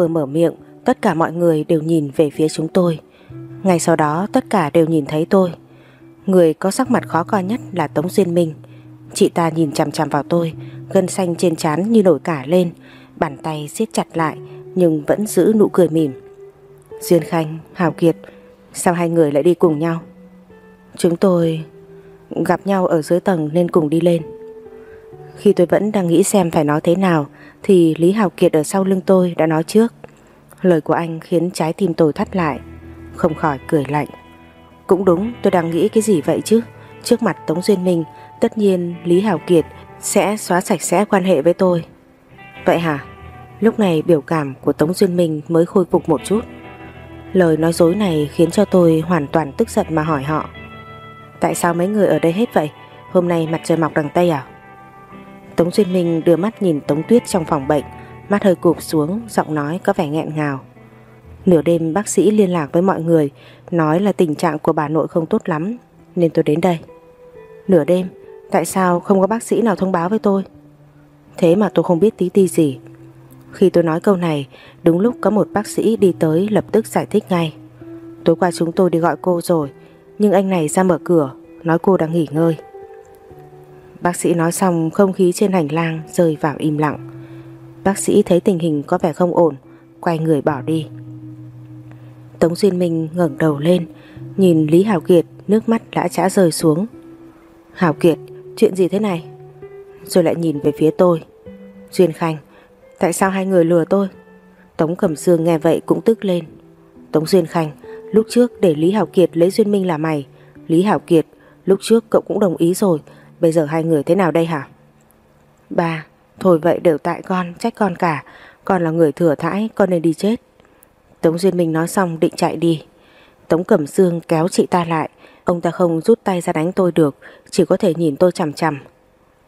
Vừa mở miệng, tất cả mọi người đều nhìn về phía chúng tôi. Ngay sau đó tất cả đều nhìn thấy tôi. Người có sắc mặt khó coi nhất là Tống Duyên Minh. Chị ta nhìn chằm chằm vào tôi, gân xanh trên trán như nổi cả lên, bàn tay siết chặt lại nhưng vẫn giữ nụ cười mỉm. Duyên Khanh, Hào Kiệt, sao hai người lại đi cùng nhau? Chúng tôi gặp nhau ở dưới tầng nên cùng đi lên. Khi tôi vẫn đang nghĩ xem phải nói thế nào thì Lý Hào Kiệt ở sau lưng tôi đã nói trước. Lời của anh khiến trái tim tôi thắt lại, không khỏi cười lạnh. Cũng đúng, tôi đang nghĩ cái gì vậy chứ? Trước mặt Tống Duyên Minh, tất nhiên Lý Hào Kiệt sẽ xóa sạch sẽ quan hệ với tôi. Vậy hả? Lúc này biểu cảm của Tống Duyên Minh mới khôi phục một chút. Lời nói dối này khiến cho tôi hoàn toàn tức giận mà hỏi họ. Tại sao mấy người ở đây hết vậy? Hôm nay mặt trời mọc đằng Tây à? Tống Duyên Minh đưa mắt nhìn Tống Tuyết trong phòng bệnh, mắt hơi cụp xuống, giọng nói có vẻ nghẹn ngào. Nửa đêm bác sĩ liên lạc với mọi người, nói là tình trạng của bà nội không tốt lắm, nên tôi đến đây. Nửa đêm, tại sao không có bác sĩ nào thông báo với tôi? Thế mà tôi không biết tí ti gì. Khi tôi nói câu này, đúng lúc có một bác sĩ đi tới lập tức giải thích ngay. Tối qua chúng tôi đi gọi cô rồi, nhưng anh này ra mở cửa, nói cô đang nghỉ ngơi. Bác sĩ nói xong không khí trên hành lang rơi vào im lặng. Bác sĩ thấy tình hình có vẻ không ổn, quay người bỏ đi. Tống Duyên Minh ngẩng đầu lên, nhìn Lý Hảo Kiệt, nước mắt đã chã rơi xuống. Hảo Kiệt, chuyện gì thế này? Rồi lại nhìn về phía tôi. Duyên Khanh, tại sao hai người lừa tôi? Tống Cẩm Sương nghe vậy cũng tức lên. Tống Duyên Khanh, lúc trước để Lý Hảo Kiệt lấy Duyên Minh là mày. Lý Hảo Kiệt, lúc trước cậu cũng đồng ý rồi, bây giờ hai người thế nào đây hả? Ba, thôi vậy đều tại con, trách con cả, con là người thừa thãi, con nên đi chết. Tống Duyên Minh nói xong định chạy đi. Tống Cẩm Sương kéo chị ta lại, ông ta không rút tay ra đánh tôi được, chỉ có thể nhìn tôi chằm chằm.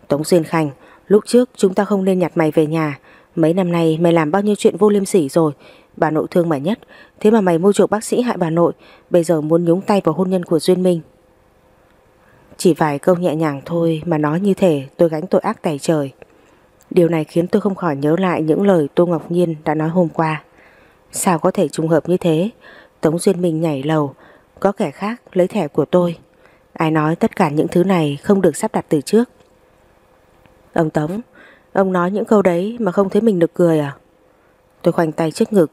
Tống Duyên Khanh, lúc trước chúng ta không nên nhặt mày về nhà, mấy năm nay mày làm bao nhiêu chuyện vô liêm sỉ rồi, bà nội thương mày nhất, thế mà mày mua chuộc bác sĩ hại bà nội, bây giờ muốn nhúng tay vào hôn nhân của Duyên Minh. Chỉ vài câu nhẹ nhàng thôi mà nói như thể tôi gánh tội ác tày trời. Điều này khiến tôi không khỏi nhớ lại những lời Tô Ngọc Nhiên đã nói hôm qua. Sao có thể trùng hợp như thế? Tống Duyên Minh nhảy lầu, có kẻ khác lấy thẻ của tôi. Ai nói tất cả những thứ này không được sắp đặt từ trước? Ông Tống, ông nói những câu đấy mà không thấy mình được cười à? Tôi khoanh tay trước ngực.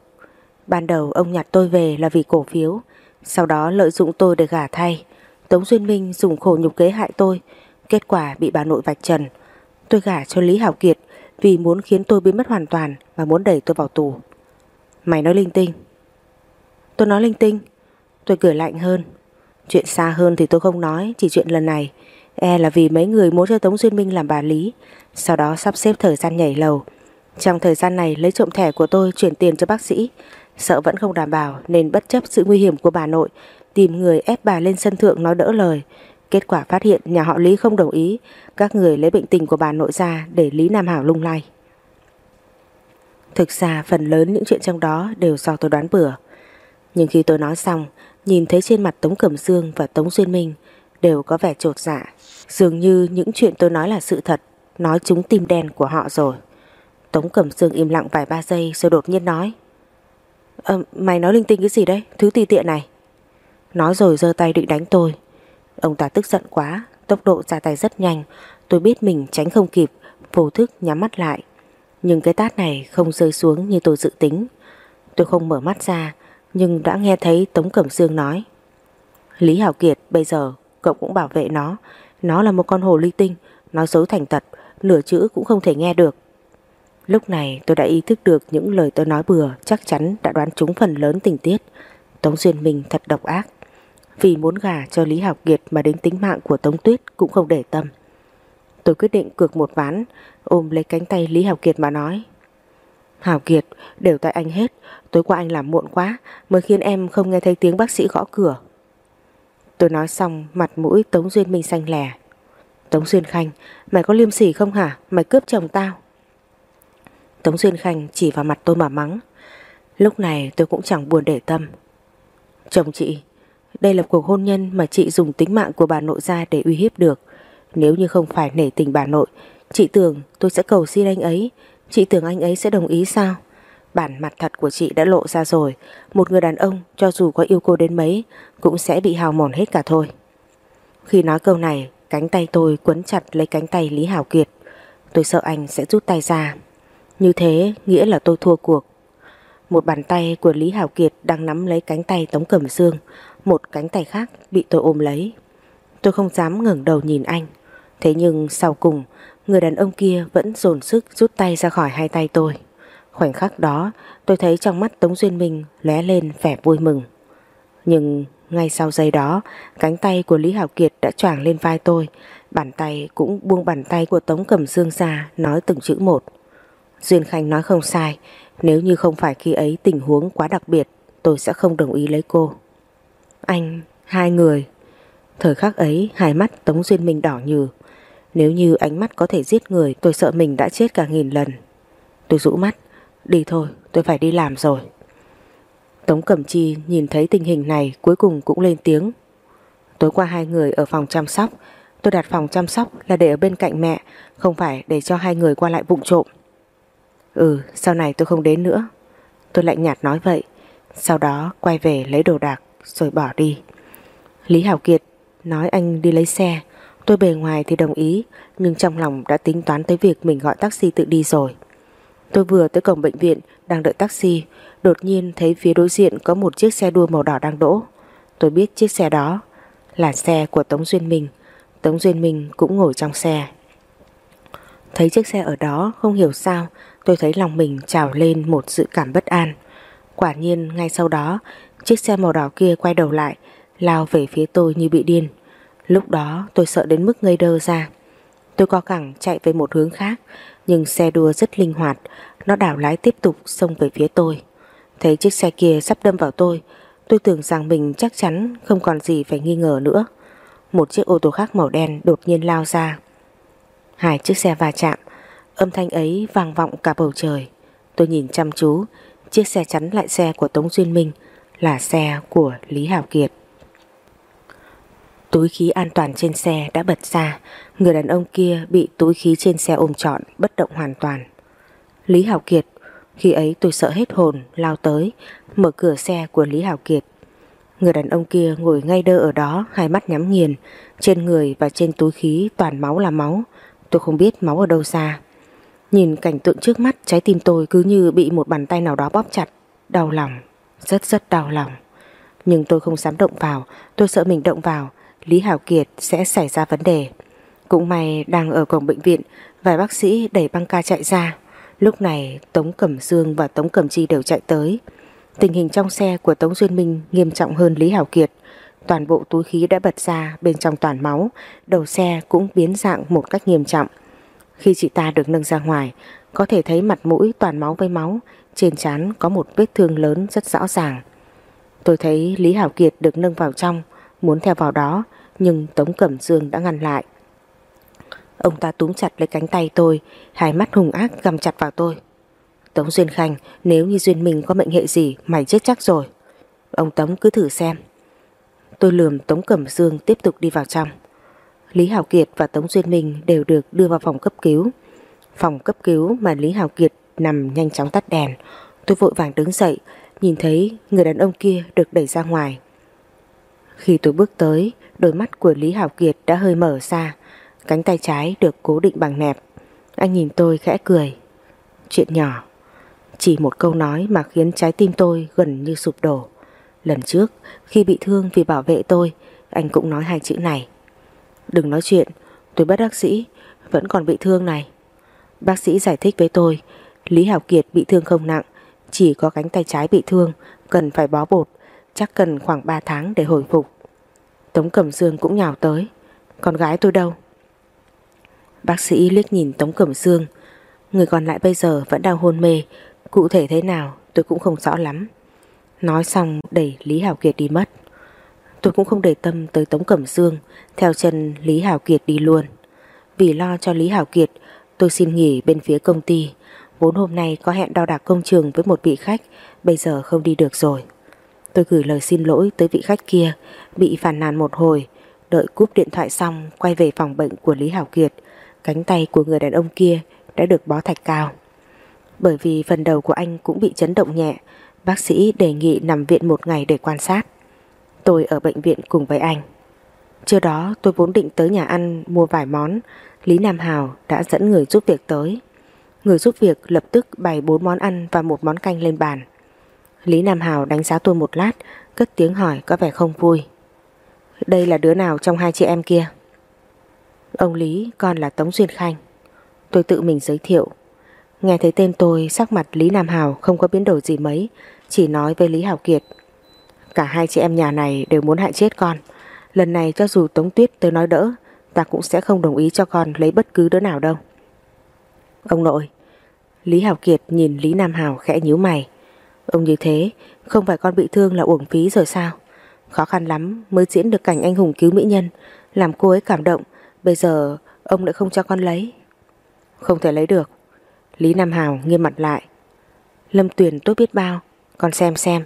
Ban đầu ông nhặt tôi về là vì cổ phiếu, sau đó lợi dụng tôi để gả thay. Tống Duyên Minh dùng khổ nhục kế hại tôi, kết quả bị bà nội vạch trần. Tôi gả cho Lý Hảo Kiệt vì muốn khiến tôi biến mất hoàn toàn và muốn đẩy tôi vào tù. Mày nói linh tinh. Tôi nói linh tinh. Tôi cười lạnh hơn. Chuyện xa hơn thì tôi không nói, chỉ chuyện lần này. E là vì mấy người muốn cho Tống Duyên Minh làm bà Lý, sau đó sắp xếp thời gian nhảy lầu. Trong thời gian này lấy trộm thẻ của tôi chuyển tiền cho bác sĩ, sợ vẫn không đảm bảo nên bất chấp sự nguy hiểm của bà nội, tìm người ép bà lên sân thượng nói đỡ lời. Kết quả phát hiện nhà họ Lý không đồng ý, các người lấy bệnh tình của bà nội ra để Lý Nam Hảo lung lay. Thực ra phần lớn những chuyện trong đó đều do tôi đoán bừa. Nhưng khi tôi nói xong, nhìn thấy trên mặt Tống Cẩm Dương và Tống Duyên Minh đều có vẻ trột dạ. Dường như những chuyện tôi nói là sự thật, nói trúng tim đen của họ rồi. Tống Cẩm Dương im lặng vài ba giây rồi đột nhiên nói. Ờ, mày nói linh tinh cái gì đấy, thứ ti tiện này. Nói rồi giơ tay định đánh tôi. Ông ta tức giận quá, tốc độ ra tay rất nhanh, tôi biết mình tránh không kịp, vô thức nhắm mắt lại. Nhưng cái tát này không rơi xuống như tôi dự tính. Tôi không mở mắt ra, nhưng đã nghe thấy Tống Cẩm Sương nói. Lý Hảo Kiệt bây giờ cậu cũng bảo vệ nó. Nó là một con hồ ly tinh, nói dối thành tật, nửa chữ cũng không thể nghe được. Lúc này tôi đã ý thức được những lời tôi nói bừa chắc chắn đã đoán trúng phần lớn tình tiết. Tống Duyên Minh thật độc ác. Vì muốn gả cho Lý Học Kiệt mà đến tính mạng của Tống Tuyết cũng không để tâm. Tôi quyết định cược một ván, ôm lấy cánh tay Lý Học Kiệt mà nói. Hảo Kiệt, đều tại anh hết, tối qua anh làm muộn quá mới khiến em không nghe thấy tiếng bác sĩ gõ cửa. Tôi nói xong mặt mũi Tống Duyên Minh xanh lẻ. Tống Duyên Khanh, mày có liêm sỉ không hả? Mày cướp chồng tao. Tống Duyên Khanh chỉ vào mặt tôi mà mắng. Lúc này tôi cũng chẳng buồn để tâm. Chồng chị, đây là cuộc hôn nhân mà chị dùng tính mạng của bà nội ra để uy hiếp được. Nếu như không phải nể tình bà nội, chị tưởng tôi sẽ cầu xin anh ấy, chị tưởng anh ấy sẽ đồng ý sao? Bản mặt thật của chị đã lộ ra rồi Một người đàn ông cho dù có yêu cô đến mấy Cũng sẽ bị hào mòn hết cả thôi Khi nói câu này Cánh tay tôi quấn chặt lấy cánh tay Lý Hảo Kiệt Tôi sợ anh sẽ rút tay ra Như thế nghĩa là tôi thua cuộc Một bàn tay của Lý Hảo Kiệt Đang nắm lấy cánh tay Tống Cẩm sương. Một cánh tay khác bị tôi ôm lấy. Tôi không dám ngẩng đầu nhìn anh. Thế nhưng sau cùng, Người đàn ông kia vẫn dồn sức rút tay ra khỏi hai tay tôi. Khoảnh khắc đó, tôi thấy trong mắt Tống Duyên Minh lóe lên vẻ vui mừng. Nhưng ngay sau giây đó, cánh tay của Lý Hảo Kiệt đã choàng lên vai tôi. Bàn tay cũng buông bàn tay của Tống Cẩm Dương ra nói từng chữ một. Duyên Khanh nói không sai, Nếu như không phải khi ấy tình huống quá đặc biệt, Tôi sẽ không đồng ý lấy cô. Anh, hai người. Thời khắc ấy hai mắt Tống Duyên Minh đỏ nhừ. Nếu như ánh mắt có thể giết người Tôi sợ mình đã chết cả nghìn lần. Tôi rũ mắt. Đi thôi tôi phải đi làm rồi. Tống Cẩm Chi nhìn thấy tình hình này Cuối cùng cũng lên tiếng. Tối qua hai người ở phòng chăm sóc. Tôi đặt phòng chăm sóc là để ở bên cạnh mẹ Không phải để cho hai người qua lại vụng trộm. Ừ sau này tôi không đến nữa. Tôi lạnh nhạt nói vậy. Sau đó quay về lấy đồ đạc. Rồi bỏ đi Lý Hảo Kiệt nói anh đi lấy xe Tôi bề ngoài thì đồng ý Nhưng trong lòng đã tính toán tới việc Mình gọi taxi tự đi rồi Tôi vừa tới cổng bệnh viện đang đợi taxi, đột nhiên thấy phía đối diện có một chiếc xe đua màu đỏ đang đỗ. Tôi biết chiếc xe đó là xe của Tống Duyên Minh. Tống Duyên Minh cũng ngồi trong xe. Thấy chiếc xe ở đó không hiểu sao tôi thấy lòng mình trào lên một dự cảm bất an. Quả nhiên ngay sau đó chiếc xe màu đỏ kia quay đầu lại lao về phía tôi như bị điên. Lúc đó tôi sợ đến mức ngây đơ ra. Tôi co cẳng chạy về một hướng khác nhưng xe đua rất linh hoạt, nó đảo lái tiếp tục xông về phía tôi. Thấy chiếc xe kia sắp đâm vào tôi, tôi tưởng rằng mình chắc chắn không còn gì phải nghi ngờ nữa. Một chiếc ô tô khác màu đen đột nhiên lao ra. Hai chiếc xe va chạm, âm thanh ấy vang vọng cả bầu trời. Tôi nhìn chăm chú, chiếc xe chắn lại xe của Tống Duyên Minh là xe của Lý Hảo Kiệt. Túi khí an toàn trên xe đã bật ra, người đàn ông kia bị túi khí trên xe ôm trọn, bất động hoàn toàn. Lý Hảo Kiệt, khi ấy tôi sợ hết hồn, lao tới, mở cửa xe của Lý Hảo Kiệt. Người đàn ông kia ngồi ngay đơ ở đó, hai mắt nhắm nghiền, trên người và trên túi khí toàn máu là máu, tôi không biết máu ở đâu ra. Nhìn cảnh tượng trước mắt, trái tim tôi cứ như bị một bàn tay nào đó bóp chặt, đau lòng, rất rất đau lòng. Nhưng tôi không dám động vào, tôi sợ mình động vào, Lý Hảo Kiệt sẽ xảy ra vấn đề. Cũng may đang ở cổng bệnh viện, vài bác sĩ đẩy băng ca chạy ra. Lúc này Tống Cẩm Dương và Tống Cẩm Chi đều chạy tới. Tình hình trong xe của Tống Duyên Minh nghiêm trọng hơn Lý Hảo Kiệt. Toàn bộ túi khí đã bật ra bên trong toàn máu, đầu xe cũng biến dạng một cách nghiêm trọng. Khi chị ta được nâng ra ngoài, có thể thấy mặt mũi toàn máu với máu, trên trán có một vết thương lớn rất rõ ràng. Tôi thấy Lý Hảo Kiệt được nâng vào trong, muốn theo vào đó nhưng Tống Cẩm Dương đã ngăn lại. Ông ta túm chặt lấy cánh tay tôi, hai mắt hung ác găm chặt vào tôi. Tống Duyên Khanh, nếu như Duyên mình có mệnh hệ gì, mày chết chắc rồi. Ông Tống cứ thử xem. Tôi lườm Tống Cẩm Dương tiếp tục đi vào trong. Lý Hảo Kiệt và Tống Duyên Minh đều được đưa vào phòng cấp cứu. Phòng cấp cứu mà Lý Hảo Kiệt nằm nhanh chóng tắt đèn. Tôi vội vàng đứng dậy, nhìn thấy người đàn ông kia được đẩy ra ngoài. Khi tôi bước tới, đôi mắt của Lý Hảo Kiệt đã hơi mở ra, cánh tay trái được cố định bằng nẹp. Anh nhìn tôi khẽ cười. Chuyện nhỏ, chỉ một câu nói mà khiến trái tim tôi gần như sụp đổ. Lần trước, khi bị thương vì bảo vệ tôi, anh cũng nói hai chữ này. Đừng nói chuyện, tôi bắt bác sĩ, vẫn còn bị thương này. Bác sĩ giải thích với tôi, Lý Hảo Kiệt bị thương không nặng, chỉ có cánh tay trái bị thương, cần phải bó bột, chắc cần khoảng 3 tháng để hồi phục. Tống Cẩm Dương cũng nhào tới, con gái tôi đâu? Bác sĩ liếc nhìn Tống Cẩm Dương, người còn lại bây giờ vẫn đang hôn mê, cụ thể thế nào tôi cũng không rõ lắm. Nói xong đẩy Lý Hảo Kiệt đi mất. Tôi cũng không để tâm tới Tống Cẩm Dương, theo chân Lý Hảo Kiệt đi luôn. Vì lo cho Lý Hảo Kiệt, tôi xin nghỉ bên phía công ty. Vốn hôm nay có hẹn đo đạc công trường với một vị khách, bây giờ không đi được rồi. Tôi gửi lời xin lỗi tới vị khách kia, bị phản nàn một hồi, đợi cúp điện thoại xong quay về phòng bệnh của Lý Hảo Kiệt, cánh tay của người đàn ông kia đã được bó thạch cao. Bởi vì phần đầu của anh cũng bị chấn động nhẹ, bác sĩ đề nghị nằm viện một ngày để quan sát. Tôi ở bệnh viện cùng với anh. Trưa đó tôi vốn định tới nhà ăn mua vài món, Lý Nam Hào đã dẫn người giúp việc tới. Người giúp việc lập tức bày bốn món ăn và một món canh lên bàn. Lý Nam Hào đánh giá tôi một lát, cất tiếng hỏi có vẻ không vui. Đây là đứa nào trong hai chị em kia? Ông Lý, con là Tống Duyên Khanh. Tôi tự mình giới thiệu. Nghe thấy tên tôi, sắc mặt Lý Nam Hào không có biến đổi gì mấy, chỉ nói với Lý Hào Kiệt. Cả hai chị em nhà này đều muốn hại chết con. Lần này cho dù Tống Tuyết tới nói đỡ, ta cũng sẽ không đồng ý cho con lấy bất cứ đứa nào đâu. Ông nội, Lý Hảo Kiệt nhìn Lý Nam Hảo khẽ nhíu mày. Ông như thế, không phải con bị thương là uổng phí rồi sao? Khó khăn lắm mới diễn được cảnh anh hùng cứu mỹ nhân, làm cô ấy cảm động, bây giờ ông lại không cho con lấy. Không thể lấy được. Lý Nam Hào nghiêm mặt lại. Lâm Tuyền tốt biết bao, con xem xem.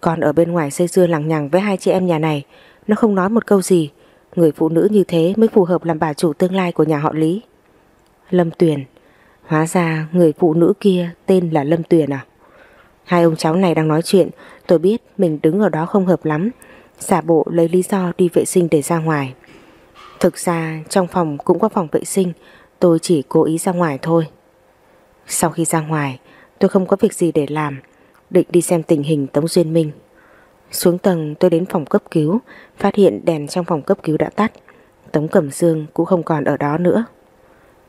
Con ở bên ngoài xây dưa lằng nhằng với hai chị em nhà này, nó không nói một câu gì. Người phụ nữ như thế mới phù hợp làm bà chủ tương lai của nhà họ Lý. Lâm Tuyền, hóa ra người phụ nữ kia tên là Lâm Tuyền à? Hai ông cháu này đang nói chuyện, tôi biết mình đứng ở đó không hợp lắm, giả bộ lấy lý do đi vệ sinh để ra ngoài. Thực ra trong phòng cũng có phòng vệ sinh, tôi chỉ cố ý ra ngoài thôi. Sau khi ra ngoài, tôi không có việc gì để làm, định đi xem tình hình Tống Duyên Minh. Xuống tầng tôi đến phòng cấp cứu, phát hiện đèn trong phòng cấp cứu đã tắt. Tống Cẩm Dương cũng không còn ở đó nữa.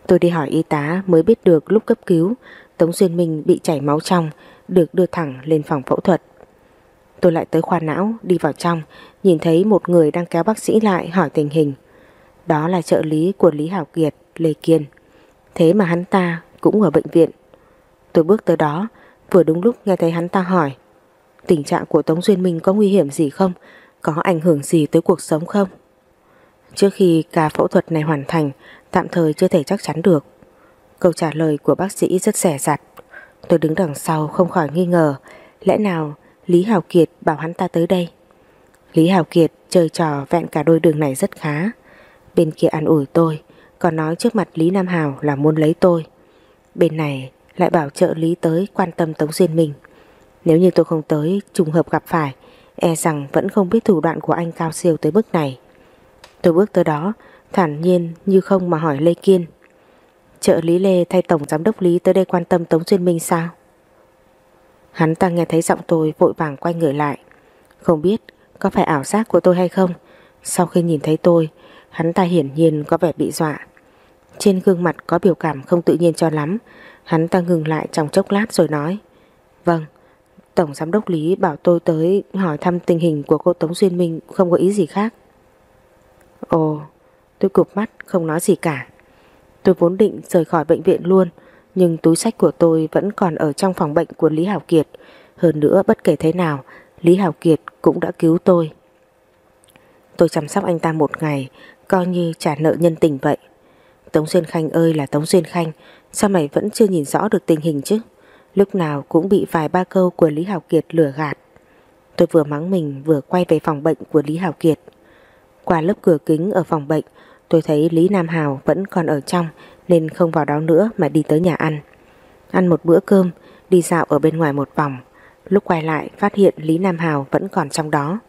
Tôi đi hỏi y tá mới biết được lúc cấp cứu, Tống Duyên Minh bị chảy máu trong, được đưa thẳng lên phòng phẫu thuật. Tôi lại tới khoa não, đi vào trong, nhìn thấy một người đang kéo bác sĩ lại hỏi tình hình. Đó là trợ lý của Lý Hảo Kiệt, Lê Kiên. Thế mà hắn ta cũng ở bệnh viện. Tôi bước tới đó, vừa đúng lúc nghe thấy hắn ta hỏi. Tình trạng của Tống Duyên Minh có nguy hiểm gì không? Có ảnh hưởng gì tới cuộc sống không? Trước khi ca phẫu thuật này hoàn thành, tạm thời chưa thể chắc chắn được. Câu trả lời của bác sĩ rất rẻ rặt. Tôi đứng đằng sau không khỏi nghi ngờ, lẽ nào Lý Hào Kiệt bảo hắn ta tới đây? Lý Hào Kiệt chơi trò vẹn cả đôi đường này rất khá. Bên kia ăn ủi tôi, còn nói trước mặt Lý Nam Hào là muốn lấy tôi. Bên này lại bảo trợ lý tới quan tâm Tống Duyên mình. Nếu như tôi không tới, trùng hợp gặp phải, e rằng vẫn không biết thủ đoạn của anh cao siêu tới mức này. Tôi bước tới đó, thản nhiên như không mà hỏi Lê Kiên. Trợ lý Lê thay Tổng Giám đốc Lý tới đây quan tâm Tống Duyên Minh sao? Hắn ta nghe thấy giọng tôi vội vàng quay người lại. Không biết có phải ảo giác của tôi hay không? Sau khi nhìn thấy tôi, hắn ta hiển nhiên có vẻ bị dọa. Trên gương mặt có biểu cảm không tự nhiên cho lắm, hắn ta ngừng lại trong chốc lát rồi nói. Vâng, Tổng Giám đốc Lý bảo tôi tới hỏi thăm tình hình của cô Tống Duyên Minh không có ý gì khác. Ồ, tôi cụp mắt không nói gì cả. Tôi vốn định rời khỏi bệnh viện luôn, nhưng túi sách của tôi vẫn còn ở trong phòng bệnh của Lý Hảo Kiệt. Hơn nữa bất kể thế nào, Lý Hảo Kiệt cũng đã cứu tôi. Tôi chăm sóc anh ta một ngày, coi như trả nợ nhân tình vậy. Tống Duyên Khanh ơi là Tống Duyên Khanh, sao mày vẫn chưa nhìn rõ được tình hình chứ? Lúc nào cũng bị vài ba câu của Lý Hảo Kiệt lừa gạt. Tôi vừa mắng mình vừa quay về phòng bệnh của Lý Hảo Kiệt. Qua lớp cửa kính ở phòng bệnh, tôi thấy Lý Nam Hào vẫn còn ở trong nên không vào đó nữa mà đi tới nhà ăn. Ăn một bữa cơm, đi dạo ở bên ngoài một vòng. Lúc quay lại phát hiện Lý Nam Hào vẫn còn trong đó.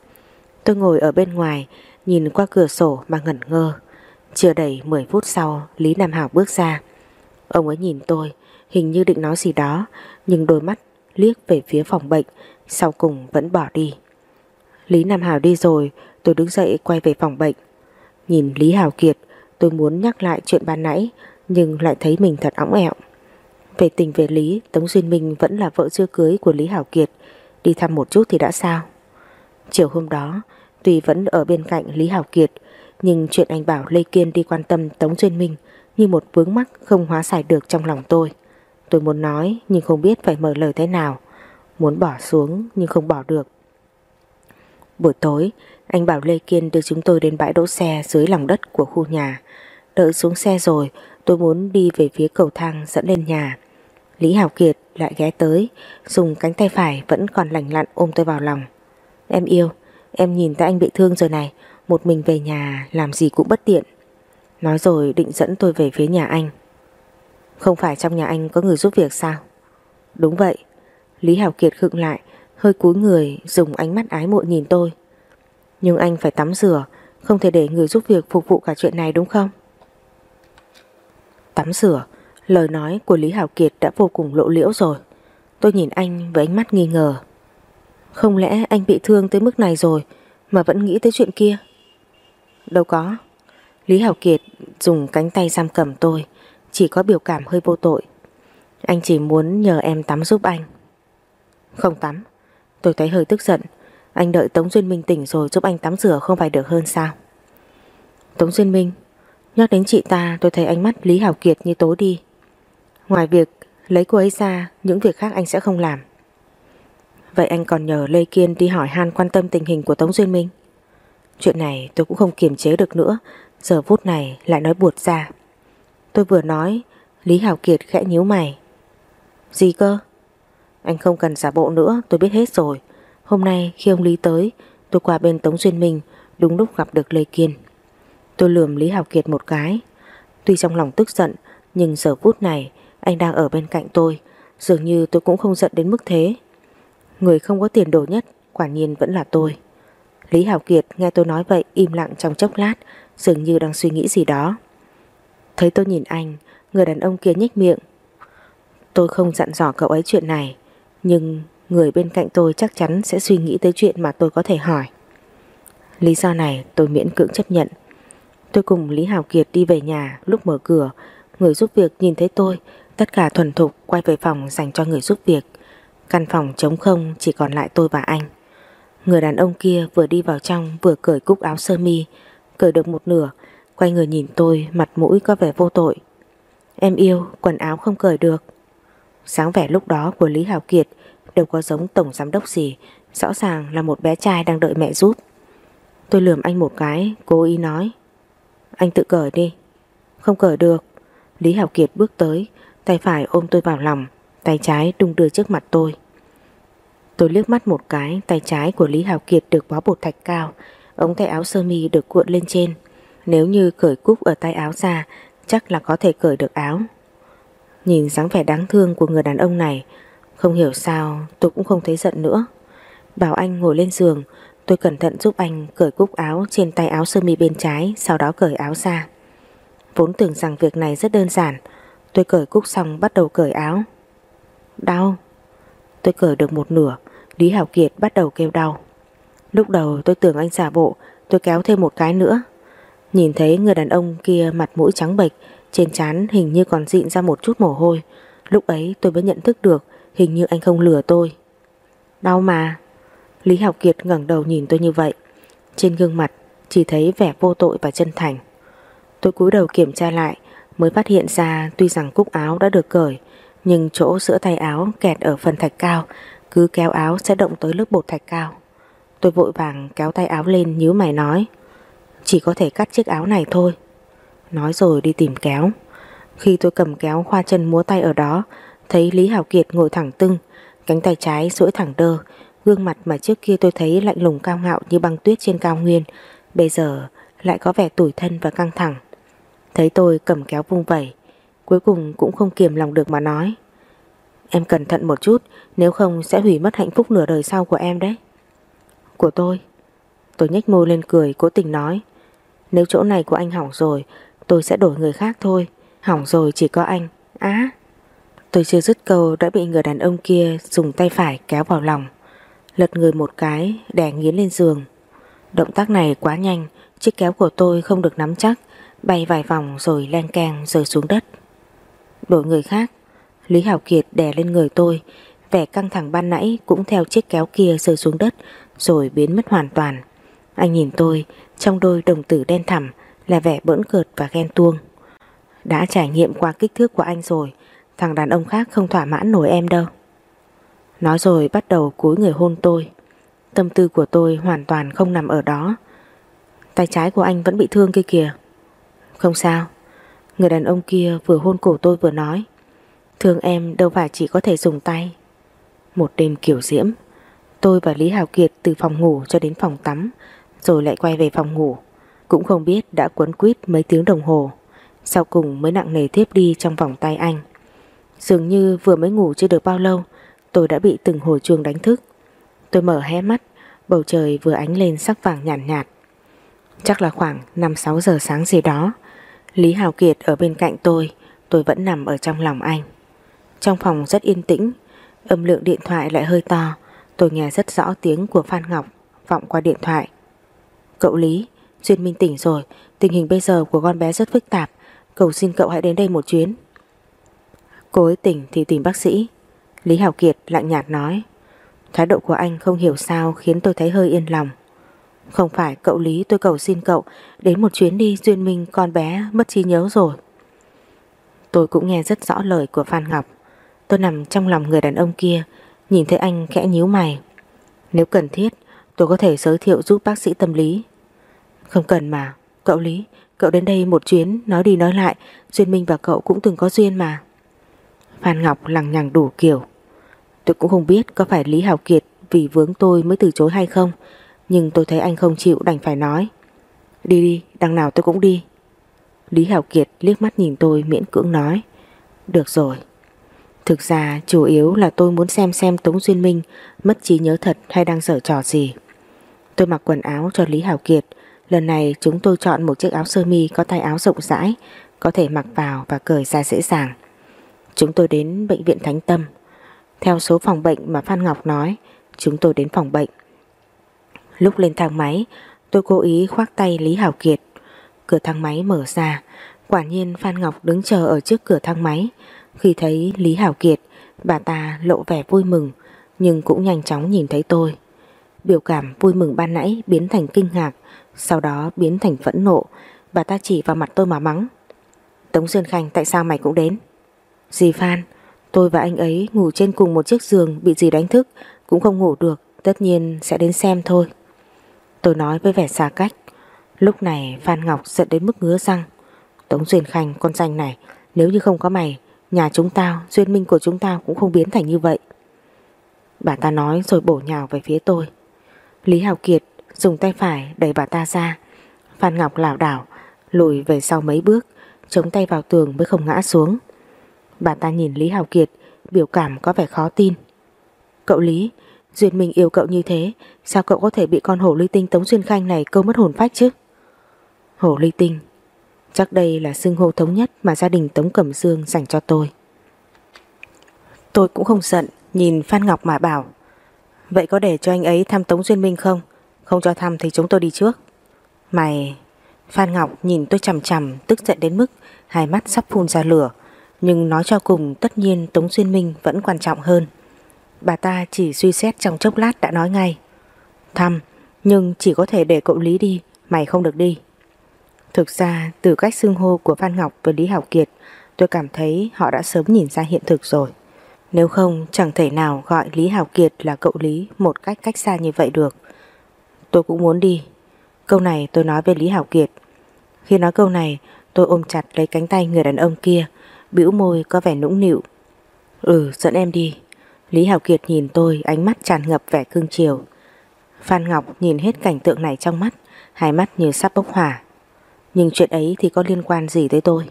Tôi ngồi ở bên ngoài, nhìn qua cửa sổ mà ngẩn ngơ. Chưa đầy 10 phút sau, Lý Nam Hào bước ra. Ông ấy nhìn tôi, hình như định nói gì đó, nhưng đôi mắt liếc về phía phòng bệnh, sau cùng vẫn bỏ đi. Lý Nam Hào đi rồi, tôi đứng dậy quay về phòng bệnh. Nhìn Lý Hào Kiệt, tôi muốn nhắc lại chuyện ban nãy, nhưng lại thấy mình thật óng ẹo. Về tình về lý, Tống Duyên Minh vẫn là vợ chưa cưới của Lý Hảo Kiệt, đi thăm một chút thì đã sao. Chiều hôm đó, tuy vẫn ở bên cạnh Lý Hảo Kiệt, nhưng chuyện anh bảo Lê Kiên đi quan tâm Tống Duyên Minh như một vướng mắc không hóa giải được trong lòng tôi. Tôi muốn nói nhưng không biết phải mở lời thế nào, muốn bỏ xuống nhưng không bỏ được. Buổi tối, anh bảo Lê Kiên đưa chúng tôi đến bãi đỗ xe dưới lòng đất của khu nhà. Đợi xuống xe rồi, Tôi muốn đi về phía cầu thang dẫn lên nhà Lý Hảo Kiệt lại ghé tới Dùng cánh tay phải vẫn còn lành lặn ôm tôi vào lòng Em yêu Em nhìn thấy anh bị thương rồi này Một mình về nhà làm gì cũng bất tiện Nói rồi định dẫn tôi về phía nhà anh Không phải trong nhà anh có người giúp việc sao Đúng vậy. Lý Hảo Kiệt khựng lại, hơi cúi người dùng ánh mắt ái mộ nhìn tôi. Nhưng anh phải tắm rửa, không thể để người giúp việc phục vụ cả chuyện này đúng không? Tắm rửa, lời nói của Lý Hảo Kiệt đã vô cùng lộ liễu rồi. Tôi nhìn anh với ánh mắt nghi ngờ. Không lẽ anh bị thương tới mức này rồi mà vẫn nghĩ tới chuyện kia? Đâu có. Lý Hảo Kiệt dùng cánh tay giam cầm tôi, chỉ có biểu cảm hơi vô tội. Anh chỉ muốn nhờ em tắm giúp anh. Không tắm. Tôi thấy hơi tức giận. Anh đợi Tống Duyên Minh tỉnh rồi giúp anh tắm rửa không phải được hơn sao? Tống Duyên Minh, nhắc đến chị ta tôi thấy ánh mắt Lý Hảo Kiệt như tối đi. Ngoài việc lấy cô ấy ra, những việc khác anh sẽ không làm. Vậy anh còn nhờ Lê Kiên đi hỏi han quan tâm tình hình của Tống Duyên Minh. Chuyện này tôi cũng không kiềm chế được nữa, giờ phút này lại nói buột ra. Tôi vừa nói, Lý Hảo Kiệt khẽ nhíu mày. Gì cơ? Anh không cần giả bộ nữa, tôi biết hết rồi. Hôm nay khi ông Lý tới, tôi qua bên Tống Duyên Minh, đúng lúc gặp được Lê Kiên. Tôi lườm Lý Hào Kiệt một cái. Tuy trong lòng tức giận, nhưng giờ phút này anh đang ở bên cạnh tôi, dường như tôi cũng không giận đến mức thế. Người không có tiền đồ nhất, quả nhiên vẫn là tôi. Lý Hào Kiệt nghe tôi nói vậy im lặng trong chốc lát, dường như đang suy nghĩ gì đó. Thấy tôi nhìn anh, người đàn ông kia nhếch miệng. Tôi không dặn dò cậu ấy chuyện này, nhưng người bên cạnh tôi chắc chắn sẽ suy nghĩ tới chuyện mà tôi có thể hỏi. Lý do này tôi miễn cưỡng chấp nhận. Tôi cùng Lý Hào Kiệt đi về nhà lúc mở cửa, người giúp việc nhìn thấy tôi, tất cả thuần thục quay về phòng dành cho người giúp việc. Căn phòng trống không chỉ còn lại tôi và anh. Người đàn ông kia vừa đi vào trong vừa cởi cúc áo sơ mi, cởi được một nửa, quay người nhìn tôi mặt mũi có vẻ vô tội. Em yêu, quần áo không cởi được. Sáng vẻ lúc đó của Lý Hào Kiệt đâu có giống tổng giám đốc gì, rõ ràng là một bé trai đang đợi mẹ giúp. Tôi lườm anh một cái, cố ý nói. Anh tự cởi đi. Không cởi được. Lý Hảo Kiệt bước tới, tay phải ôm tôi vào lòng, tay trái đung đưa trước mặt tôi. Tôi liếc mắt một cái, tay trái của Lý Hảo Kiệt được bó bột thạch cao, ống tay áo sơ mi được cuộn lên trên. Nếu như cởi cúc ở tay áo ra, chắc là có thể cởi được áo. Nhìn dáng vẻ đáng thương của người đàn ông này, không hiểu sao tôi cũng không thấy giận nữa. Bảo anh ngồi lên giường, tôi cẩn thận giúp anh cởi cúc áo trên tay áo sơ mi bên trái, sau đó cởi áo ra. Vốn tưởng rằng việc này rất đơn giản, tôi cởi cúc xong bắt đầu cởi áo. Đau. Tôi cởi được một nửa, Lý Hảo Kiệt bắt đầu kêu đau. Lúc đầu tôi tưởng anh giả bộ, tôi kéo thêm một cái nữa. Nhìn thấy người đàn ông kia mặt mũi trắng bệch, trên trán hình như còn dịn ra một chút mồ hôi. Lúc ấy tôi mới nhận thức được hình như anh không lừa tôi. Đau mà. Lý Học Kiệt ngẩng đầu nhìn tôi như vậy. Trên gương mặt chỉ thấy vẻ vô tội và chân thành. Tôi cúi đầu kiểm tra lại, mới phát hiện ra tuy rằng cúc áo đã được cởi, nhưng chỗ giữa tay áo kẹt ở phần thạch cao, cứ kéo áo sẽ động tới lớp bột thạch cao. Tôi vội vàng kéo tay áo lên nhíu mày nói, chỉ có thể cắt chiếc áo này thôi. Nói rồi đi tìm kéo. Khi tôi cầm kéo khoa chân múa tay ở đó thấy Lý Hảo Kiệt ngồi thẳng tưng, cánh tay trái duỗi thẳng đơ, gương mặt mà trước kia tôi thấy lạnh lùng cao ngạo như băng tuyết trên cao nguyên, bây giờ lại có vẻ tủi thân và căng thẳng. Thấy tôi cầm kéo vung vẩy, cuối cùng cũng không kiềm lòng được mà nói, Em cẩn thận một chút, Nếu không sẽ hủy mất hạnh phúc nửa đời sau của em đấy. Của tôi? Tôi nhếch môi lên cười, cố tình nói, Nếu chỗ này của anh hỏng rồi, Tôi sẽ đổi người khác thôi, Hỏng rồi chỉ có anh. Á? Tôi chưa dứt câu đã bị người đàn ông kia Dùng tay phải kéo vào lòng. Lật người một cái, đè nghiến lên giường. Động tác này quá nhanh, Chiếc kéo của tôi không được nắm chắc, Bay vài vòng rồi len keng rơi xuống đất. Đổi người khác, Lý Hảo Kiệt đè lên người tôi, Vẻ căng thẳng ban nãy cũng theo chiếc kéo kia rơi xuống đất Rồi biến mất hoàn toàn. Anh nhìn tôi, Trong đôi đồng tử đen thẳm, Là vẻ bỡn cợt và ghen tuông. Đã trải nghiệm qua kích thước của anh rồi Thằng đàn ông khác không thỏa mãn nổi em đâu. Nói rồi bắt đầu cúi người hôn tôi. Tâm tư của tôi hoàn toàn không nằm ở đó. Tay trái của anh vẫn bị thương kia kìa. Không sao. Người đàn ông kia vừa hôn cổ tôi vừa nói. Thương em đâu phải chỉ có thể dùng tay. Một đêm kiểu diễm, Tôi và Lý Hào Kiệt từ phòng ngủ cho đến phòng tắm, Rồi lại quay về phòng ngủ. Cũng không biết đã quấn quýt mấy tiếng đồng hồ, Sau cùng mới nặng nề thiếp đi trong vòng tay anh. Dường như vừa mới ngủ chưa được bao lâu Tôi đã bị từng hồi chuông đánh thức. Tôi mở hé mắt Bầu trời vừa ánh lên sắc vàng nhàn nhạt, nhạt. Chắc là khoảng 5-6 giờ sáng gì đó Lý Hào Kiệt ở bên cạnh tôi Tôi vẫn nằm ở trong lòng anh. Trong phòng rất yên tĩnh Âm lượng điện thoại lại hơi to Tôi nghe rất rõ tiếng của Phan Ngọc Vọng qua điện thoại. Cậu Lý, Duyên Minh tỉnh rồi Tình hình bây giờ của con bé rất phức tạp Cầu xin cậu hãy đến đây một chuyến. Cô ấy tỉnh thì tìm bác sĩ. Lý Hảo Kiệt lạnh nhạt nói, Thái độ của anh không hiểu sao Khiến tôi thấy hơi yên lòng. Không phải cậu Lý tôi cầu xin cậu Đến một chuyến đi Duyên Minh con bé mất trí nhớ rồi. Tôi cũng nghe rất rõ lời của Phan Ngọc. Tôi nằm trong lòng người đàn ông kia, Nhìn thấy anh khẽ nhíu mày. Nếu cần thiết, tôi có thể giới thiệu giúp bác sĩ tâm lý. Không cần mà, Cậu Lý, Cậu đến đây một chuyến, nói đi nói lại, Duyên Minh và cậu cũng từng có duyên mà. Phan Ngọc lằng nhằng đủ kiểu. Tôi cũng không biết có phải Lý Hào Kiệt Vì vướng tôi mới từ chối hay không Nhưng tôi thấy anh không chịu đành phải nói. Đi đi, đằng nào tôi cũng đi. Lý Hào Kiệt liếc mắt nhìn tôi miễn cưỡng nói Được rồi. Thực ra chủ yếu là tôi muốn xem xem Tống Duyên Minh Mất trí nhớ thật hay đang dở trò gì. Tôi mặc quần áo cho Lý Hào Kiệt Lần này chúng tôi chọn một chiếc áo sơ mi có tay áo rộng rãi Có thể mặc vào và cởi ra dễ dàng. Chúng tôi đến bệnh viện Thánh Tâm. Theo số phòng bệnh mà Phan Ngọc nói, Chúng tôi đến phòng bệnh. Lúc lên thang máy, Tôi cố ý khoác tay Lý Hảo Kiệt. Cửa thang máy mở ra. Quả nhiên Phan Ngọc đứng chờ ở trước cửa thang máy. Khi thấy Lý Hảo Kiệt, Bà ta lộ vẻ vui mừng, Nhưng cũng nhanh chóng nhìn thấy tôi. Biểu cảm vui mừng ban nãy biến thành kinh ngạc, Sau đó biến thành phẫn nộ. Bà ta chỉ vào mặt tôi mà mắng. Tống Duyên Khanh, tại sao mày cũng đến? Dì Phan Tôi và anh ấy ngủ trên cùng một chiếc giường Bị dì đánh thức Cũng không ngủ được Tất nhiên sẽ đến xem thôi. Tôi nói với vẻ xa cách Lúc này Phan Ngọc giận đến mức ngứa răng. Tống Duyên Khanh con danh này Nếu như không có mày Nhà chúng tao, duyên minh của chúng tao cũng không biến thành như vậy. Bà ta nói rồi bổ nhào về phía tôi. Lý Hào Kiệt dùng tay phải đẩy bà ta ra. Phan Ngọc lảo đảo Lùi về sau mấy bước Chống tay vào tường mới không ngã xuống. Bà ta nhìn Lý Hào Kiệt, Biểu cảm có vẻ khó tin. Cậu Lý Duyên mình yêu cậu như thế, Sao cậu có thể bị con hổ ly tinh Tống Duyên Khanh này câu mất hồn phách chứ? Hổ ly tinh, Chắc đây là xưng hô thống nhất Mà gia đình Tống Cẩm Dương dành cho tôi. Tôi cũng không giận, Nhìn Phan Ngọc mà bảo, Vậy có để cho anh ấy thăm Tống Duyên Minh không? Không cho thăm thì chúng tôi đi trước. Mày, Phan Ngọc nhìn tôi chằm chằm, Tức giận đến mức Hai mắt sắp phun ra lửa nhưng nói cho cùng, tất nhiên Tống Duyên Minh vẫn quan trọng hơn. Bà ta chỉ suy xét trong chốc lát đã nói ngay. Thăm, Nhưng chỉ có thể để cậu Lý đi, Mày không được đi. Thực ra, từ cách xưng hô của Phan Ngọc với Lý Hảo Kiệt, Tôi cảm thấy họ đã sớm nhìn ra hiện thực rồi. Nếu không, chẳng thể nào gọi Lý Hảo Kiệt là cậu Lý Một cách cách xa như vậy được. Tôi cũng muốn đi. Câu này tôi nói với Lý Hảo Kiệt. Khi nói câu này, tôi ôm chặt lấy cánh tay người đàn ông kia bĩu môi có vẻ nũng nịu. Ừ dẫn em đi. Lý Hảo Kiệt nhìn tôi ánh mắt tràn ngập vẻ cương chiều. Phan Ngọc nhìn hết cảnh tượng này trong mắt, hai mắt như sắp bốc hỏa. Nhưng chuyện ấy thì có liên quan gì tới tôi?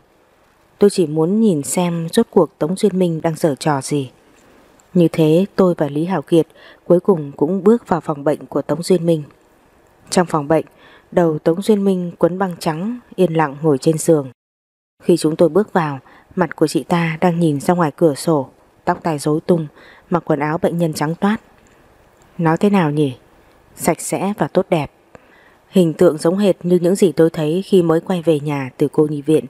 Tôi chỉ muốn nhìn xem rốt cuộc Tống Duyên Minh đang dở trò gì. Như thế tôi và Lý Hảo Kiệt cuối cùng cũng bước vào phòng bệnh của Tống Duyên Minh. Trong phòng bệnh, đầu Tống Duyên Minh quấn băng trắng yên lặng ngồi trên giường. Khi chúng tôi bước vào, Mặt của chị ta đang nhìn ra ngoài cửa sổ, Tóc tai rối tung, Mặc quần áo bệnh nhân trắng toát. Nói thế nào nhỉ? Sạch sẽ và tốt đẹp. Hình tượng giống hệt như những gì tôi thấy Khi mới quay về nhà từ cô nhi viện.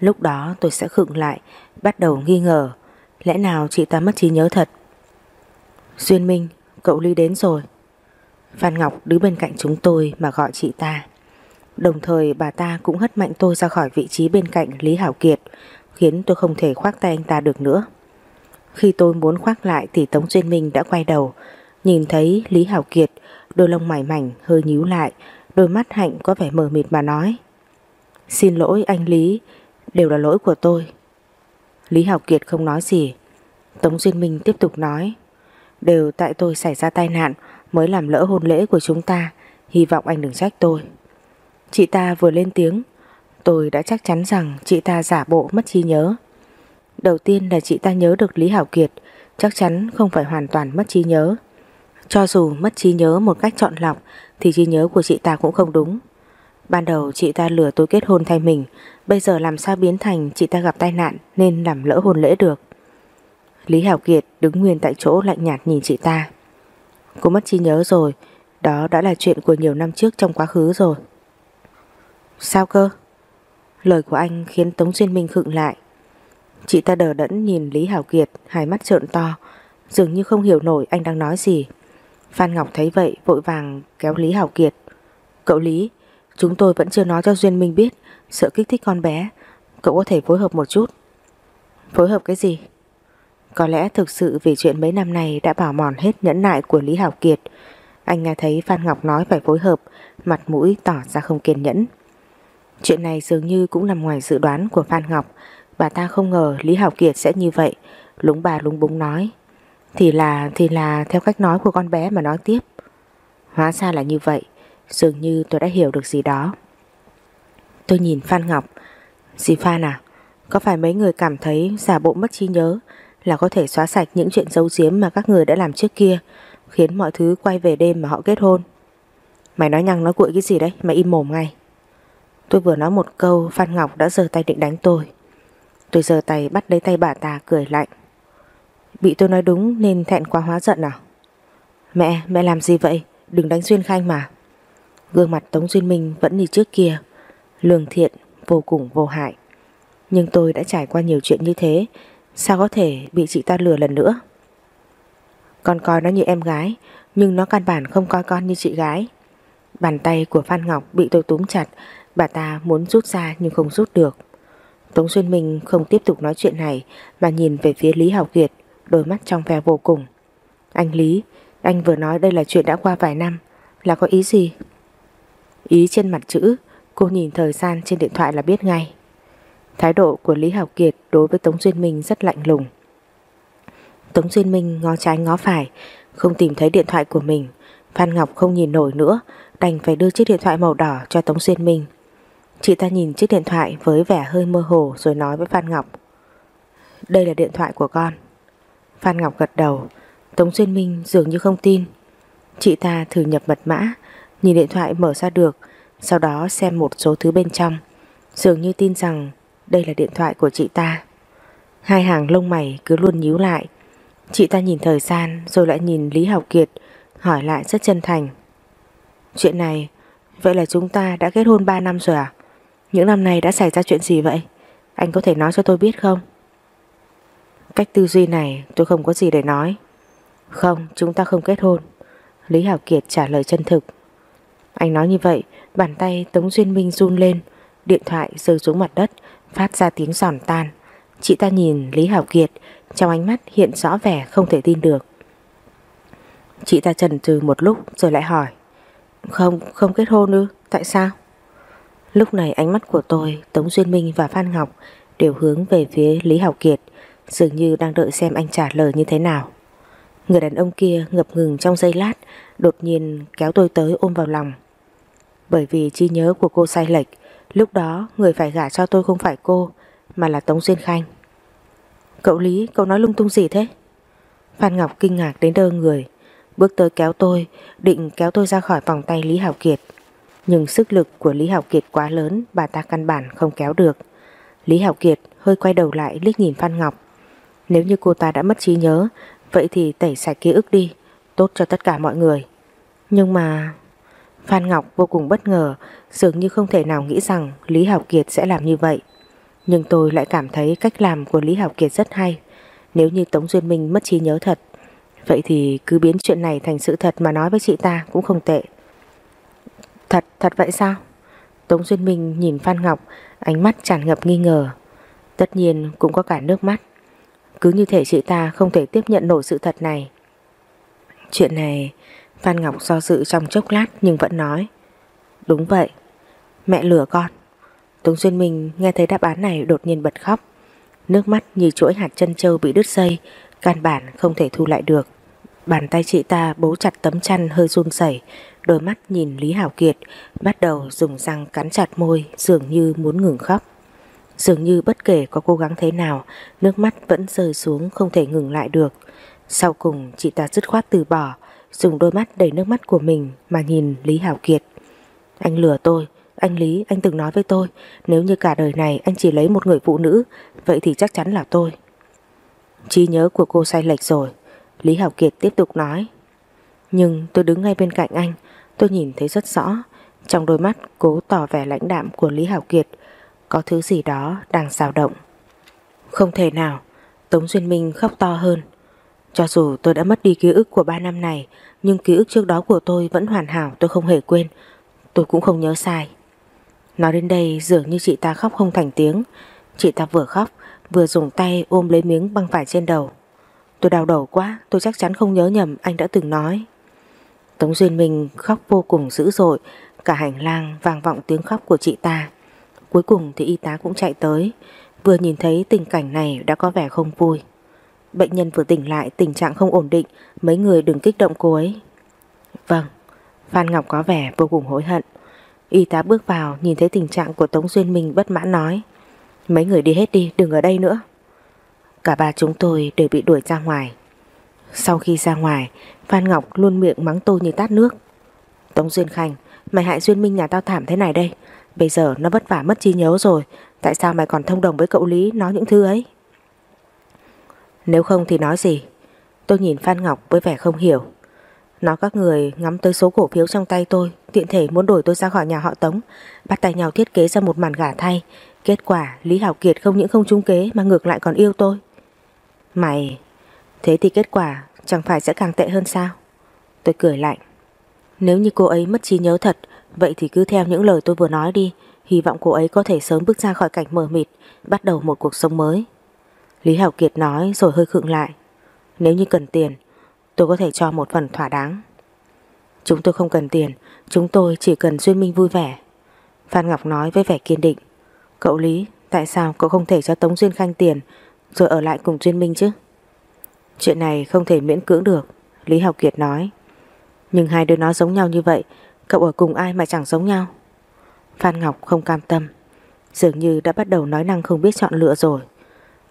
Lúc đó tôi sẽ khựng lại, Bắt đầu nghi ngờ. Lẽ nào chị ta mất trí nhớ thật? Duyên Minh, Cậu Ly đến rồi. Phan Ngọc đứng bên cạnh chúng tôi mà gọi chị ta. Đồng thời bà ta cũng hất mạnh tôi ra khỏi vị trí bên cạnh Lý Hảo Kiệt khiến tôi không thể khoác tay anh ta được nữa. Khi tôi muốn khoác lại thì Tống Duyên Minh đã quay đầu, nhìn thấy Lý Hảo Kiệt, đôi lông mày mảnh hơi nhíu lại, đôi mắt hạnh có vẻ mờ mịt mà nói. Xin lỗi anh Lý, đều là lỗi của tôi. Lý Hảo Kiệt không nói gì. Tống Duyên Minh tiếp tục nói. Đều tại tôi xảy ra tai nạn mới làm lỡ hôn lễ của chúng ta, hy vọng anh đừng trách tôi. Chị ta vừa lên tiếng, Tôi đã chắc chắn rằng chị ta giả bộ mất trí nhớ. Đầu tiên là chị ta nhớ được Lý Hảo Kiệt, chắc chắn không phải hoàn toàn mất trí nhớ. Cho dù mất trí nhớ một cách chọn lọc thì trí nhớ của chị ta cũng không đúng. Ban đầu chị ta lừa tôi kết hôn thay mình, bây giờ làm sao biến thành chị ta gặp tai nạn nên làm lỡ hôn lễ được. Lý Hảo Kiệt đứng nguyên tại chỗ lạnh nhạt nhìn chị ta. Cô mất trí nhớ rồi, đó đã là chuyện của nhiều năm trước trong quá khứ rồi. Sao cơ? Lời của anh khiến Tống Duyên Minh khựng lại. Chị ta đờ đẫn nhìn Lý Hảo Kiệt, hai mắt trợn to, dường như không hiểu nổi anh đang nói gì. Phan Ngọc thấy vậy vội vàng kéo Lý Hảo Kiệt. Cậu Lý, chúng tôi vẫn chưa nói cho Duyên Minh biết, sợ kích thích con bé. Cậu có thể phối hợp một chút. Phối hợp cái gì? Có lẽ thực sự vì chuyện mấy năm này đã bảo mòn hết nhẫn nại của Lý Hảo Kiệt. Anh nghe thấy Phan Ngọc nói phải phối hợp, mặt mũi tỏ ra không kiên nhẫn. Chuyện này dường như cũng nằm ngoài dự đoán của Phan Ngọc. Bà ta không ngờ Lý Hảo Kiệt sẽ như vậy. Lúng bà lúng búng nói. Thì là, thì là theo cách nói của con bé mà nói tiếp. Hóa ra là như vậy. Dường như tôi đã hiểu được gì đó. Tôi nhìn Phan Ngọc. Dì Phan à, có phải mấy người cảm thấy giả bộ mất trí nhớ là có thể xóa sạch những chuyện giấu giếm mà các người đã làm trước kia, khiến mọi thứ quay về đêm mà họ kết hôn? Mày nói nhăng nói cuội cái gì đấy, mày im mồm ngay. Tôi vừa nói một câu Phan Ngọc đã giơ tay định đánh tôi. Tôi giơ tay bắt lấy tay bà ta cười lạnh. Bị tôi nói đúng nên thẹn quá hóa giận à? Mẹ, mẹ làm gì vậy? Đừng đánh Duyên Khanh mà. Gương mặt Tống Duyên Minh vẫn như trước kia Lương thiện, vô cùng vô hại. Nhưng tôi đã trải qua nhiều chuyện như thế Sao có thể bị chị ta lừa lần nữa? Con coi nó như em gái Nhưng nó căn bản không coi con như chị gái. Bàn tay của Phan Ngọc bị tôi túm chặt Bà ta muốn rút ra nhưng không rút được. Tống Xuyên Minh không tiếp tục nói chuyện này Mà nhìn về phía Lý Hảo Kiệt Đôi mắt trong veo vô cùng. Anh Lý, anh vừa nói đây là chuyện đã qua vài năm Là có ý gì? Ý trên mặt chữ Cô nhìn thời gian trên điện thoại là biết ngay. Thái độ của Lý Hảo Kiệt Đối với Tống Duyên Minh rất lạnh lùng. Tống Duyên Minh ngó trái ngó phải Không tìm thấy điện thoại của mình. Phan Ngọc không nhìn nổi nữa Đành phải đưa chiếc điện thoại màu đỏ cho Tống Duyên Minh. Chị ta nhìn chiếc điện thoại với vẻ hơi mơ hồ rồi nói với Phan Ngọc. Đây là điện thoại của con. Phan Ngọc gật đầu. Tống Duyên Minh dường như không tin. Chị ta thử nhập mật mã, Nhìn điện thoại mở ra được, Sau đó xem một số thứ bên trong. Dường như tin rằng đây là điện thoại của chị ta. Hai hàng lông mày cứ luôn nhíu lại. Chị ta nhìn thời gian Rồi lại nhìn Lý Học Kiệt, Hỏi lại rất chân thành. Chuyện này, Vậy là chúng ta đã kết hôn 3 năm rồi à? Những năm này đã xảy ra chuyện gì vậy? Anh có thể nói cho tôi biết không? Cách tư duy này tôi không có gì để nói. Không, chúng ta không kết hôn. Lý Hảo Kiệt trả lời chân thực. Anh nói như vậy, bàn tay Tống Duyên Minh run lên, điện thoại rơi xuống mặt đất, phát ra tiếng giòn tan. Chị ta nhìn Lý Hảo Kiệt, trong ánh mắt hiện rõ vẻ không thể tin được. Chị ta chần chừ một lúc rồi lại hỏi. Không, không kết hôn ư? Tại sao? Lúc này ánh mắt của tôi, Tống Duyên Minh và Phan Ngọc đều hướng về phía Lý Hảo Kiệt, dường như đang đợi xem anh trả lời như thế nào. Người đàn ông kia ngập ngừng trong giây lát, đột nhiên kéo tôi tới ôm vào lòng. Bởi vì trí nhớ của cô sai lệch, lúc đó người phải gả cho tôi không phải cô, mà là Tống Duyên Khanh. Cậu Lý, cậu nói lung tung gì thế? Phan Ngọc kinh ngạc đến đơ người, bước tới kéo tôi, định kéo tôi ra khỏi vòng tay Lý Hảo Kiệt. Nhưng sức lực của Lý Hảo Kiệt quá lớn bà ta căn bản không kéo được. Lý Hảo Kiệt hơi quay đầu lại liếc nhìn Phan Ngọc. Nếu như cô ta đã mất trí nhớ, vậy thì tẩy sạch ký ức đi, tốt cho tất cả mọi người. Nhưng mà... Phan Ngọc vô cùng bất ngờ, dường như không thể nào nghĩ rằng Lý Hảo Kiệt sẽ làm như vậy. Nhưng tôi lại cảm thấy cách làm của Lý Hảo Kiệt rất hay. Nếu như Tống Duyên Minh mất trí nhớ thật, vậy thì cứ biến chuyện này thành sự thật mà nói với chị ta cũng không tệ. Thật, thật vậy sao? Tống Duyên Minh nhìn Phan Ngọc, ánh mắt tràn ngập nghi ngờ. Tất nhiên cũng có cả nước mắt. Cứ như thể chị ta không thể tiếp nhận nổi sự thật này. Chuyện này, Phan Ngọc do dự trong chốc lát nhưng vẫn nói. Đúng vậy, mẹ lừa con. Tống Duyên Minh nghe thấy đáp án này đột nhiên bật khóc. Nước mắt như chuỗi hạt chân trâu bị đứt dây, căn bản không thể thu lại được. Bàn tay chị ta bấu chặt tấm chăn hơi run rẩy, đôi mắt nhìn Lý Hảo Kiệt, bắt đầu dùng răng cắn chặt môi dường như muốn ngừng khóc. Dường như bất kể có cố gắng thế nào, nước mắt vẫn rơi xuống không thể ngừng lại được. Sau cùng chị ta dứt khoát từ bỏ, dùng đôi mắt đầy nước mắt của mình mà nhìn Lý Hảo Kiệt. Anh lừa tôi, anh Lý, anh từng nói với tôi, nếu như cả đời này anh chỉ lấy một người phụ nữ, vậy thì chắc chắn là tôi. Trí nhớ của cô sai lệch rồi, Lý Hảo Kiệt tiếp tục nói. Nhưng tôi đứng ngay bên cạnh anh, tôi nhìn thấy rất rõ, trong đôi mắt cố tỏ vẻ lãnh đạm của Lý Hảo Kiệt, có thứ gì đó đang dao động. Không thể nào, Tống Duyên Minh khóc to hơn. Cho dù tôi đã mất đi ký ức của 3 năm này, nhưng ký ức trước đó của tôi vẫn hoàn hảo tôi không hề quên. Tôi cũng không nhớ sai. Nói đến đây dường như chị ta khóc không thành tiếng. Chị ta vừa khóc, vừa dùng tay ôm lấy miếng băng vải trên đầu. Tôi đau đầu quá, tôi chắc chắn không nhớ nhầm anh đã từng nói. Tống Duyên Minh khóc vô cùng dữ dội, cả hành lang vang vọng tiếng khóc của chị ta. Cuối cùng thì y tá cũng chạy tới, vừa nhìn thấy tình cảnh này đã có vẻ không vui. Bệnh nhân vừa tỉnh lại tình trạng không ổn định, mấy người đừng kích động cô ấy. Vâng, Phan Ngọc có vẻ vô cùng hối hận. Y tá bước vào nhìn thấy tình trạng của Tống Duyên Minh bất mãn nói. Mấy người đi hết đi, đừng ở đây nữa. Cả ba chúng tôi đều bị đuổi ra ngoài. Sau khi ra ngoài, Phan Ngọc luôn miệng mắng tôi như tát nước. Tống Duyên Khanh, mày hại Duyên Minh nhà tao thảm thế này đây. Bây giờ nó vất vả mất trí nhớ rồi, tại sao mày còn thông đồng với cậu Lý nói những thứ ấy? Nếu không thì nói gì? Tôi nhìn Phan Ngọc với vẻ không hiểu. Nó các người ngắm tới số cổ phiếu trong tay tôi, tiện thể muốn đổi tôi ra khỏi nhà họ Tống, bắt tay nhau thiết kế ra một màn gả thay. Kết quả Lý Hảo Kiệt không những không trúng kế mà ngược lại còn yêu tôi. Mày... Thế thì kết quả chẳng phải sẽ càng tệ hơn sao? Tôi cười lạnh. Nếu như cô ấy mất trí nhớ thật, vậy thì cứ theo những lời tôi vừa nói đi. Hy vọng cô ấy có thể sớm bước ra khỏi cảnh mờ mịt, bắt đầu một cuộc sống mới. Lý Hảo Kiệt nói rồi hơi khựng lại. Nếu như cần tiền, tôi có thể cho một phần thỏa đáng. Chúng tôi không cần tiền, chúng tôi chỉ cần Duyên Minh vui vẻ. Phan Ngọc nói với vẻ kiên định. Cậu Lý, tại sao cậu không thể cho Tống Duyên Khanh tiền rồi ở lại cùng Duyên Minh chứ? Chuyện này không thể miễn cưỡng được, Lý Học Kiệt nói. Nhưng hai đứa nó giống nhau như vậy, cậu ở cùng ai mà chẳng giống nhau? Phan Ngọc không cam tâm, dường như đã bắt đầu nói năng không biết chọn lựa rồi.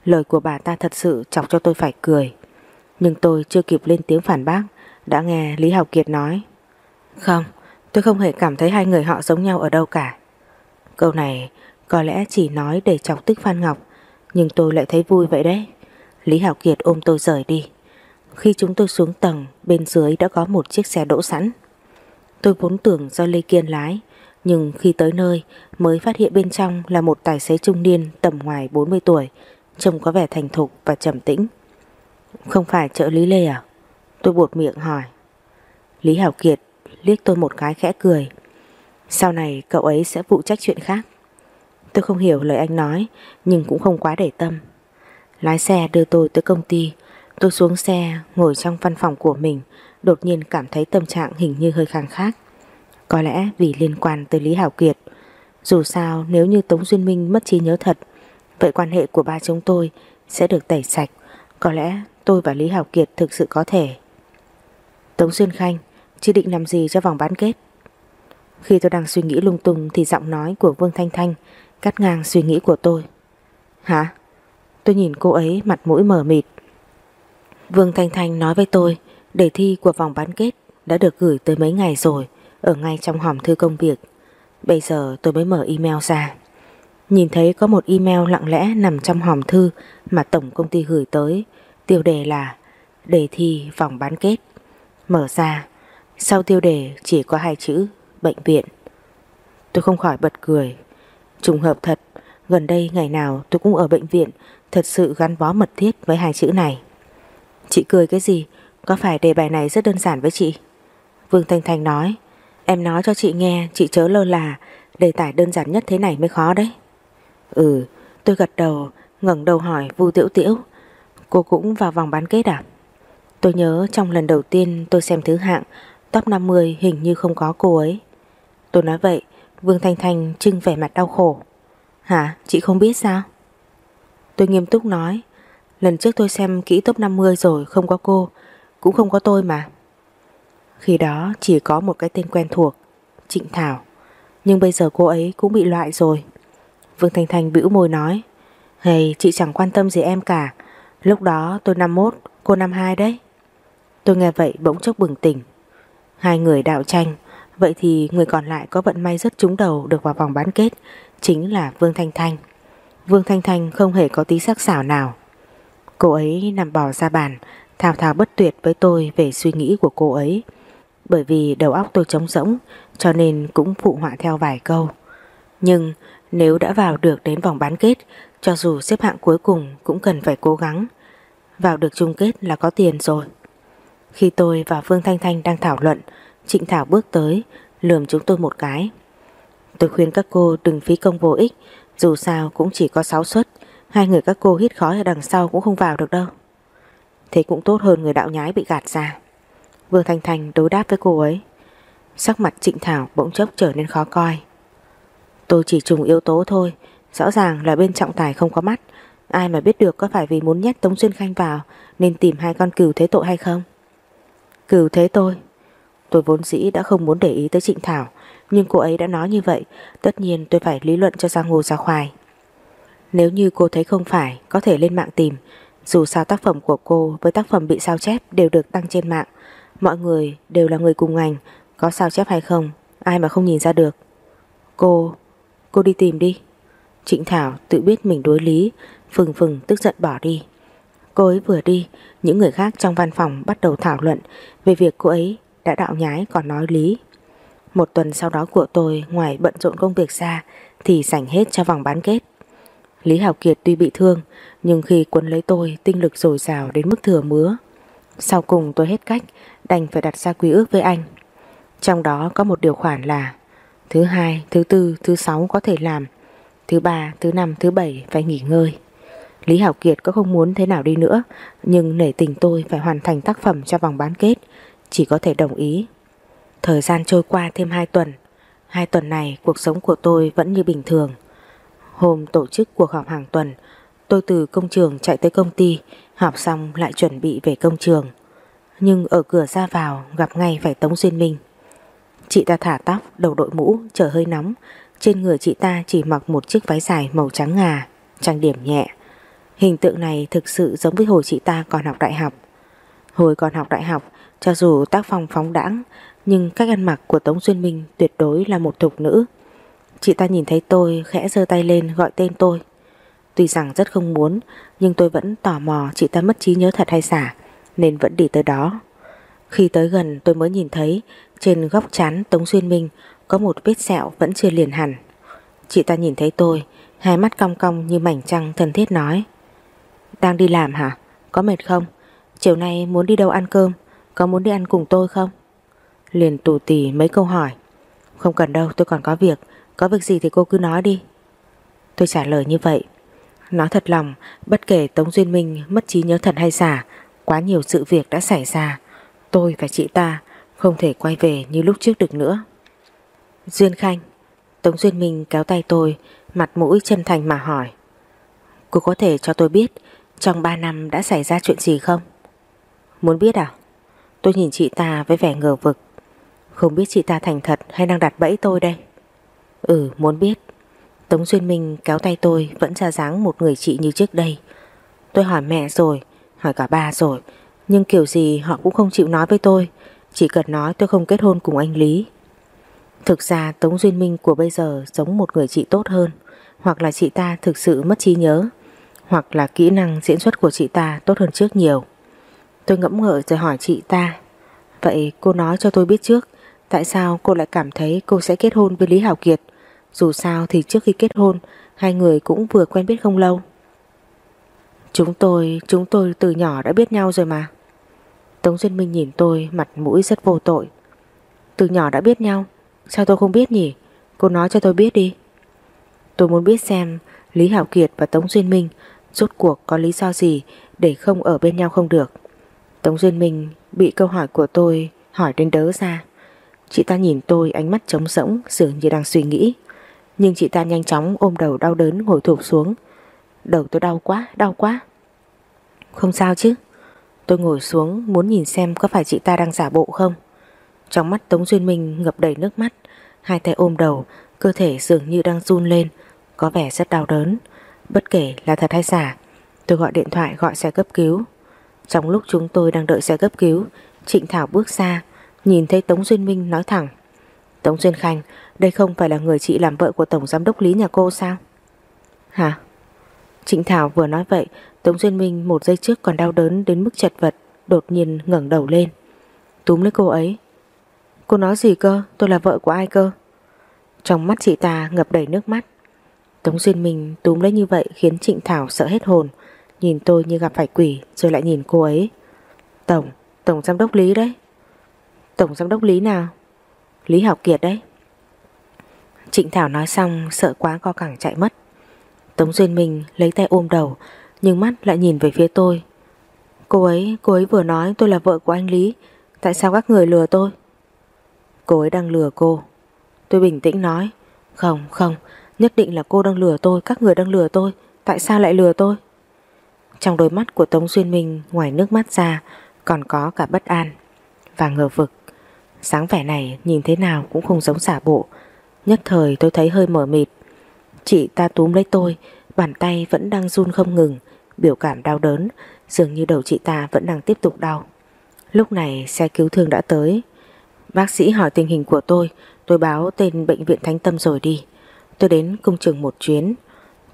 Lời của bà ta thật sự chọc cho tôi phải cười. Nhưng tôi chưa kịp lên tiếng phản bác, đã nghe Lý Học Kiệt nói. Không, tôi không hề cảm thấy hai người họ giống nhau ở đâu cả. Câu này có lẽ chỉ nói để chọc tức Phan Ngọc, nhưng tôi lại thấy vui vậy đấy. Lý Hảo Kiệt ôm tôi rời đi. Khi chúng tôi xuống tầng, bên dưới đã có một chiếc xe đỗ sẵn. Tôi vốn tưởng do Lê Kiên lái, nhưng khi tới nơi mới phát hiện bên trong là một tài xế trung niên tầm ngoài 40 tuổi, trông có vẻ thành thục và trầm tĩnh. Không phải trợ lý Lê à? Tôi buột miệng hỏi. Lý Hảo Kiệt liếc tôi một cái khẽ cười. Sau này cậu ấy sẽ phụ trách chuyện khác. Tôi không hiểu lời anh nói, nhưng cũng không quá để tâm. Lái xe đưa tôi tới công ty, tôi xuống xe ngồi trong văn phòng của mình, đột nhiên cảm thấy tâm trạng hình như hơi khang khác. Có lẽ vì liên quan tới Lý Hảo Kiệt. Dù sao nếu như Tống Duyên Minh mất trí nhớ thật, vậy quan hệ của ba chúng tôi sẽ được tẩy sạch. Có lẽ tôi và Lý Hảo Kiệt thực sự có thể. Tống Duyên Khanh, chỉ định làm gì cho vòng bán kết? Khi tôi đang suy nghĩ lung tung thì giọng nói của Vương Thanh Thanh cắt ngang suy nghĩ của tôi. Hả? Tôi nhìn cô ấy mặt mũi mờ mịt. Vương Thanh Thanh nói với tôi đề thi của vòng bán kết đã được gửi tới mấy ngày rồi ở ngay trong hòm thư công việc. Bây giờ tôi mới mở email ra. Nhìn thấy có một email lặng lẽ nằm trong hòm thư mà tổng công ty gửi tới. Tiêu đề là đề thi vòng bán kết. Mở ra, sau tiêu đề chỉ có hai chữ bệnh viện. Tôi không khỏi bật cười. Trùng hợp thật, gần đây ngày nào tôi cũng ở bệnh viện thật sự gắn bó mật thiết với hai chữ này. Chị cười cái gì? Có phải đề bài này rất đơn giản với chị? Vương Thanh Thanh nói, Em nói cho chị nghe, chị chớ lơ là, Đề tài đơn giản nhất thế này mới khó đấy Ừ tôi gật đầu, ngẩng đầu hỏi Vu Tiểu Tiểu, Cô cũng vào vòng bán kết à? Tôi nhớ trong lần đầu tiên tôi xem thứ hạng, Top 50 hình như không có cô ấy Tôi nói vậy, Vương Thanh Thanh trưng vẻ mặt đau khổ Hả? Chị không biết sao? Tôi nghiêm túc nói, Lần trước tôi xem kỹ top 50 rồi, Không có cô, Cũng không có tôi mà. Khi đó chỉ có một cái tên quen thuộc, Trịnh Thảo. Nhưng bây giờ cô ấy cũng bị loại rồi. Vương Thanh Thanh bĩu môi nói Hey chị chẳng quan tâm gì em cả. Lúc đó tôi năm mốt, Cô năm hai đấy. Tôi nghe vậy bỗng chốc bừng tỉnh. Hai người đạo tranh, Vậy thì người còn lại có vận may rất trúng đầu Được vào vòng bán kết, Chính là Vương Thanh Thanh Vương Thanh Thanh không hề có tí sắc xảo nào. Cô ấy nằm bò ra bàn, Thao thao bất tuyệt với tôi Về suy nghĩ của cô ấy. Bởi vì đầu óc tôi trống rỗng, Cho nên cũng phụ họa theo vài câu. Nhưng nếu đã vào được đến vòng bán kết, Cho dù xếp hạng cuối cùng Cũng cần phải cố gắng. Vào được chung kết là có tiền rồi. Khi tôi và Vương Thanh Thanh đang thảo luận, Trịnh Thảo bước tới, Lườm chúng tôi một cái. Tôi khuyên các cô đừng phí công vô ích dù sao cũng chỉ có 6 suất, Hai người các cô hít khói ở đằng sau cũng không vào được đâu. Thế cũng tốt hơn người đạo nhái bị gạt ra. Vương Thanh Thanh đối đáp với cô ấy. Sắc mặt Trịnh Thảo bỗng chốc trở nên khó coi. Tôi chỉ trùng yếu tố thôi, Rõ ràng là bên trọng tài không có mắt. Ai mà biết được có phải vì muốn nhét Tống Xuyên Khanh vào Nên tìm hai con cừu thế tội hay không? Cừu thế tôi? Tôi vốn dĩ đã không muốn để ý tới Trịnh Thảo nhưng cô ấy đã nói như vậy Tất nhiên tôi phải lý luận cho Giang Hồ ra khoai. Nếu như cô thấy không phải Có thể lên mạng tìm. Dù sao tác phẩm của cô với tác phẩm bị sao chép Đều được đăng trên mạng. Mọi người đều là người cùng ngành Có sao chép hay không Ai mà không nhìn ra được. Cô, cô đi tìm đi. Trịnh Thảo tự biết mình đối lý Phừng phừng tức giận bỏ đi. Cô ấy vừa đi Những người khác trong văn phòng bắt đầu thảo luận Về việc cô ấy đã đạo nhái còn nói lý. Một tuần sau đó của tôi ngoài bận rộn công việc ra thì dành hết cho vòng bán kết. Lý Hảo Kiệt tuy bị thương nhưng khi quân lấy tôi tinh lực dồi dào đến mức thừa mứa. Sau cùng tôi hết cách đành phải đặt ra quy ước với anh. Trong đó có một điều khoản là thứ hai, thứ tư, thứ sáu có thể làm, thứ ba, thứ năm, thứ bảy phải nghỉ ngơi. Lý Hảo Kiệt có không muốn thế nào đi nữa nhưng nể tình tôi phải hoàn thành tác phẩm cho vòng bán kết chỉ có thể đồng ý. Thời gian trôi qua thêm 2 tuần, hai tuần này cuộc sống của tôi vẫn như bình thường. Hôm tổ chức cuộc họp hàng tuần, tôi từ công trường chạy tới công ty, họp xong lại chuẩn bị về công trường. Nhưng ở cửa ra vào gặp ngay phải Tống Duyên Minh. Chị ta thả tóc, đầu đội mũ, trở hơi nóng. Trên người chị ta chỉ mặc một chiếc váy dài màu trắng ngà, trang điểm nhẹ. Hình tượng này thực sự giống với hồi chị ta còn học đại học. Hồi còn học đại học, cho dù tác phong phóng đãng nhưng cách ăn mặc của Tống Duyên Minh tuyệt đối là một thục nữ. Chị ta nhìn thấy tôi khẽ giơ tay lên gọi tên tôi. Tuy rằng rất không muốn nhưng tôi vẫn tò mò chị ta mất trí nhớ thật hay giả nên vẫn đi tới đó. Khi tới gần tôi mới nhìn thấy trên góc chán Tống Duyên Minh có một vết sẹo vẫn chưa liền hẳn. Chị ta nhìn thấy tôi, hai mắt cong cong như mảnh trăng thân thiết nói. Đang đi làm hả? Có mệt không? Chiều nay muốn đi đâu ăn cơm? Có muốn đi ăn cùng tôi không? Liền tù tì mấy câu hỏi. Không cần đâu, tôi còn có việc. Có việc gì thì cô cứ nói đi. Tôi trả lời như vậy. Nói thật lòng, Bất kể Tống Duyên Minh mất trí nhớ thật hay giả, Quá nhiều sự việc đã xảy ra. Tôi và chị ta Không thể quay về như lúc trước được nữa. Duyên Khanh, Tống Duyên Minh kéo tay tôi, Mặt mũi chân thành mà hỏi. Cô có thể cho tôi biết Trong 3 năm đã xảy ra chuyện gì không? Muốn biết à? Tôi nhìn chị ta với vẻ ngờ vực. Không biết chị ta thành thật hay đang đặt bẫy tôi đây? Ừ muốn biết. Tống Duyên Minh kéo tay tôi, Vẫn ra dáng một người chị như trước đây. Tôi hỏi mẹ rồi, Hỏi cả ba rồi, Nhưng kiểu gì họ cũng không chịu nói với tôi. Chỉ cần nói tôi không kết hôn cùng anh Lý. Thực ra, Tống Duyên Minh của bây giờ Giống một người chị tốt hơn, Hoặc là chị ta thực sự mất trí nhớ, Hoặc là kỹ năng diễn xuất của chị ta tốt hơn trước nhiều. Tôi ngẫm ngợi rồi hỏi chị ta, Vậy cô nói cho tôi biết trước Tại sao cô lại cảm thấy cô sẽ kết hôn với Lý Hảo Kiệt? Dù sao thì trước khi kết hôn, Hai người cũng vừa quen biết không lâu. Chúng tôi Chúng tôi từ nhỏ đã biết nhau rồi mà. Tống Duyên Minh nhìn tôi, Mặt mũi rất vô tội. Từ nhỏ đã biết nhau? Sao tôi không biết nhỉ? Cô nói cho tôi biết đi. Tôi muốn biết xem Lý Hảo Kiệt và Tống Duyên Minh Rốt cuộc có lý do gì Để không ở bên nhau không được. Tống Duyên Minh bị câu hỏi của tôi hỏi đến đớ ra. Chị ta nhìn tôi ánh mắt trống rỗng dường như đang suy nghĩ. Nhưng chị ta nhanh chóng ôm đầu đau đớn ngồi thụp xuống. Đầu tôi đau quá, đau quá. Không sao chứ. Tôi ngồi xuống muốn nhìn xem có phải chị ta đang giả bộ không. Trong mắt Tống Duyên Minh ngập đầy nước mắt. Hai tay ôm đầu, cơ thể dường như đang run lên. Có vẻ rất đau đớn Bất kể là thật hay giả Tôi gọi điện thoại gọi xe cấp cứu Trong lúc chúng tôi đang đợi xe cấp cứu Trịnh Thảo bước ra Nhìn thấy Tống Duyên Minh nói thẳng. Tống Duyên Khanh Đây không phải là người chị làm vợ của Tổng Giám đốc Lý nhà cô sao? Hả? Trịnh Thảo vừa nói vậy Tống Duyên Minh một giây trước còn đau đớn đến mức chật vật Đột nhiên ngẩng đầu lên. Túm lấy cô ấy. Cô nói gì cơ? Tôi là vợ của ai cơ? Trong mắt chị ta ngập đầy nước mắt. Tống Duyên Minh túm lấy như vậy Khiến Trịnh Thảo sợ hết hồn. Nhìn tôi như gặp phải quỷ Rồi lại nhìn cô ấy. Tổng, Tổng Giám đốc Lý đấy. Tổng Giám đốc Lý nào? Lý Học Kiệt đấy. Trịnh Thảo nói xong sợ quá co cẳng chạy mất. Tống Duyên Minh lấy tay ôm đầu Nhưng mắt lại nhìn về phía tôi. Cô ấy, cô ấy vừa nói tôi là vợ của anh Lý Tại sao các người lừa tôi? Cô ấy đang lừa cô. Tôi bình tĩnh nói Không, không, nhất định là cô đang lừa tôi Các người đang lừa tôi Tại sao lại lừa tôi? Trong đôi mắt của Tống Duyên Minh Ngoài nước mắt ra Còn có cả bất an Và ngờ vực. Sáng vẻ này nhìn thế nào cũng không giống giả bộ. Nhất thời tôi thấy hơi mở mịt. Chị ta túm lấy tôi, Bàn tay vẫn đang run không ngừng, Biểu cảm đau đớn, Dường như đầu chị ta vẫn đang tiếp tục đau. Lúc này xe cứu thương đã tới. Bác sĩ hỏi tình hình của tôi Tôi báo tên bệnh viện Thánh Tâm rồi đi. Tôi đến công trường một chuyến.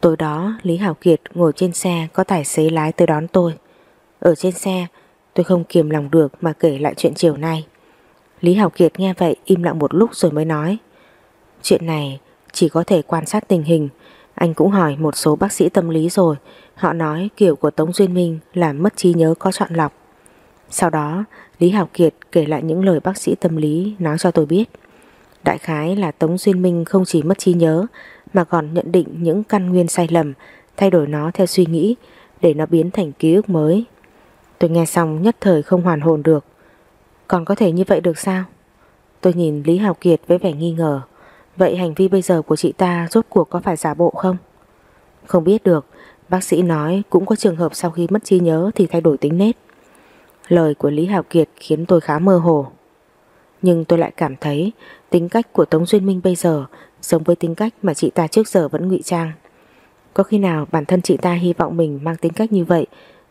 Tối đó, Lý Hảo Kiệt ngồi trên xe Có tài xế lái tới đón tôi. Ở trên xe, tôi không kiềm lòng được Mà kể lại chuyện chiều nay. Lý Hảo Kiệt nghe vậy im lặng một lúc rồi mới nói. Chuyện này chỉ có thể quan sát tình hình. Anh cũng hỏi một số bác sĩ tâm lý rồi. Họ nói kiểu của Tống Duyên Minh là mất trí nhớ có chọn lọc. Sau đó, Lý Hảo Kiệt kể lại những lời bác sĩ tâm lý nói cho tôi biết. Đại khái là Tống Duyên Minh không chỉ mất trí nhớ, Mà còn nhận định những căn nguyên sai lầm, Thay đổi nó theo suy nghĩ, Để nó biến thành ký ức mới. Tôi nghe xong nhất thời không hoàn hồn được. Còn có thể như vậy được sao Tôi nhìn Lý Hảo Kiệt với vẻ nghi ngờ Vậy hành vi bây giờ của chị ta rốt cuộc có phải giả bộ không? Không biết được, bác sĩ nói cũng có trường hợp sau khi mất trí nhớ thì thay đổi tính nết. Lời của Lý Hào Kiệt khiến tôi khá mơ hồ. Nhưng tôi lại cảm thấy tính cách của Tống Duyên Minh bây giờ giống với tính cách mà chị ta trước giờ vẫn ngụy trang. Có khi nào bản thân chị ta hy vọng mình mang tính cách như vậy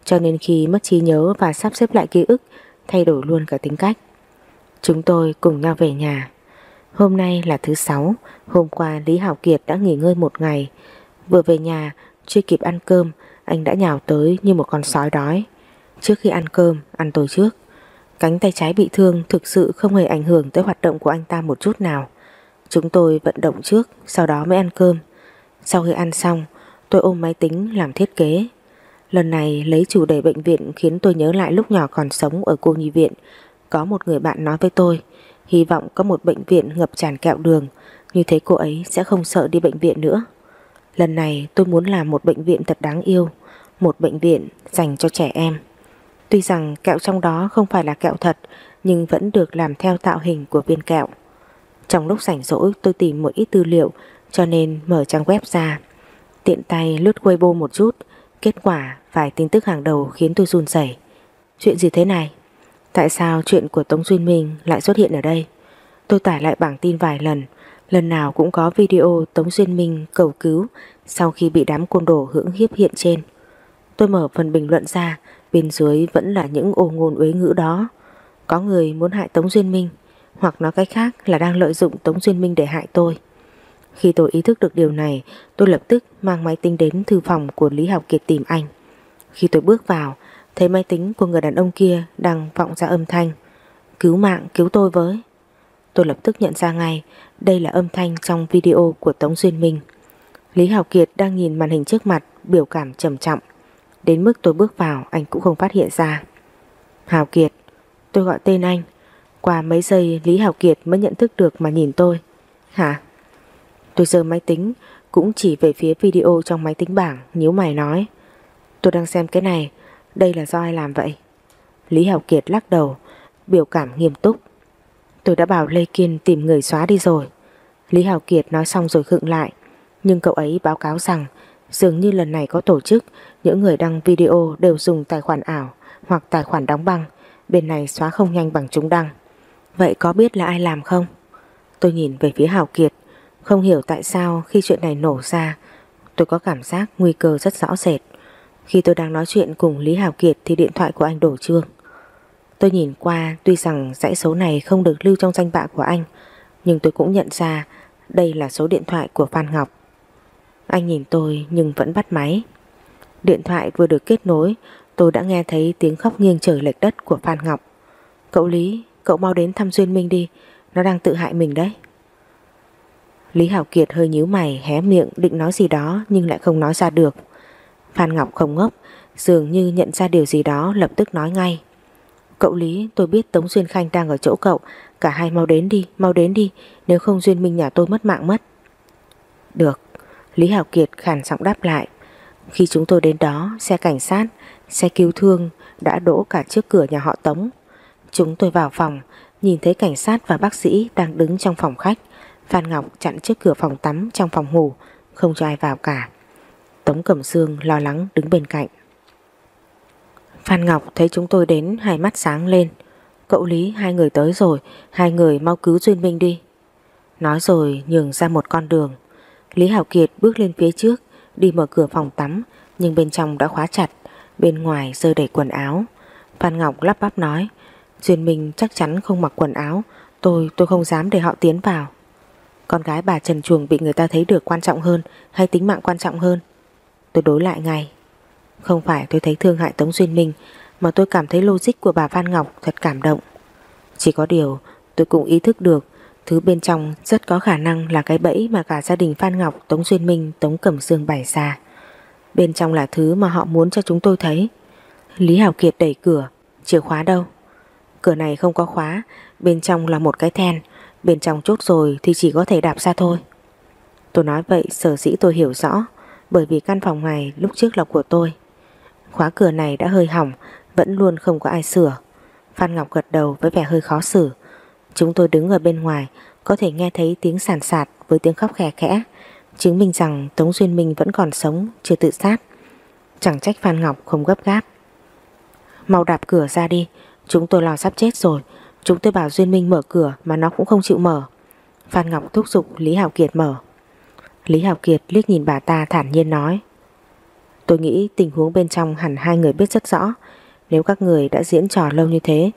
cho nên khi mất trí nhớ và sắp xếp lại ký ức thay đổi luôn cả tính cách. Chúng tôi cùng nhau về nhà. Hôm nay là thứ sáu, hôm qua Lý Hảo Kiệt đã nghỉ ngơi một ngày. Vừa về nhà, chưa kịp ăn cơm, anh đã nhào tới như một con sói đói. Trước khi ăn cơm, ăn tôi trước. Cánh tay trái bị thương thực sự không hề ảnh hưởng tới hoạt động của anh ta một chút nào. Chúng tôi vận động trước, sau đó mới ăn cơm. Sau khi ăn xong, tôi ôm máy tính làm thiết kế. Lần này lấy chủ đề bệnh viện khiến tôi nhớ lại lúc nhỏ còn sống ở cô nhi viện. Có một người bạn nói với tôi, Hy vọng có một bệnh viện ngập tràn kẹo đường Như thế cô ấy sẽ không sợ đi bệnh viện nữa. Lần này tôi muốn làm một bệnh viện thật đáng yêu Một bệnh viện dành cho trẻ em. Tuy rằng kẹo trong đó không phải là kẹo thật Nhưng vẫn được làm theo tạo hình của viên kẹo. Trong lúc rảnh rỗi tôi tìm một ít tư liệu Cho nên mở trang web ra. Tiện tay lướt Weibo một chút. Kết quả vài tin tức hàng đầu khiến tôi run rẩy. Chuyện gì thế này? Tại sao chuyện của Tống Duyên Minh lại xuất hiện ở đây? Tôi tải lại bảng tin vài lần, lần nào cũng có video Tống Duyên Minh cầu cứu sau khi bị đám côn đồ hưởng hiếp hiện trên. Tôi mở phần bình luận ra, bên dưới vẫn là những ô ngôn uế ngữ đó. Có người muốn hại Tống Duyên Minh, hoặc nói cách khác là đang lợi dụng Tống Duyên Minh để hại tôi. Khi tôi ý thức được điều này, tôi lập tức mang máy tính đến thư phòng của Lý Học Kiệt tìm anh. Khi tôi bước vào, Thấy máy tính của người đàn ông kia đang vọng ra âm thanh. Cứu mạng cứu tôi với. Tôi lập tức nhận ra ngay Đây là âm thanh trong video của Tống Duyên Minh. Lý Hảo Kiệt đang nhìn màn hình trước mặt Biểu cảm trầm trọng. Đến mức tôi bước vào anh cũng không phát hiện ra. Hào Kiệt Tôi gọi tên anh. Qua mấy giây Lý Hảo Kiệt mới nhận thức được mà nhìn tôi. Hả? Tôi giơ máy tính Cũng chỉ về phía video trong máy tính bảng nhíu mày nói Tôi đang xem cái này đây là do ai làm vậy? Lý Hảo Kiệt lắc đầu, biểu cảm nghiêm túc. Tôi đã bảo Lê Kiên tìm người xóa đi rồi. Lý Hảo Kiệt nói xong rồi khựng lại, nhưng cậu ấy báo cáo rằng dường như lần này có tổ chức những người đăng video đều dùng tài khoản ảo hoặc tài khoản đóng băng, bên này xóa không nhanh bằng chúng đăng. Vậy có biết là ai làm không? Tôi nhìn về phía Hảo Kiệt, không hiểu tại sao khi chuyện này nổ ra, Tôi có cảm giác nguy cơ rất rõ rệt. Khi tôi đang nói chuyện cùng Lý Hào Kiệt thì điện thoại của anh đổ chuông Tôi nhìn qua tuy rằng dãy số này không được lưu trong danh bạ của anh nhưng tôi cũng nhận ra đây là số điện thoại của Phan Ngọc. Anh nhìn tôi nhưng vẫn bắt máy. Điện thoại vừa được kết nối tôi đã nghe thấy tiếng khóc nghiêng trời lệch đất của Phan Ngọc. Cậu Lý, cậu mau đến thăm Duyên Minh đi, nó đang tự hại mình đấy. Lý Hảo Kiệt hơi nhíu mày hé miệng định nói gì đó nhưng lại không nói ra được. Phan Ngọc không ngốc, dường như nhận ra điều gì đó lập tức nói ngay. Cậu Lý, tôi biết Tống Duyên Khanh đang ở chỗ cậu, cả hai mau đến đi, mau đến đi, nếu không Duyên Minh nhà tôi mất mạng mất. Được, Lý Hảo Kiệt khàn giọng đáp lại. Khi chúng tôi đến đó, xe cảnh sát, xe cứu thương đã đỗ cả trước cửa nhà họ Tống. Chúng tôi vào phòng, nhìn thấy cảnh sát và bác sĩ đang đứng trong phòng khách. Phan Ngọc chặn trước cửa phòng tắm trong phòng ngủ, không cho ai vào cả. Tống Cẩm Sương lo lắng đứng bên cạnh. Phan Ngọc thấy chúng tôi đến hai mắt sáng lên. Cậu Lý hai người tới rồi, hai người mau cứu Duyên Minh đi. Nói rồi nhường ra một con đường. Lý Hảo Kiệt bước lên phía trước, đi mở cửa phòng tắm, nhưng bên trong đã khóa chặt, bên ngoài rơi đầy quần áo. Phan Ngọc lắp bắp nói, Duyên Minh chắc chắn không mặc quần áo, tôi tôi không dám để họ tiến vào. Con gái bà Trần Chuồng bị người ta thấy được quan trọng hơn hay tính mạng quan trọng hơn? Tôi đối lại ngay. Không phải tôi thấy thương hại Tống Duyên Minh mà tôi cảm thấy logic của bà Phan Ngọc thật cảm động. Chỉ có điều tôi cũng ý thức được thứ bên trong rất có khả năng là cái bẫy mà cả gia đình Phan Ngọc, Tống Duyên Minh, Tống Cẩm Sương bày ra. Bên trong là thứ mà họ muốn cho chúng tôi thấy. Lý Hảo Kiệt đẩy cửa, chìa khóa đâu? Cửa này không có khóa, bên trong là một cái then, bên trong chốt rồi thì chỉ có thể đạp ra thôi. Tôi nói vậy sở dĩ tôi hiểu rõ, bởi vì căn phòng này lúc trước là của tôi. Khóa cửa này đã hơi hỏng, vẫn luôn không có ai sửa. Phan Ngọc gật đầu với vẻ hơi khó xử. Chúng tôi đứng ở bên ngoài, có thể nghe thấy tiếng sàn sạt với tiếng khóc khè khẽ, chứng minh rằng Tống Duyên Minh vẫn còn sống, chưa tự sát. Chẳng trách Phan Ngọc không gấp gáp. Mau đạp cửa ra đi, chúng tôi lo sắp chết rồi. Chúng tôi bảo Duyên Minh mở cửa mà nó cũng không chịu mở. Phan Ngọc thúc giục Lý Hảo Kiệt mở. Lý Hảo Kiệt liếc nhìn bà ta thản nhiên nói. Tôi nghĩ tình huống bên trong hẳn hai người biết rất rõ. Nếu các người đã diễn trò lâu như thế,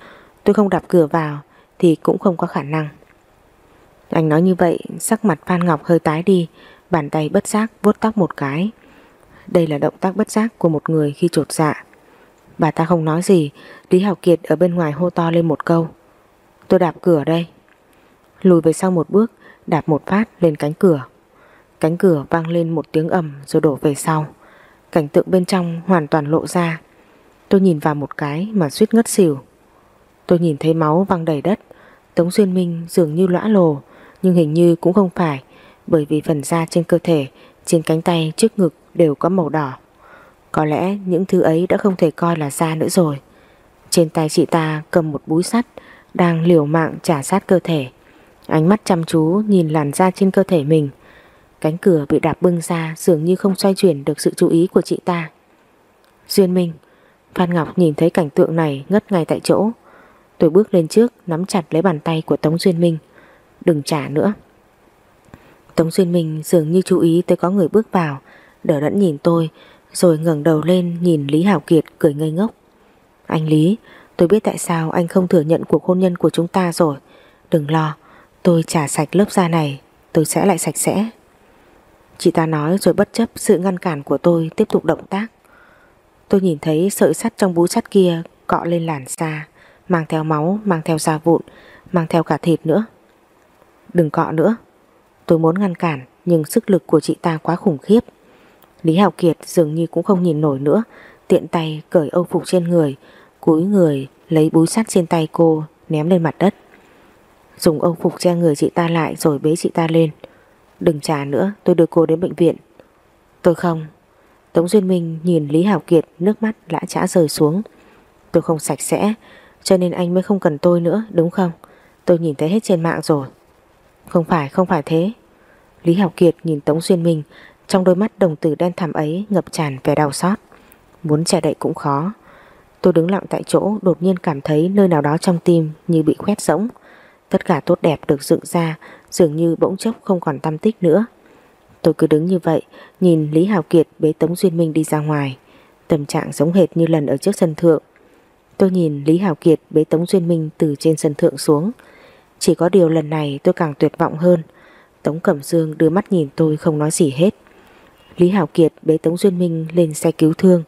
tôi không đạp cửa vào thì cũng không có khả năng. Anh nói như vậy, sắc mặt Phan Ngọc hơi tái đi, bàn tay bất giác vuốt tóc một cái. Đây là động tác bất giác của một người khi trột dạ. Bà ta không nói gì, Lý Hảo Kiệt ở bên ngoài hô to lên một câu. Tôi đạp cửa đây. Lùi về sau một bước, đạp một phát lên cánh cửa. Cánh cửa vang lên một tiếng ầm rồi đổ về sau. Cảnh tượng bên trong hoàn toàn lộ ra. Tôi nhìn vào một cái mà suýt ngất xỉu. Tôi nhìn thấy máu văng đầy đất. Tống Duyên Minh dường như lõa lồ, nhưng hình như cũng không phải, bởi vì phần da trên cơ thể, trên cánh tay, trước ngực đều có màu đỏ. Có lẽ những thứ ấy đã không thể coi là da nữa rồi. Trên tay chị ta cầm một búi sắt, đang liều mạng trả sát cơ thể. Ánh mắt chăm chú nhìn làn da trên cơ thể mình. Cánh cửa bị đạp bưng ra dường như không xoay chuyển được sự chú ý của chị ta. Duyên Minh, Phan Ngọc nhìn thấy cảnh tượng này ngất ngay tại chỗ. Tôi bước lên trước nắm chặt lấy bàn tay của Tống Duyên Minh. Đừng trả nữa. Tống Duyên Minh dường như chú ý tới có người bước vào, đỡ đẫn nhìn tôi, rồi ngẩng đầu lên nhìn Lý Hảo Kiệt cười ngây ngốc. Anh Lý, tôi biết tại sao anh không thừa nhận cuộc hôn nhân của chúng ta rồi. Đừng lo, tôi trả sạch lớp da này, tôi sẽ lại sạch sẽ. Chị ta nói rồi bất chấp sự ngăn cản của tôi tiếp tục động tác. Tôi nhìn thấy sợi sắt trong búi sắt kia cọ lên làn da, mang theo máu, mang theo da vụn, mang theo cả thịt nữa. Đừng cọ nữa. Tôi muốn ngăn cản nhưng sức lực của chị ta quá khủng khiếp. Lý Hạo Kiệt dường như cũng không nhìn nổi nữa, tiện tay cởi âu phục trên người, cúi người lấy búi sắt trên tay cô ném lên mặt đất. Dùng âu phục che người chị ta lại rồi bế chị ta lên. Đừng trả nữa, tôi đưa cô đến bệnh viện. Tôi không. Tống Duyên Minh nhìn Lý Hảo Kiệt nước mắt lã chã rời xuống. Tôi không sạch sẽ, cho nên anh mới không cần tôi nữa, đúng không? Tôi nhìn thấy hết trên mạng rồi. Không phải, không phải thế. Lý Hảo Kiệt nhìn Tống Duyên Minh, trong đôi mắt đồng tử đen thẳm ấy ngập tràn vẻ đau xót. Muốn che đậy cũng khó. Tôi đứng lặng tại chỗ, đột nhiên cảm thấy nơi nào đó trong tim như bị khoét rỗng. Tất cả tốt đẹp được dựng ra, dường như bỗng chốc không còn tâm tích nữa. Tôi cứ đứng như vậy, Nhìn Lý Hào Kiệt bế Tống Duyên Minh đi ra ngoài. Tâm trạng giống hệt như lần ở trước sân thượng. Tôi nhìn Lý Hào Kiệt bế Tống Duyên Minh từ trên sân thượng xuống. Chỉ có điều lần này tôi càng tuyệt vọng hơn. Tống Cẩm Dương đưa mắt nhìn tôi không nói gì hết. Lý hảo Kiệt bế Tống Duyên Minh lên xe cứu thương.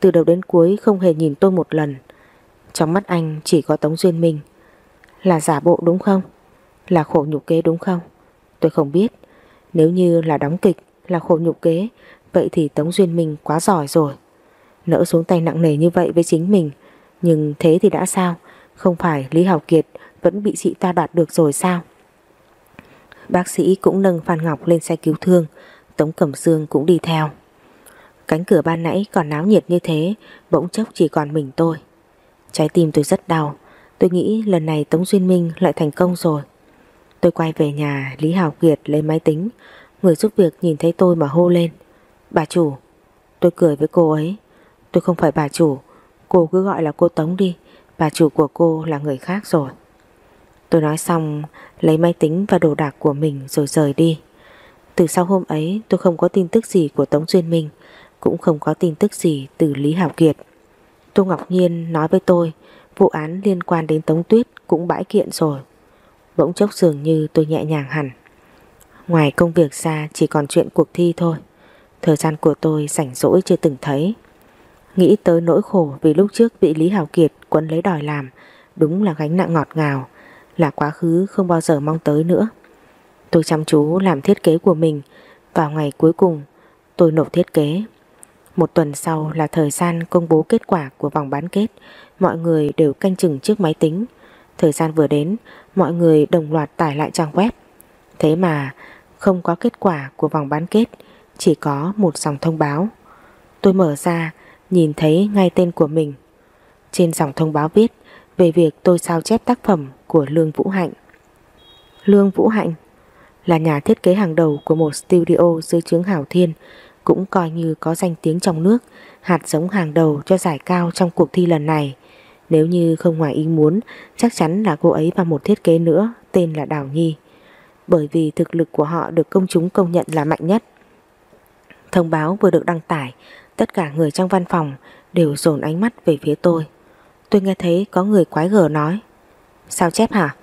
Từ đầu đến cuối không hề nhìn tôi một lần. Trong mắt anh chỉ có Tống Duyên Minh. Là giả bộ đúng không? Là khổ nhục kế đúng không? Tôi không biết. Nếu như là đóng kịch, Là khổ nhục kế, Vậy thì Tống Duyên Minh quá giỏi rồi. Nỡ xuống tay nặng nề như vậy với chính mình, Nhưng thế thì đã sao? Không phải Lý Hào Kiệt Vẫn bị chị ta đoạt được rồi sao? Bác sĩ cũng nâng Phan Ngọc lên xe cứu thương. Tống Cẩm Dương cũng đi theo. Cánh cửa ban nãy còn náo nhiệt như thế, Bỗng chốc chỉ còn mình tôi. Trái tim tôi rất đau. Tôi nghĩ lần này Tống Duyên Minh lại thành công rồi. Tôi quay về nhà, Lý Hào Kiệt lấy máy tính. Người giúp việc nhìn thấy tôi mà hô lên. Bà chủ. Tôi cười với cô ấy. Tôi không phải bà chủ. Cô cứ gọi là cô Tống đi. Bà chủ của cô là người khác rồi. Tôi nói xong, Lấy máy tính và đồ đạc của mình rồi rời đi. Từ sau hôm ấy, tôi không có tin tức gì của Tống Duyên Minh. Cũng không có tin tức gì từ Lý Hảo Kiệt. Tô Ngọc Nhiên nói với tôi, Vụ án liên quan đến Tống Tuyết cũng bãi kiện rồi. Bỗng chốc dường như tôi nhẹ nhàng hẳn. Ngoài công việc ra, chỉ còn chuyện cuộc thi thôi. Thời gian của tôi rảnh rỗi chưa từng thấy. Nghĩ tới nỗi khổ vì lúc trước bị Lý Hảo Kiệt quấn lấy đòi làm, Đúng là gánh nặng ngọt ngào, Là quá khứ không bao giờ mong tới nữa. Tôi chăm chú làm thiết kế của mình Vào ngày cuối cùng, tôi nộp thiết kế. Một tuần sau là thời gian công bố kết quả của vòng bán kết, Mọi người đều canh chừng trước máy tính. Thời gian vừa đến, Mọi người đồng loạt tải lại trang web. Thế mà, không có kết quả của vòng bán kết, Chỉ có một dòng thông báo. Tôi mở ra, Nhìn thấy ngay tên của mình. Trên dòng thông báo viết Về việc tôi sao chép tác phẩm của Lương Vũ Hạnh. Lương Vũ Hạnh Là nhà thiết kế hàng đầu của một studio dưới chướng Hảo Thiên cũng coi như có danh tiếng trong nước, Hạt giống hàng đầu cho giải cao trong cuộc thi lần này Nếu như không ngoài ý muốn, Chắc chắn là cô ấy và một thiết kế nữa Tên là Đào Nhi Bởi vì thực lực của họ được công chúng công nhận là mạnh nhất Thông báo vừa được đăng tải, Tất cả người trong văn phòng đều dồn ánh mắt về phía tôi. Tôi nghe thấy có người quái gở nói, Sao chép hả?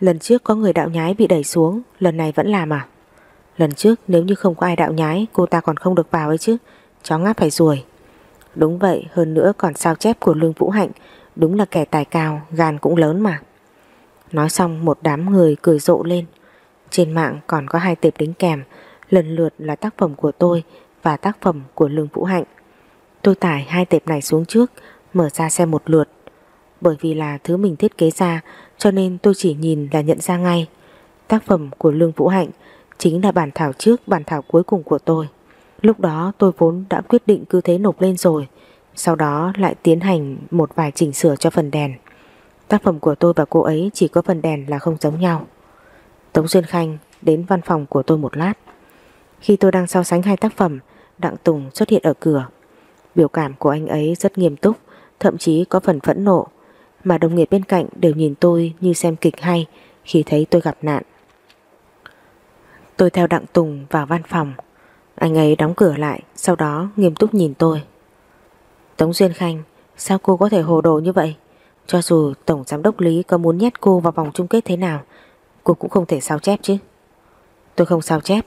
Lần trước có người đạo nhái bị đẩy xuống, Lần này vẫn làm à? Lần trước nếu như không có ai đạo nhái, Cô ta còn không được vào ấy chứ. Chó ngáp phải ruồi. Đúng vậy, hơn nữa còn sao chép của Lương Vũ Hạnh. Đúng là kẻ tài cao, Gan cũng lớn mà. Nói xong, một đám người cười rộ lên. Trên mạng còn có hai tệp đính kèm, Lần lượt là tác phẩm của tôi Và tác phẩm của Lương Vũ Hạnh. Tôi tải hai tệp này xuống trước, Mở ra xem một lượt. Bởi vì là thứ mình thiết kế ra, Cho nên tôi chỉ nhìn là nhận ra ngay. Tác phẩm của Lương Vũ Hạnh Chính là bản thảo trước, bản thảo cuối cùng của tôi. Lúc đó tôi vốn đã quyết định cứ thế nộp lên rồi, Sau đó lại tiến hành một vài chỉnh sửa cho phần đèn. Tác phẩm của tôi và cô ấy chỉ có phần đèn là không giống nhau. Tống Duyên Khanh đến văn phòng của tôi một lát. Khi tôi đang so sánh hai tác phẩm, Đặng Tùng xuất hiện ở cửa. Biểu cảm của anh ấy rất nghiêm túc, Thậm chí có phần phẫn nộ, Mà đồng nghiệp bên cạnh đều nhìn tôi như xem kịch hay Khi thấy tôi gặp nạn. Tôi theo Đặng Tùng vào văn phòng. Anh ấy đóng cửa lại, Sau đó nghiêm túc nhìn tôi. Tống Duyên Khanh, Sao cô có thể hồ đồ như vậy? Cho dù Tổng Giám đốc Lý có muốn nhét cô vào vòng chung kết thế nào, Cô cũng không thể sao chép chứ. Tôi không sao chép,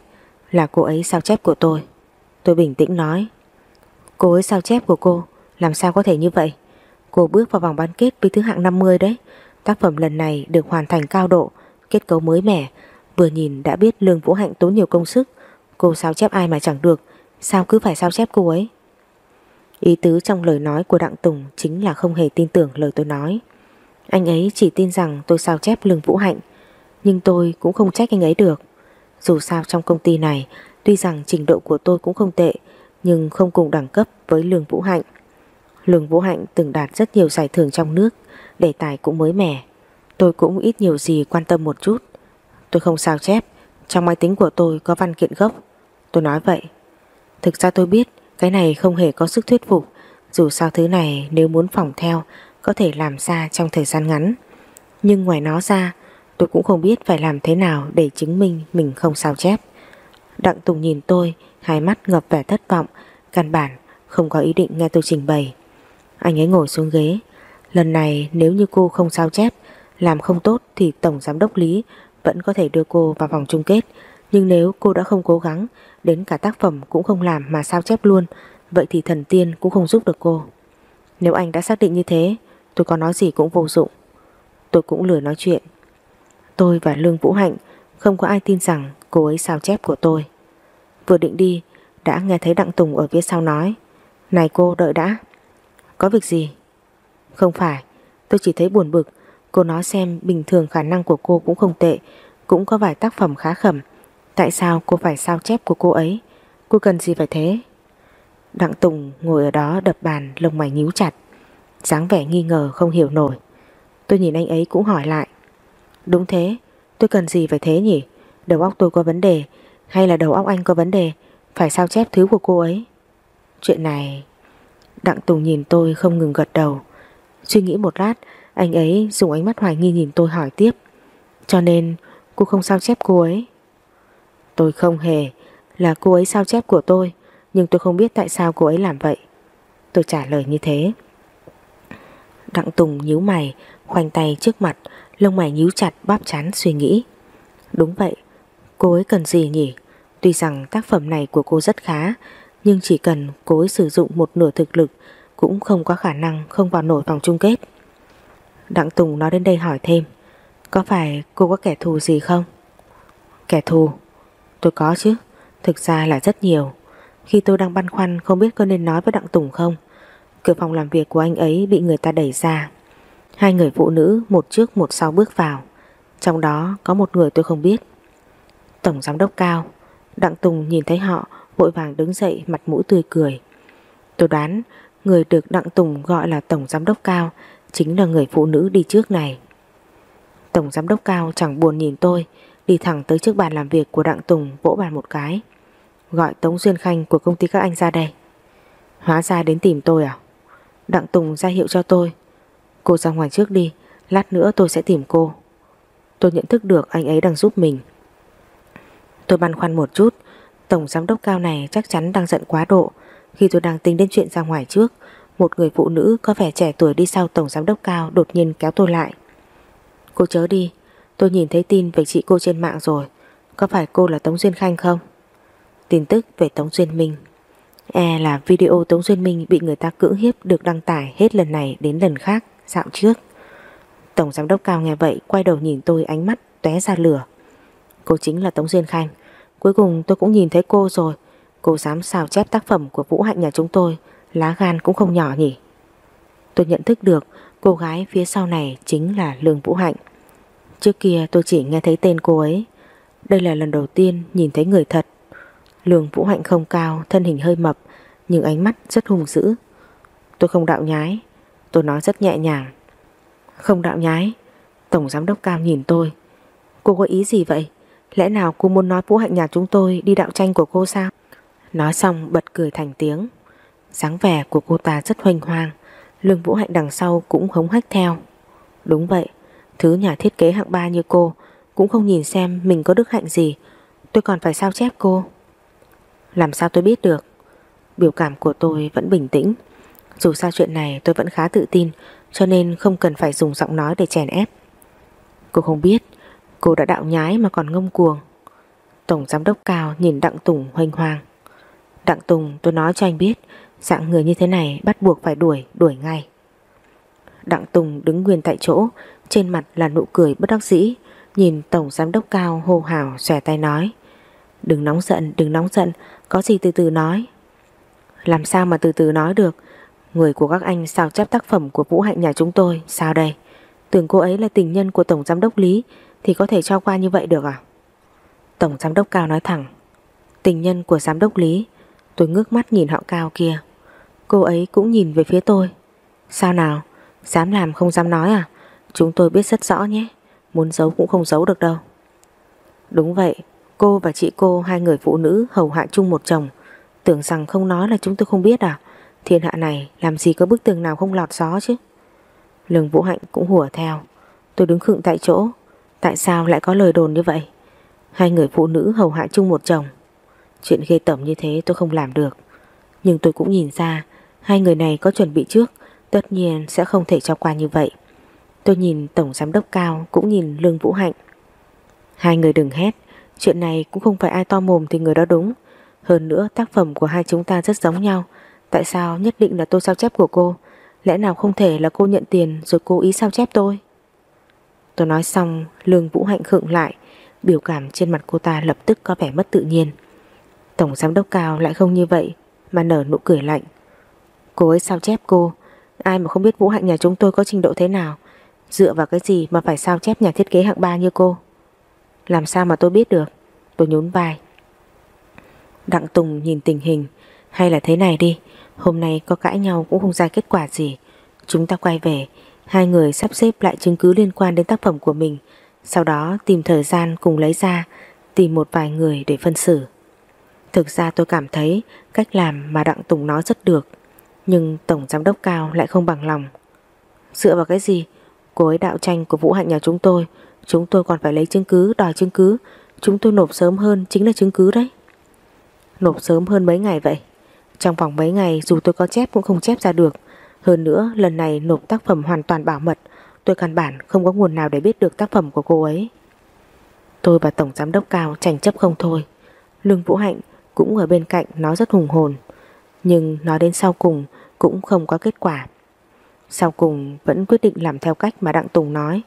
Là cô ấy sao chép của tôi. Tôi bình tĩnh nói, Cô ấy sao chép của cô? Làm sao có thể như vậy? Cô bước vào vòng bán kết với thứ hạng 50 đấy. Tác phẩm lần này được hoàn thành cao độ, Kết cấu mới mẻ Vừa nhìn đã biết Lương Vũ Hạnh tốn nhiều công sức Cô sao chép ai mà chẳng được Sao cứ phải sao chép cô ấy Ý tứ trong lời nói của Đặng Tùng Chính là không hề tin tưởng lời tôi nói Anh ấy chỉ tin rằng tôi sao chép Lương Vũ Hạnh Nhưng tôi cũng không trách anh ấy được Dù sao trong công ty này Tuy rằng trình độ của tôi cũng không tệ nhưng không cùng đẳng cấp với Lương Vũ Hạnh. Lương Vũ Hạnh từng đạt rất nhiều giải thưởng trong nước, đề tài cũng mới mẻ. Tôi cũng ít nhiều gì quan tâm một chút. Tôi không sao chép, trong máy tính của tôi có văn kiện gốc. Tôi nói vậy. Thực ra tôi biết cái này không hề có sức thuyết phục, dù sao thứ này nếu muốn phòng theo có thể làm ra trong thời gian ngắn. Nhưng ngoài nó ra, tôi cũng không biết phải làm thế nào để chứng minh mình không sao chép. Đặng Tùng nhìn tôi Hai mắt ngập vẻ thất vọng Căn bản không có ý định nghe tôi trình bày Anh ấy ngồi xuống ghế Lần này nếu như cô không sao chép Làm không tốt thì Tổng Giám đốc Lý vẫn có thể đưa cô vào vòng chung kết. Nhưng nếu cô đã không cố gắng, Đến cả tác phẩm cũng không làm mà sao chép luôn, Vậy thì thần tiên cũng không giúp được cô. Nếu anh đã xác định như thế, Tôi có nói gì cũng vô dụng. Tôi cũng lười nói chuyện. Tôi và Lương Vũ Hạnh Không có ai tin rằng cô ấy sao chép của tôi. Vừa định đi, Đã nghe thấy Đặng Tùng ở phía sau nói, Này cô, đợi đã. Có việc gì? Không phải, Tôi chỉ thấy buồn bực Cô nói xem, bình thường khả năng của cô cũng không tệ, Cũng có vài tác phẩm khá khẩm. Tại sao cô phải sao chép của cô ấy? Cô cần gì phải thế? Đặng Tùng ngồi ở đó đập bàn, Lông mày nhíu chặt. Dáng vẻ nghi ngờ không hiểu nổi. Tôi nhìn anh ấy cũng hỏi lại. Đúng thế, Tôi cần gì phải thế nhỉ? Đầu óc tôi có vấn đề, Hay là đầu óc anh có vấn đề? Phải sao chép thứ của cô ấy? Chuyện này Đặng Tùng nhìn tôi không ngừng gật đầu. Suy nghĩ một lát anh ấy dùng ánh mắt hoài nghi nhìn tôi hỏi tiếp. Cho nên, cô không sao chép cô ấy? Tôi không hề Là cô ấy sao chép của tôi, Nhưng tôi không biết tại sao cô ấy làm vậy. Tôi trả lời như thế. Đặng Tùng nhíu mày, Khoanh tay trước mặt, Lông mày nhíu chặt, bóp chán suy nghĩ. Đúng vậy, Cô ấy cần gì nhỉ? Tuy rằng tác phẩm này của cô rất khá, Nhưng chỉ cần cô ấy sử dụng một nửa thực lực Cũng không có khả năng Không vào nổi vòng chung kết. Đặng Tùng nói đến đây hỏi thêm, Có phải cô có kẻ thù gì không? Kẻ thù? Tôi có chứ, Thực ra là rất nhiều. Khi tôi đang băn khoăn không biết có nên nói với Đặng Tùng không, Cửa phòng làm việc của anh ấy bị người ta đẩy ra. Hai người phụ nữ, một trước một sau bước vào. Trong đó có một người tôi không biết. Tổng giám đốc cao. Đặng Tùng nhìn thấy họ, Vội vàng đứng dậy, mặt mũi tươi cười. Tôi đoán người được Đặng Tùng gọi là Tổng giám đốc cao Chính là người phụ nữ đi trước này. Tổng giám đốc cao chẳng buồn nhìn tôi, Đi thẳng tới trước bàn làm việc của Đặng Tùng Vỗ bàn một cái. Gọi Tống Duyên Khanh của công ty các anh ra đây. Hóa ra đến tìm tôi à? Đặng Tùng ra hiệu cho tôi. Cô ra ngoài trước đi, Lát nữa tôi sẽ tìm cô. Tôi nhận thức được anh ấy đang giúp mình. Tôi băn khoăn một chút, Tổng giám đốc cao này chắc chắn đang giận quá độ Khi tôi đang tính đến chuyện ra ngoài trước. Một người phụ nữ có vẻ trẻ tuổi đi sau tổng giám đốc cao Đột nhiên kéo tôi lại Cô chớ đi, Tôi nhìn thấy tin về chị cô trên mạng rồi Có phải cô là Tống Duyên Khanh không Tin tức về Tống Duyên Minh E là video Tống Duyên Minh bị người ta cưỡng hiếp được đăng tải hết lần này đến lần khác, dạo trước. Tổng giám đốc cao nghe vậy, quay đầu nhìn tôi ánh mắt tóe ra lửa. Cô chính là Tống Duyên Khanh. Cuối cùng tôi cũng nhìn thấy cô rồi. Cô dám xào chép tác phẩm của Vũ Hạnh nhà chúng tôi. Lá gan cũng không nhỏ nhỉ. Tôi nhận thức được cô gái phía sau này chính là Lương Vũ Hạnh. Trước kia tôi chỉ nghe thấy tên cô ấy. Đây là lần đầu tiên nhìn thấy người thật Lương Vũ Hạnh không cao, thân hình hơi mập, nhưng ánh mắt rất hung dữ. Tôi không đạo nhái, tôi nói rất nhẹ nhàng. Không đạo nhái, Tổng Giám Đốc Cao nhìn tôi. Cô có ý gì vậy? Lẽ nào cô muốn nói Vũ Hạnh nhà chúng tôi đi đạo tranh của cô sao? Nói xong bật cười thành tiếng dáng vẻ của cô ta rất hoành hoang, Lương Vũ Hạnh đằng sau cũng hống hách theo. Đúng vậy, thứ nhà thiết kế hạng ba như cô cũng không nhìn xem mình có đức hạnh gì, tôi còn phải sao chép cô. Làm sao tôi biết được Biểu cảm của tôi vẫn bình tĩnh Dù sao chuyện này tôi vẫn khá tự tin Cho nên không cần phải dùng giọng nói để chèn ép Cô không biết Cô đã đạo nhái mà còn ngông cuồng Tổng giám đốc cao nhìn Đặng Tùng hoành hoàng. Đặng Tùng tôi nói cho anh biết Dạng người như thế này bắt buộc phải đuổi Đuổi ngay. Đặng Tùng đứng nguyên tại chỗ Trên mặt là nụ cười bất đắc dĩ Nhìn Tổng giám đốc cao hô hào xòe tay nói Đừng nóng giận, đừng nóng giận có gì từ từ nói. Làm sao mà từ từ nói được? Người của các anh sao chép tác phẩm của Vũ Hạnh nhà chúng tôi Sao đây? Tưởng cô ấy là tình nhân của Tổng Giám đốc Lý Thì có thể cho qua như vậy được à? Tổng Giám đốc Cao nói thẳng Tình nhân của Giám đốc Lý. Tôi ngước mắt nhìn họ Cao kia. Cô ấy cũng nhìn về phía tôi. Sao nào? Dám làm không dám nói à? Chúng tôi biết rất rõ nhé. Muốn giấu cũng không giấu được đâu. Đúng vậy. Cô và chị cô, hai người phụ nữ, hầu hạ chung một chồng. Tưởng rằng không nói là chúng tôi không biết à? Thiên hạ này, làm gì có bức tường nào không lọt gió chứ? Lường Vũ Hạnh cũng hùa theo. Tôi đứng khựng tại chỗ. Tại sao lại có lời đồn như vậy? Hai người phụ nữ hầu hạ chung một chồng. Chuyện ghê tởm như thế tôi không làm được. Nhưng tôi cũng nhìn ra Hai người này có chuẩn bị trước, Tất nhiên sẽ không thể cho qua như vậy. Tôi nhìn Tổng Giám Đốc Cao Cũng nhìn Lương Vũ Hạnh. Hai người đừng hét, Chuyện này cũng không phải ai to mồm thì người đó đúng. Hơn nữa, tác phẩm của hai chúng ta rất giống nhau. Tại sao nhất định là tôi sao chép của cô? Lẽ nào không thể là cô nhận tiền Rồi cố ý sao chép tôi? Tôi nói xong, Lương Vũ Hạnh khựng lại, Biểu cảm trên mặt cô ta lập tức có vẻ mất tự nhiên. Tổng giám đốc cao lại không như vậy, Mà nở nụ cười lạnh. Cô ấy sao chép cô? Ai mà không biết Vũ Hạnh nhà chúng tôi có trình độ thế nào? Dựa vào cái gì mà phải sao chép nhà thiết kế hạng ba như cô? Làm sao mà tôi biết được? Tôi nhún vai. Đặng Tùng nhìn tình hình. Hay là thế này đi, Hôm nay có cãi nhau cũng không ra kết quả gì. Chúng ta quay về, Hai người sắp xếp lại chứng cứ liên quan đến tác phẩm của mình. Sau đó tìm thời gian cùng lấy ra, Tìm một vài người để phân xử. Thực ra tôi cảm thấy Cách làm mà Đặng Tùng nói rất được. Nhưng Tổng Giám Đốc Cao lại không bằng lòng. Dựa vào cái gì? Cô ấy đạo tranh của Vũ Hạnh nhà chúng tôi. Chúng tôi còn phải lấy chứng cứ, đòi chứng cứ. Chúng tôi nộp sớm hơn chính là chứng cứ đấy. Nộp sớm hơn mấy ngày vậy? Trong vòng mấy ngày, dù tôi có chép cũng không chép ra được. Hơn nữa, lần này nộp tác phẩm hoàn toàn bảo mật. Tôi căn bản không có nguồn nào để biết được tác phẩm của cô ấy. Tôi và Tổng Giám Đốc Cao tranh chấp không thôi. Lương Vũ Hạnh cũng ở bên cạnh nói rất hùng hồn. Nhưng nói đến sau cùng cũng không có kết quả. Sau cùng vẫn quyết định làm theo cách mà Đặng Tùng nói,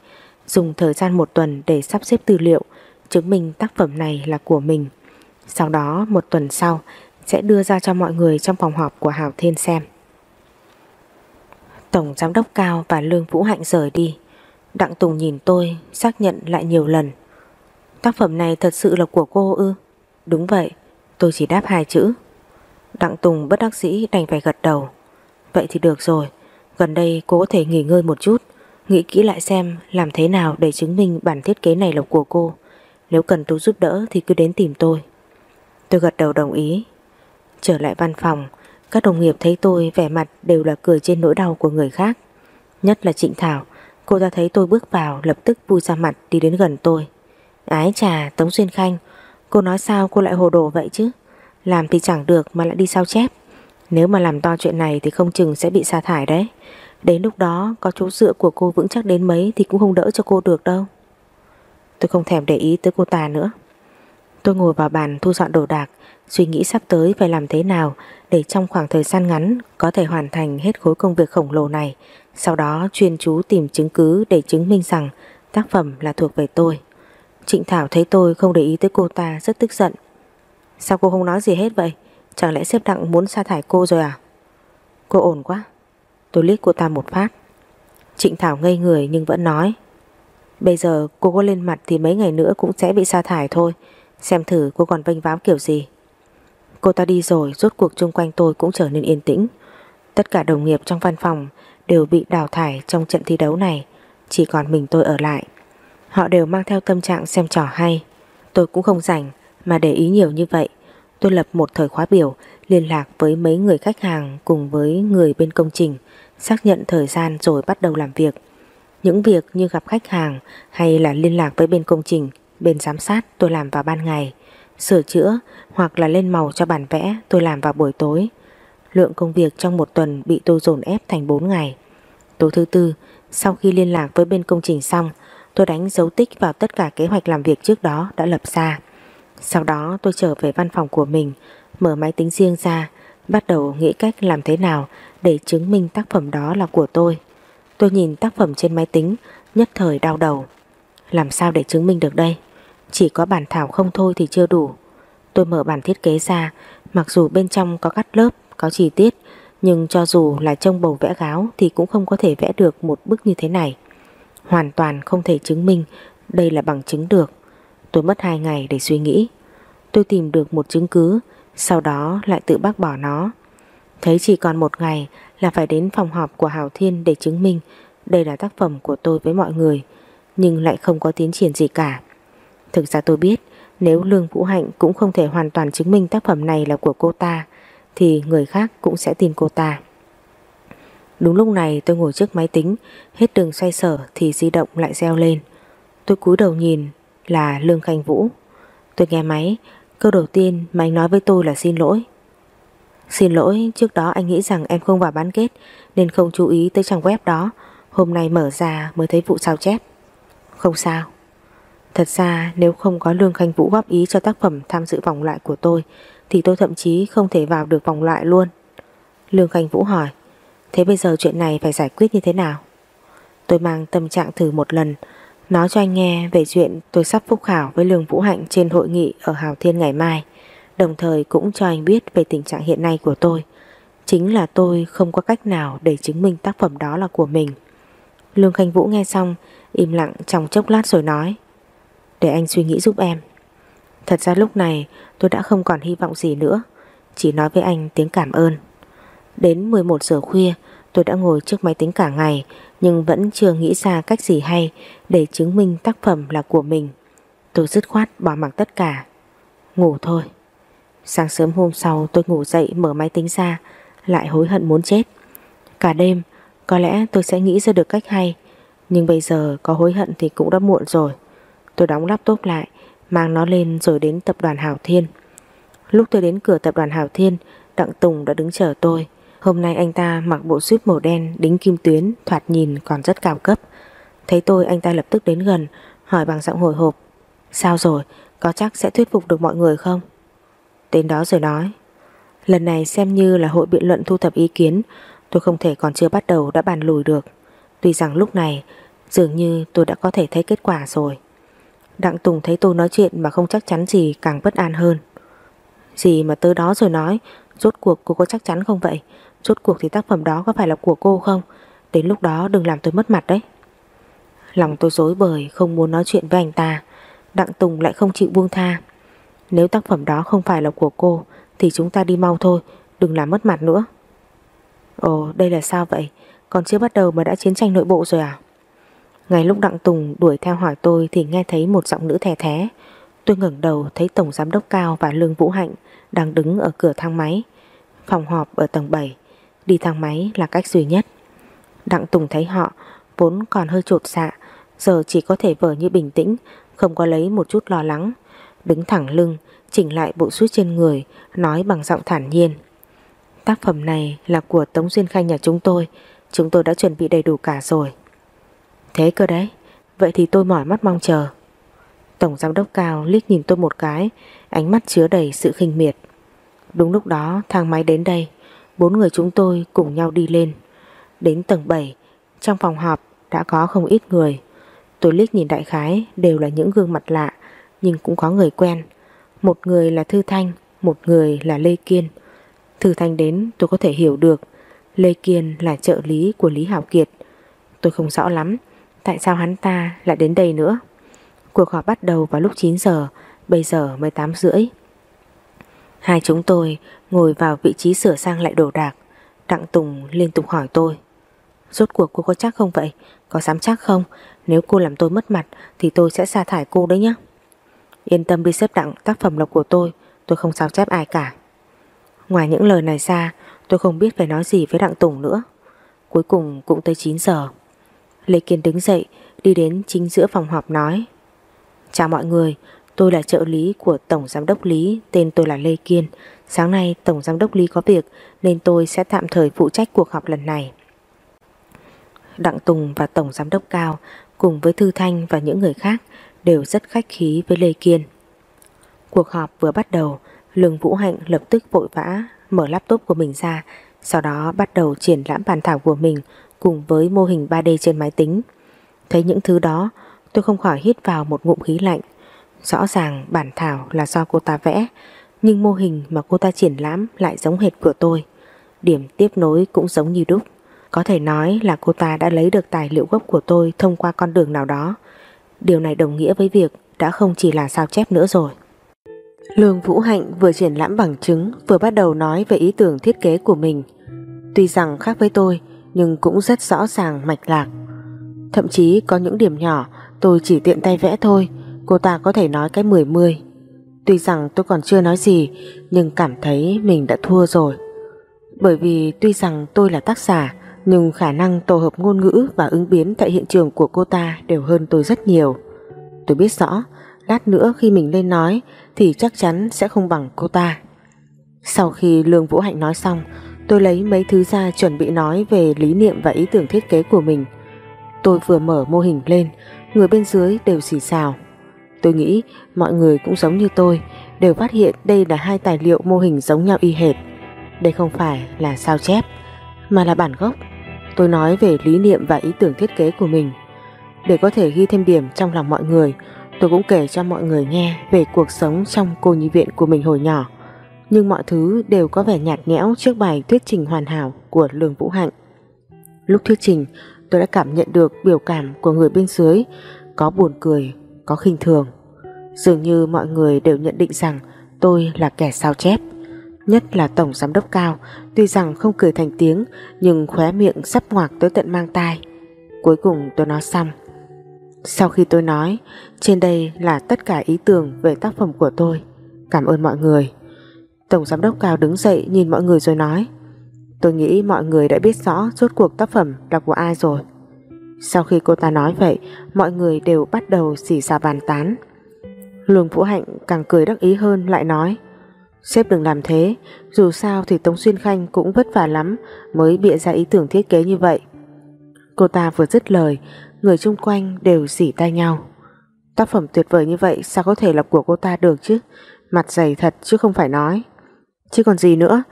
Dùng thời gian một tuần để sắp xếp tư liệu, Chứng minh tác phẩm này là của mình. Sau đó, một tuần sau, Sẽ đưa ra cho mọi người trong phòng họp của Hào Thiên xem. Tổng Giám đốc Cao và Lương Vũ Hạnh rời đi. Đặng Tùng nhìn tôi, Xác nhận lại nhiều lần. Tác phẩm này thật sự là của cô ư? Đúng vậy, Tôi chỉ đáp hai chữ. Đặng Tùng bất đắc dĩ đành phải gật đầu. Vậy thì được rồi, Gần đây cô có thể nghỉ ngơi một chút, Nghĩ kỹ lại xem làm thế nào để chứng minh bản thiết kế này là của cô. Nếu cần tôi giúp đỡ thì cứ đến tìm tôi. Tôi gật đầu đồng ý. Trở lại văn phòng, Các đồng nghiệp thấy tôi vẻ mặt đều là cười trên nỗi đau của người khác. Nhất là Trịnh Thảo, Cô ta thấy tôi bước vào lập tức vui ra mặt đi đến gần tôi. Ái trà Tống Xuyên Khanh, Cô nói sao cô lại hồ đồ vậy chứ? Làm thì chẳng được mà lại đi sao chép. Nếu mà làm to chuyện này thì không chừng sẽ bị sa thải đấy. Đến lúc đó, có chỗ dựa của cô vững chắc đến mấy thì cũng không đỡ cho cô được đâu. Tôi không thèm để ý tới cô ta nữa. Tôi ngồi vào bàn thu dọn đồ đạc, Suy nghĩ sắp tới phải làm thế nào Để trong khoảng thời gian ngắn Có thể hoàn thành hết khối công việc khổng lồ này. Sau đó, chuyên chú tìm chứng cứ Để chứng minh rằng tác phẩm là thuộc về tôi. Trịnh Thảo thấy tôi không để ý tới cô ta, Rất tức giận. Sao cô không nói gì hết vậy? Chẳng lẽ xếp đặng muốn sa thải cô rồi à? Cô ổn quá. Tôi liếc cô ta một phát. Trịnh Thảo ngây người nhưng vẫn nói. Bây giờ cô có lên mặt thì mấy ngày nữa cũng sẽ bị sa thải thôi. Xem thử cô còn vênh váo kiểu gì. Cô ta đi rồi, rốt cuộc chung quanh tôi cũng trở nên yên tĩnh. Tất cả đồng nghiệp trong văn phòng đều bị đào thải trong trận thi đấu này. Chỉ còn mình tôi ở lại. Họ đều mang theo tâm trạng xem trò hay. Tôi cũng không rảnh mà để ý nhiều như vậy Tôi lập một thời khóa biểu liên lạc với mấy người khách hàng cùng với người bên công trình xác nhận thời gian rồi bắt đầu làm việc. Những việc như gặp khách hàng hay là liên lạc với bên công trình, bên giám sát tôi làm vào ban ngày, sửa chữa hoặc là lên màu cho bản vẽ tôi làm vào buổi tối. Lượng công việc trong một tuần bị tôi dồn ép thành 4 ngày. Tối thứ tư, sau khi liên lạc với bên công trình xong, tôi đánh dấu tích vào tất cả kế hoạch làm việc trước đó đã lập ra. Sau đó tôi trở về văn phòng của mình, mở máy tính riêng ra, bắt đầu nghĩ cách làm thế nào để chứng minh tác phẩm đó là của tôi. Tôi nhìn tác phẩm trên máy tính, nhất thời đau đầu. Làm sao để chứng minh được đây? Chỉ có bản thảo không thôi thì chưa đủ. Tôi mở bản thiết kế ra, mặc dù bên trong có cắt lớp, có chi tiết, nhưng cho dù là trông bầu vẽ gáo thì cũng không có thể vẽ được một bức như thế này. Hoàn toàn không thể chứng minh đây là bằng chứng được. Tôi mất 2 ngày để suy nghĩ. Tôi tìm được một chứng cứ, sau đó lại tự bác bỏ nó. Thấy chỉ còn một ngày là phải đến phòng họp của Hào Thiên để chứng minh đây là tác phẩm của tôi với mọi người, nhưng lại không có tiến triển gì cả. Thực ra tôi biết nếu Lương Vũ Hạnh cũng không thể hoàn toàn chứng minh tác phẩm này là của cô ta, thì người khác cũng sẽ tin cô ta. Đúng lúc này tôi ngồi trước máy tính, hết đường xoay sở thì di động lại reo lên. Tôi cúi đầu nhìn là Lương Khanh Vũ. Tôi nghe máy, Câu đầu tiên mà anh nói với tôi là xin lỗi. Xin lỗi trước đó anh nghĩ rằng em không vào bán kết Nên không chú ý tới trang web đó. Hôm nay mở ra mới thấy vụ sao chép. Không sao. Thật ra nếu không có Lương Khanh Vũ góp ý cho tác phẩm tham dự vòng loại của tôi Thì tôi thậm chí không thể vào được vòng loại luôn. Lương Khanh Vũ hỏi Thế bây giờ chuyện này phải giải quyết như thế nào? Tôi mang tâm trạng thử một lần Nói cho anh nghe về chuyện tôi sắp phúc khảo với Lương Vũ Hạnh trên hội nghị ở Hào Thiên ngày mai. Đồng thời cũng cho anh biết về tình trạng hiện nay của tôi. Chính là tôi không có cách nào để chứng minh tác phẩm đó là của mình. Lương Khanh Vũ nghe xong, Im lặng trong chốc lát rồi nói, Để anh suy nghĩ giúp em. Thật ra lúc này tôi đã không còn hy vọng gì nữa, Chỉ nói với anh tiếng cảm ơn. Đến 11 giờ khuya tôi đã ngồi trước máy tính cả ngày, Nhưng vẫn chưa nghĩ ra cách gì hay Để chứng minh tác phẩm là của mình. Tôi dứt khoát bỏ mặc tất cả. Ngủ thôi. Sáng sớm hôm sau, tôi ngủ dậy mở máy tính ra, Lại hối hận muốn chết. Cả đêm, có lẽ tôi sẽ nghĩ ra được cách hay, Nhưng bây giờ có hối hận thì cũng đã muộn rồi. Tôi đóng laptop lại, Mang nó lên rồi đến tập đoàn Hảo Thiên. Lúc tôi đến cửa tập đoàn Hảo Thiên, Đặng Tùng đã đứng chờ tôi. Hôm nay anh ta mặc bộ suit màu đen, Đính kim tuyến, Thoạt nhìn còn rất cao cấp. Thấy tôi, anh ta lập tức đến gần, Hỏi bằng giọng hồi hộp, Sao rồi? Có chắc sẽ thuyết phục được mọi người không? Đến đó rồi nói, Lần này xem như là hội biện luận thu thập ý kiến, Tôi không thể còn chưa bắt đầu đã bàn lùi được. Tuy rằng lúc này, Dường như tôi đã có thể thấy kết quả rồi. Đặng Tùng thấy tôi nói chuyện Mà không chắc chắn gì càng bất an hơn. Gì mà tới đó rồi nói, Rốt cuộc cô có chắc chắn không vậy? Rốt cuộc thì tác phẩm đó có phải là của cô không? Đến lúc đó đừng làm tôi mất mặt đấy. Lòng tôi dối bời, Không muốn nói chuyện với anh ta. Đặng Tùng lại không chịu buông tha. Nếu tác phẩm đó không phải là của cô, Thì chúng ta đi mau thôi, Đừng làm mất mặt nữa. Ồ, đây là sao vậy? Còn chưa bắt đầu mà đã chiến tranh nội bộ rồi à? Ngày lúc Đặng Tùng đuổi theo hỏi tôi Thì nghe thấy một giọng nữ thè thé. Tôi ngẩng đầu thấy Tổng Giám Đốc Cao và Lương Vũ Hạnh Đang đứng ở cửa thang máy. Phòng họp ở tầng 7 Đi thang máy là cách duy nhất. Đặng Tùng thấy họ, Vốn còn hơi trột dạ Giờ chỉ có thể vờ như bình tĩnh, Không có lấy một chút lo lắng. Đứng thẳng lưng, Chỉnh lại bộ suit trên người, Nói bằng giọng thản nhiên. Tác phẩm này là của Tống Duyên Khanh nhà chúng tôi Chúng tôi đã chuẩn bị đầy đủ cả rồi. Thế cơ đấy, Vậy thì tôi mỏi mắt mong chờ. Tổng giám đốc cao liếc nhìn tôi một cái, Ánh mắt chứa đầy sự khinh miệt. Đúng lúc đó, thang máy đến đây. Bốn người chúng tôi cùng nhau đi lên. Đến tầng 7 Trong phòng họp đã có không ít người. Tôi liếc nhìn đại khái, Đều là những gương mặt lạ, Nhưng cũng có người quen. Một người là Thư Thanh, Một người là Lê Kiên. Thư Thanh đến, tôi có thể hiểu được. Lê Kiên là trợ lý của Lý Hảo Kiệt. Tôi không rõ lắm, Tại sao hắn ta lại đến đây nữa? Cuộc họp bắt đầu vào lúc 9 giờ, Bây giờ mới 8 rưỡi. Hai chúng tôi ngồi vào vị trí sửa sang lại đồ đạc Đặng Tùng liên tục hỏi tôi Rốt cuộc cô có chắc không vậy Có dám chắc không Nếu cô làm tôi mất mặt Thì tôi sẽ sa thải cô đấy nhé Yên tâm đi xếp đặng tác phẩm lộc của tôi Tôi không sao chép ai cả Ngoài những lời này ra tôi không biết phải nói gì với Đặng Tùng nữa. Cuối cùng cũng tới 9 giờ. Lê Kiên đứng dậy đi đến chính giữa phòng họp nói Chào mọi người, tôi là trợ lý của Tổng Giám đốc Lý, tên tôi là Lê Kiên. Sáng nay Tổng Giám đốc Lý có việc nên tôi sẽ tạm thời phụ trách cuộc họp lần này. Đặng Tùng và Tổng Giám đốc Cao cùng với Thư Thanh và những người khác đều rất khách khí với Lê Kiên. Cuộc họp vừa bắt đầu, Lương Vũ Hạnh lập tức vội vã mở laptop của mình ra, sau đó bắt đầu triển lãm bản thảo của mình cùng với mô hình 3D trên máy tính. Thấy những thứ đó, tôi không khỏi hít vào một ngụm khí lạnh. Rõ ràng bản thảo là do cô ta vẽ, nhưng mô hình mà cô ta triển lãm lại giống hệt của tôi. Điểm tiếp nối cũng giống như đúc. Có thể nói là cô ta đã lấy được tài liệu gốc của tôi thông qua con đường nào đó. Điều này đồng nghĩa với việc đã không chỉ là sao chép nữa rồi. Lương Vũ Hạnh vừa triển lãm bằng chứng vừa bắt đầu nói về ý tưởng thiết kế của mình. Tuy rằng khác với tôi nhưng cũng rất rõ ràng mạch lạc. Thậm chí có những điểm nhỏ tôi chỉ tiện tay vẽ thôi, cô ta có thể nói cái mười mươi. Tuy rằng tôi còn chưa nói gì nhưng cảm thấy mình đã thua rồi. Bởi vì tuy rằng tôi là tác giả nhưng khả năng tổ hợp ngôn ngữ và ứng biến tại hiện trường của cô ta đều hơn tôi rất nhiều. Tôi biết rõ, lát nữa khi mình lên nói thì chắc chắn sẽ không bằng cô ta. Sau khi Lương Vũ Hạnh nói xong, tôi lấy mấy thứ ra chuẩn bị nói về lý niệm và ý tưởng thiết kế của mình. Tôi vừa mở mô hình lên, người bên dưới đều xì xào. Tôi nghĩ mọi người cũng giống như tôi, đều phát hiện đây là hai tài liệu mô hình giống nhau y hệt. Đây không phải là sao chép, mà là bản gốc. Tôi nói về lý niệm và ý tưởng thiết kế của mình. Để có thể ghi thêm điểm trong lòng mọi người, tôi cũng kể cho mọi người nghe về cuộc sống trong cô nhi viện của mình hồi nhỏ. Nhưng mọi thứ đều có vẻ nhạt nhẽo trước bài thuyết trình hoàn hảo của Lương Vũ Hạnh. Lúc thuyết trình, tôi đã cảm nhận được biểu cảm của người bên dưới, có buồn cười, có khinh thường. Dường như mọi người đều nhận định rằng tôi là kẻ sao chép. Nhất là Tổng Giám đốc Cao, tuy rằng không cười thành tiếng nhưng khóe miệng sắp ngoạc tới tận mang tai. Cuối cùng tôi nói xong. Sau khi tôi nói, trên đây là tất cả ý tưởng về tác phẩm của tôi. Cảm ơn mọi người. Tổng Giám đốc Cao đứng dậy nhìn mọi người rồi nói Tôi nghĩ mọi người đã biết rõ rốt cuộc tác phẩm là của ai rồi. Sau khi cô ta nói vậy, mọi người đều bắt đầu xì xà bàn tán. Lương Vũ Hạnh càng cười đắc ý hơn lại nói Sếp đừng làm thế, dù sao thì Tống Xuyên Khanh cũng vất vả lắm mới bịa ra ý tưởng thiết kế như vậy. Cô ta vừa dứt lời, người chung quanh đều xỉ tay nhau. Tác phẩm tuyệt vời như vậy sao có thể là của cô ta được chứ? Mặt dày thật chứ không phải nói. Chứ còn gì nữa,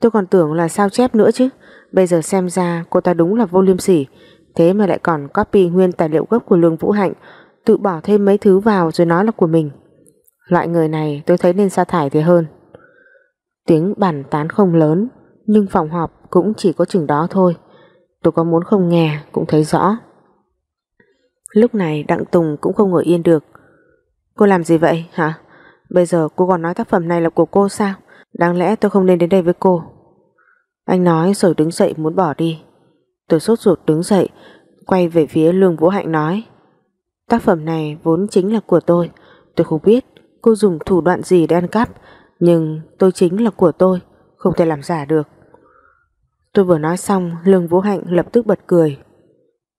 tôi còn tưởng là sao chép nữa chứ. Bây giờ xem ra cô ta đúng là vô liêm sỉ, thế mà lại còn copy nguyên tài liệu gốc của Lương Vũ Hạnh, tự bỏ thêm mấy thứ vào rồi nói là của mình. Loại người này tôi thấy nên sa thải thì hơn. Tiếng bàn tán không lớn, nhưng phòng họp cũng chỉ có chừng đó thôi. Tôi có muốn không nghe cũng thấy rõ. Lúc này Đặng Tùng cũng không ngồi yên được. Cô làm gì vậy hả? Bây giờ cô còn nói tác phẩm này là của cô sao? Đáng lẽ tôi không nên đến đây với cô. Anh nói rồi đứng dậy muốn bỏ đi. Tôi sốt ruột đứng dậy, quay về phía Lương Vũ Hạnh nói. Tác phẩm này vốn chính là của tôi. Tôi không biết cô dùng thủ đoạn gì để ăn cắp, nhưng tôi chính là của tôi, không thể làm giả được. Tôi vừa nói xong, Lương Vũ Hạnh lập tức bật cười.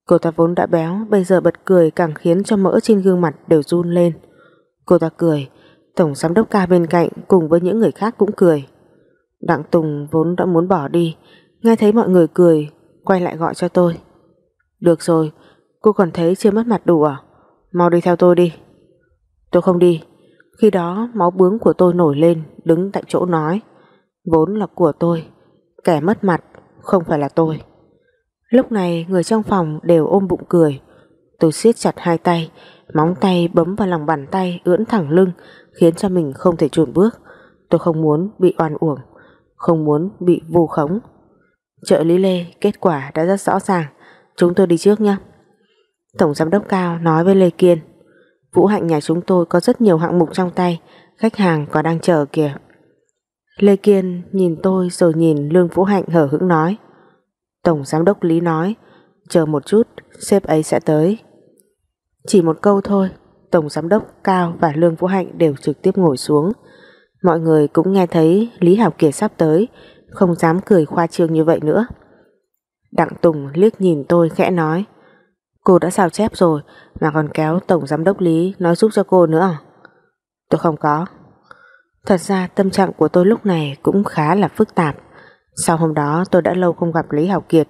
Cô ta vốn đã béo, bây giờ bật cười càng khiến cho mỡ trên gương mặt đều run lên. Cô ta cười, Tổng giám đốc ca bên cạnh cùng với những người khác cũng cười. Đặng Tùng vốn đã muốn bỏ đi, nghe thấy mọi người cười, quay lại gọi cho tôi. Được rồi, cô còn thấy chưa mất mặt đủ à? Mau đi theo tôi đi. Tôi không đi. Khi đó máu bướng của tôi nổi lên, đứng tại chỗ nói. Vốn là của tôi, kẻ mất mặt không phải là tôi. Lúc này người trong phòng đều ôm bụng cười. Tôi siết chặt hai tay, móng tay bấm vào lòng bàn tay ưỡn thẳng lưng khiến cho mình không thể chùn bước. Tôi không muốn bị oan uổng, không muốn bị vu khống. Trợ lý Lê, kết quả đã rất rõ ràng. Chúng tôi đi trước nhé. Tổng giám đốc Cao nói với Lê Kiên. Vũ Hạnh nhà chúng tôi có rất nhiều hạng mục trong tay, khách hàng còn đang chờ kìa. Lê Kiên nhìn tôi rồi nhìn Lương Vũ Hạnh hở hững nói. Tổng giám đốc Lý nói, chờ một chút, sếp ấy sẽ tới. Chỉ một câu thôi, Tổng giám đốc Cao và Lương Vũ Hạnh đều trực tiếp ngồi xuống. Mọi người cũng nghe thấy Lý Hảo Kiệt sắp tới, không dám cười khoa trương như vậy nữa. Đặng Tùng liếc nhìn tôi khẽ nói, cô đã sao chép rồi mà còn kéo Tổng giám đốc Lý nói giúp cho cô nữa à? Tôi không có. Thật ra tâm trạng của tôi lúc này cũng khá là phức tạp. Sau hôm đó tôi đã lâu không gặp Lý Hảo Kiệt.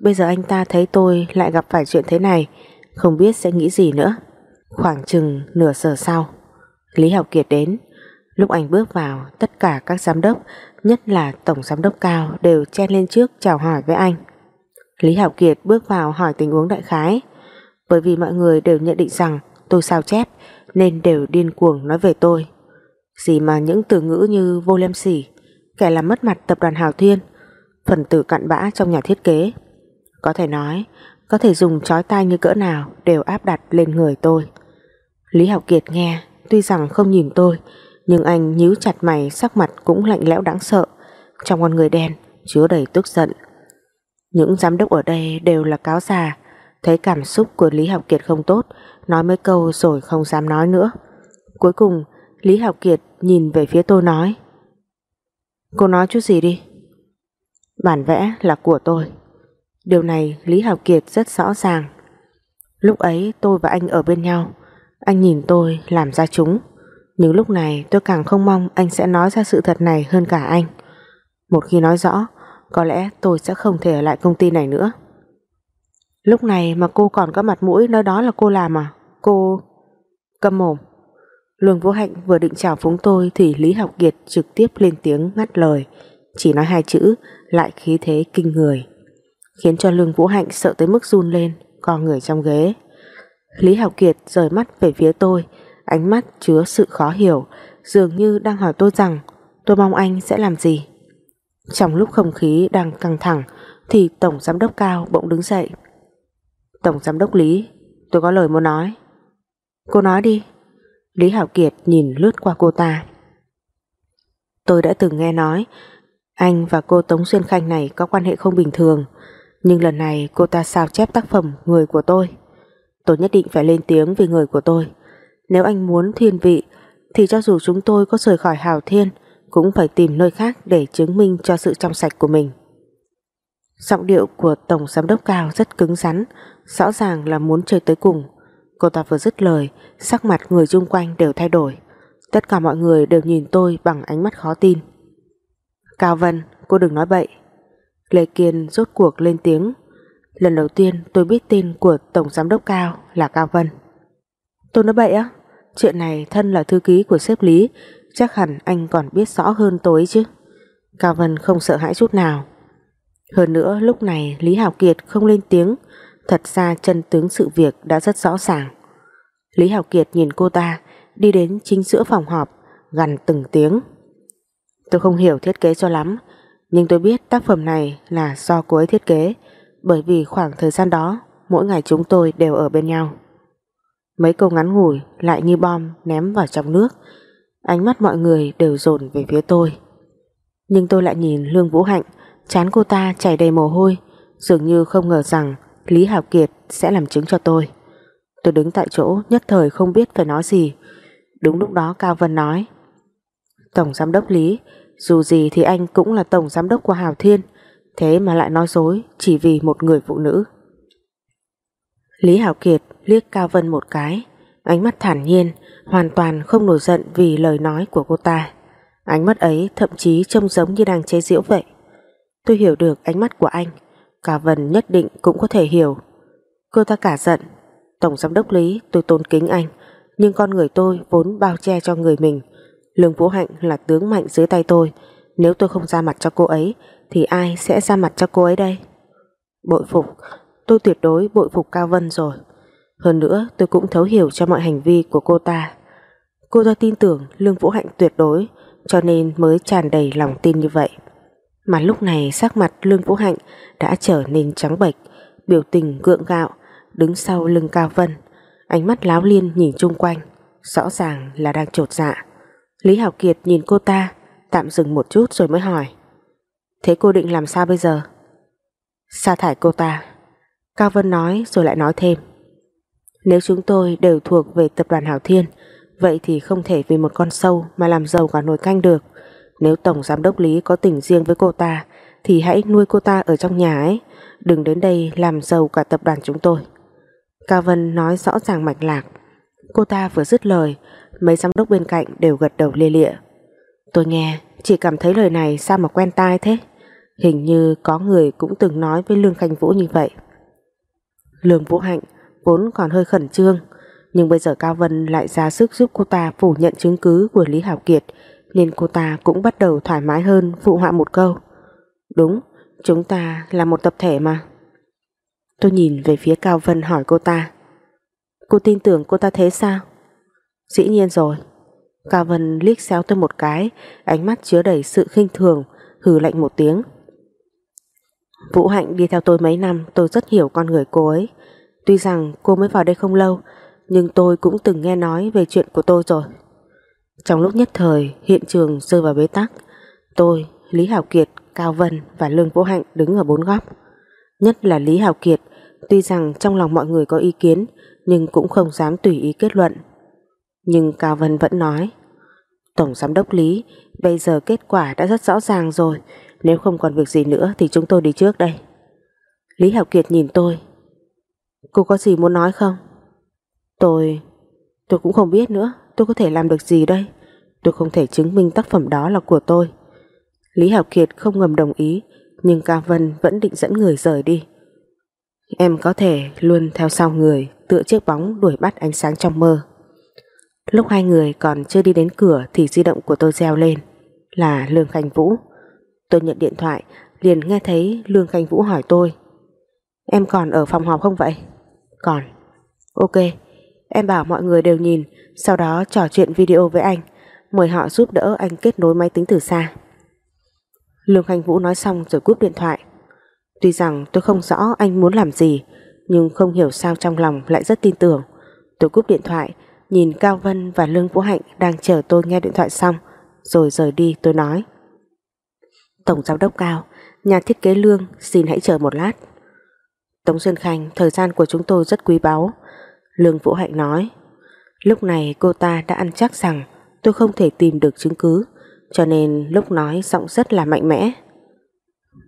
Bây giờ anh ta thấy tôi lại gặp phải chuyện thế này, không biết sẽ nghĩ gì nữa. Khoảng chừng nửa giờ sau, Lý Hảo Kiệt đến. Lúc anh bước vào, tất cả các giám đốc, nhất là tổng giám đốc cao đều chen lên trước chào hỏi với anh. Lý Hảo Kiệt bước vào hỏi tình huống đại khái. Bởi vì mọi người đều nhận định rằng tôi sao chép nên đều điên cuồng nói về tôi. Gì mà những từ ngữ như vô lem sỉ, kẻ làm mất mặt tập đoàn Hào Thiên, phần tử cặn bã trong nhà thiết kế. Có thể nói, có thể dùng chói tai như cỡ nào đều áp đặt lên người tôi. Lý hảo Kiệt nghe, tuy rằng không nhìn tôi, nhưng anh nhíu chặt mày sắc mặt cũng lạnh lẽo đáng sợ, trong con người đen chứa đầy tức giận. Những giám đốc ở đây đều là cáo già, thấy cảm xúc của Lý Học Kiệt không tốt, nói mấy câu rồi không dám nói nữa. Cuối cùng, Lý Học Kiệt nhìn về phía tôi nói Cô nói chút gì đi? Bản vẽ là của tôi. Điều này Lý Học Kiệt rất rõ ràng. Lúc ấy tôi và anh ở bên nhau. Anh nhìn tôi làm ra chúng. Nhưng lúc này tôi càng không mong anh sẽ nói ra sự thật này hơn cả anh. Một khi nói rõ, có lẽ tôi sẽ không thể ở lại công ty này nữa. Lúc này mà cô còn có mặt mũi nói đó là cô làm à? Cô... Câm mồm. Lương Vũ Hạnh vừa định chào phúng tôi thì Lý Học Kiệt trực tiếp lên tiếng ngắt lời. Chỉ nói hai chữ, lại khí thế kinh người. Khiến cho Lương Vũ Hạnh sợ tới mức run lên, co người trong ghế. Lý Học Kiệt rời mắt về phía tôi, ánh mắt chứa sự khó hiểu, dường như đang hỏi tôi rằng tôi mong anh sẽ làm gì. Trong lúc không khí đang căng thẳng thì Tổng Giám đốc Cao bỗng đứng dậy. Tổng Giám đốc Lý, tôi có lời muốn nói. Cô nói đi. Lý Hảo Kiệt nhìn lướt qua cô ta. Tôi đã từng nghe nói anh và cô Tống Xuyên Khanh này có quan hệ không bình thường nhưng lần này cô ta sao chép tác phẩm người của tôi. Tôi nhất định phải lên tiếng vì người của tôi. Nếu anh muốn thiên vị thì cho dù chúng tôi có rời khỏi Hào Thiên cũng phải tìm nơi khác để chứng minh cho sự trong sạch của mình. Giọng điệu của Tổng Giám đốc Cao rất cứng rắn, rõ ràng là muốn chơi tới cùng. Cô ta vừa dứt lời, sắc mặt người xung quanh đều thay đổi. Tất cả mọi người đều nhìn tôi bằng ánh mắt khó tin. Cao Vân, cô đừng nói bậy. Lê Kiên rốt cuộc lên tiếng. Lần đầu tiên tôi biết tin của Tổng Giám đốc Cao là Cao Vân. Tôi nói bậy á? Chuyện này thân là thư ký của sếp Lý, chắc hẳn anh còn biết rõ hơn tôi chứ. Cao Vân không sợ hãi chút nào. Hơn nữa lúc này Lý Hảo Kiệt không lên tiếng, thật ra chân tướng sự việc đã rất rõ ràng. Lý Hảo Kiệt nhìn cô ta đi đến chính giữa phòng họp, gần từng tiếng. Tôi không hiểu thiết kế cho lắm, nhưng tôi biết tác phẩm này là do cô ấy thiết kế, bởi vì khoảng thời gian đó mỗi ngày chúng tôi đều ở bên nhau. Mấy câu ngắn ngủi lại như bom ném vào trong nước, ánh mắt mọi người đều dồn về phía tôi. Nhưng tôi lại nhìn Lương Vũ Hạnh, chán cô ta chảy đầy mồ hôi, dường như không ngờ rằng Lý Hảo Kiệt sẽ làm chứng cho tôi. Tôi đứng tại chỗ nhất thời không biết phải nói gì. Đúng lúc đó Cao Vân nói Tổng Giám đốc Lý dù gì thì anh cũng là Tổng Giám đốc của Hào Thiên Thế mà lại nói dối Chỉ vì một người phụ nữ Lý Hảo Kiệt liếc Cao Vân một cái. Ánh mắt thản nhiên, Hoàn toàn không nổi giận vì lời nói của cô ta. Ánh mắt ấy thậm chí trông giống như đang chế giễu vậy. Tôi hiểu được ánh mắt của anh, Cao Vân nhất định cũng có thể hiểu. Cô ta cả giận. Tổng giám đốc Lý, tôi tôn kính anh, Nhưng con người tôi vốn bao che cho người mình. Lương Vũ Hạnh là tướng mạnh dưới tay tôi. Nếu tôi không ra mặt cho cô ấy, Thì ai sẽ ra mặt cho cô ấy đây? Bội phục. Tôi tuyệt đối bội phục Cao Vân rồi. Hơn nữa, tôi cũng thấu hiểu cho mọi hành vi của cô ta. Cô ta tin tưởng Lương Vũ Hạnh tuyệt đối, Cho nên mới tràn đầy lòng tin như vậy. Mà lúc này sắc mặt Lương Vũ Hạnh Đã trở nên trắng bệch, Biểu tình gượng gạo, Đứng sau lưng Cao Vân. Ánh mắt láo liên nhìn chung quanh, Rõ ràng là đang trột dạ. Lý Hảo Kiệt nhìn cô ta, Tạm dừng một chút rồi mới hỏi. Thế cô định làm sao bây giờ? Sa thải cô ta. Cao Vân nói rồi lại nói thêm. Nếu chúng tôi đều thuộc về tập đoàn Hảo Thiên, Vậy thì không thể vì một con sâu Mà làm giàu cả nồi canh được. Nếu Tổng Giám đốc Lý có tình riêng với cô ta, Thì hãy nuôi cô ta ở trong nhà ấy. Đừng đến đây làm giàu cả tập đoàn chúng tôi. Cao Vân nói rõ ràng mạch lạc. Cô ta vừa dứt lời, Mấy giám đốc bên cạnh đều gật đầu lia lịa. Tôi nghe, Chỉ cảm thấy lời này sao mà quen tai thế? Hình như có người cũng từng nói với Lương Khanh Vũ như vậy. Lương Vũ Hạnh vốn còn hơi khẩn trương Nhưng bây giờ Cao Vân lại ra sức giúp cô ta phủ nhận chứng cứ của Lý Hảo Kiệt Nên cô ta cũng bắt đầu thoải mái hơn phụ họa một câu Đúng, chúng ta là một tập thể mà Tôi nhìn về phía Cao Vân hỏi cô ta Cô tin tưởng cô ta thế sao? Dĩ nhiên rồi. Cao Vân liếc xéo tôi một cái, ánh mắt chứa đầy sự khinh thường, hừ lạnh một tiếng. Vũ Hạnh đi theo tôi mấy năm, tôi rất hiểu con người cô ấy. Tuy rằng cô mới vào đây không lâu, nhưng tôi cũng từng nghe nói về chuyện của tôi rồi. Trong lúc nhất thời, hiện trường rơi vào bế tắc. Tôi, Lý Hảo Kiệt, Cao Vân và Lương Vũ Hạnh đứng ở bốn góc. Nhất là Lý Hảo Kiệt, tuy rằng trong lòng mọi người có ý kiến, nhưng cũng không dám tùy ý kết luận. Nhưng Cao Vân vẫn nói Tổng Giám đốc Lý Bây giờ kết quả đã rất rõ ràng rồi Nếu không còn việc gì nữa thì chúng tôi đi trước đây Lý Hảo Kiệt nhìn tôi Cô có gì muốn nói không? Tôi... tôi cũng không biết nữa tôi có thể làm được gì đây? Tôi không thể chứng minh tác phẩm đó là của tôi. Lý Hảo Kiệt không ngầm đồng ý, nhưng Cao Vân vẫn định dẫn người rời đi. Em có thể luôn theo sau người, tựa chiếc bóng đuổi bắt ánh sáng trong mơ. Lúc hai người còn chưa đi đến cửa thì di động của tôi reo lên, là Lương Khanh Vũ. Tôi nhận điện thoại, liền nghe thấy Lương Khanh Vũ hỏi tôi. Em còn ở phòng họp không vậy? Còn. Ok, em bảo mọi người đều nhìn, sau đó trò chuyện video với anh, mời họ giúp đỡ anh kết nối máy tính từ xa. Lương Khanh Vũ nói xong rồi cúp điện thoại. Tuy rằng tôi không rõ anh muốn làm gì, nhưng không hiểu sao trong lòng lại rất tin tưởng. Tôi cúp điện thoại, nhìn Cao Vân và Lương Vũ Hạnh đang chờ tôi nghe điện thoại xong, rồi rời đi tôi nói. Tổng giám đốc Cao, nhà thiết kế Lương xin hãy chờ một lát. Tống Xuân Khanh, thời gian của chúng tôi rất quý báu. Lương Vũ Hạnh nói. Lúc này cô ta đã ăn chắc rằng tôi không thể tìm được chứng cứ, cho nên lúc nói giọng rất là mạnh mẽ.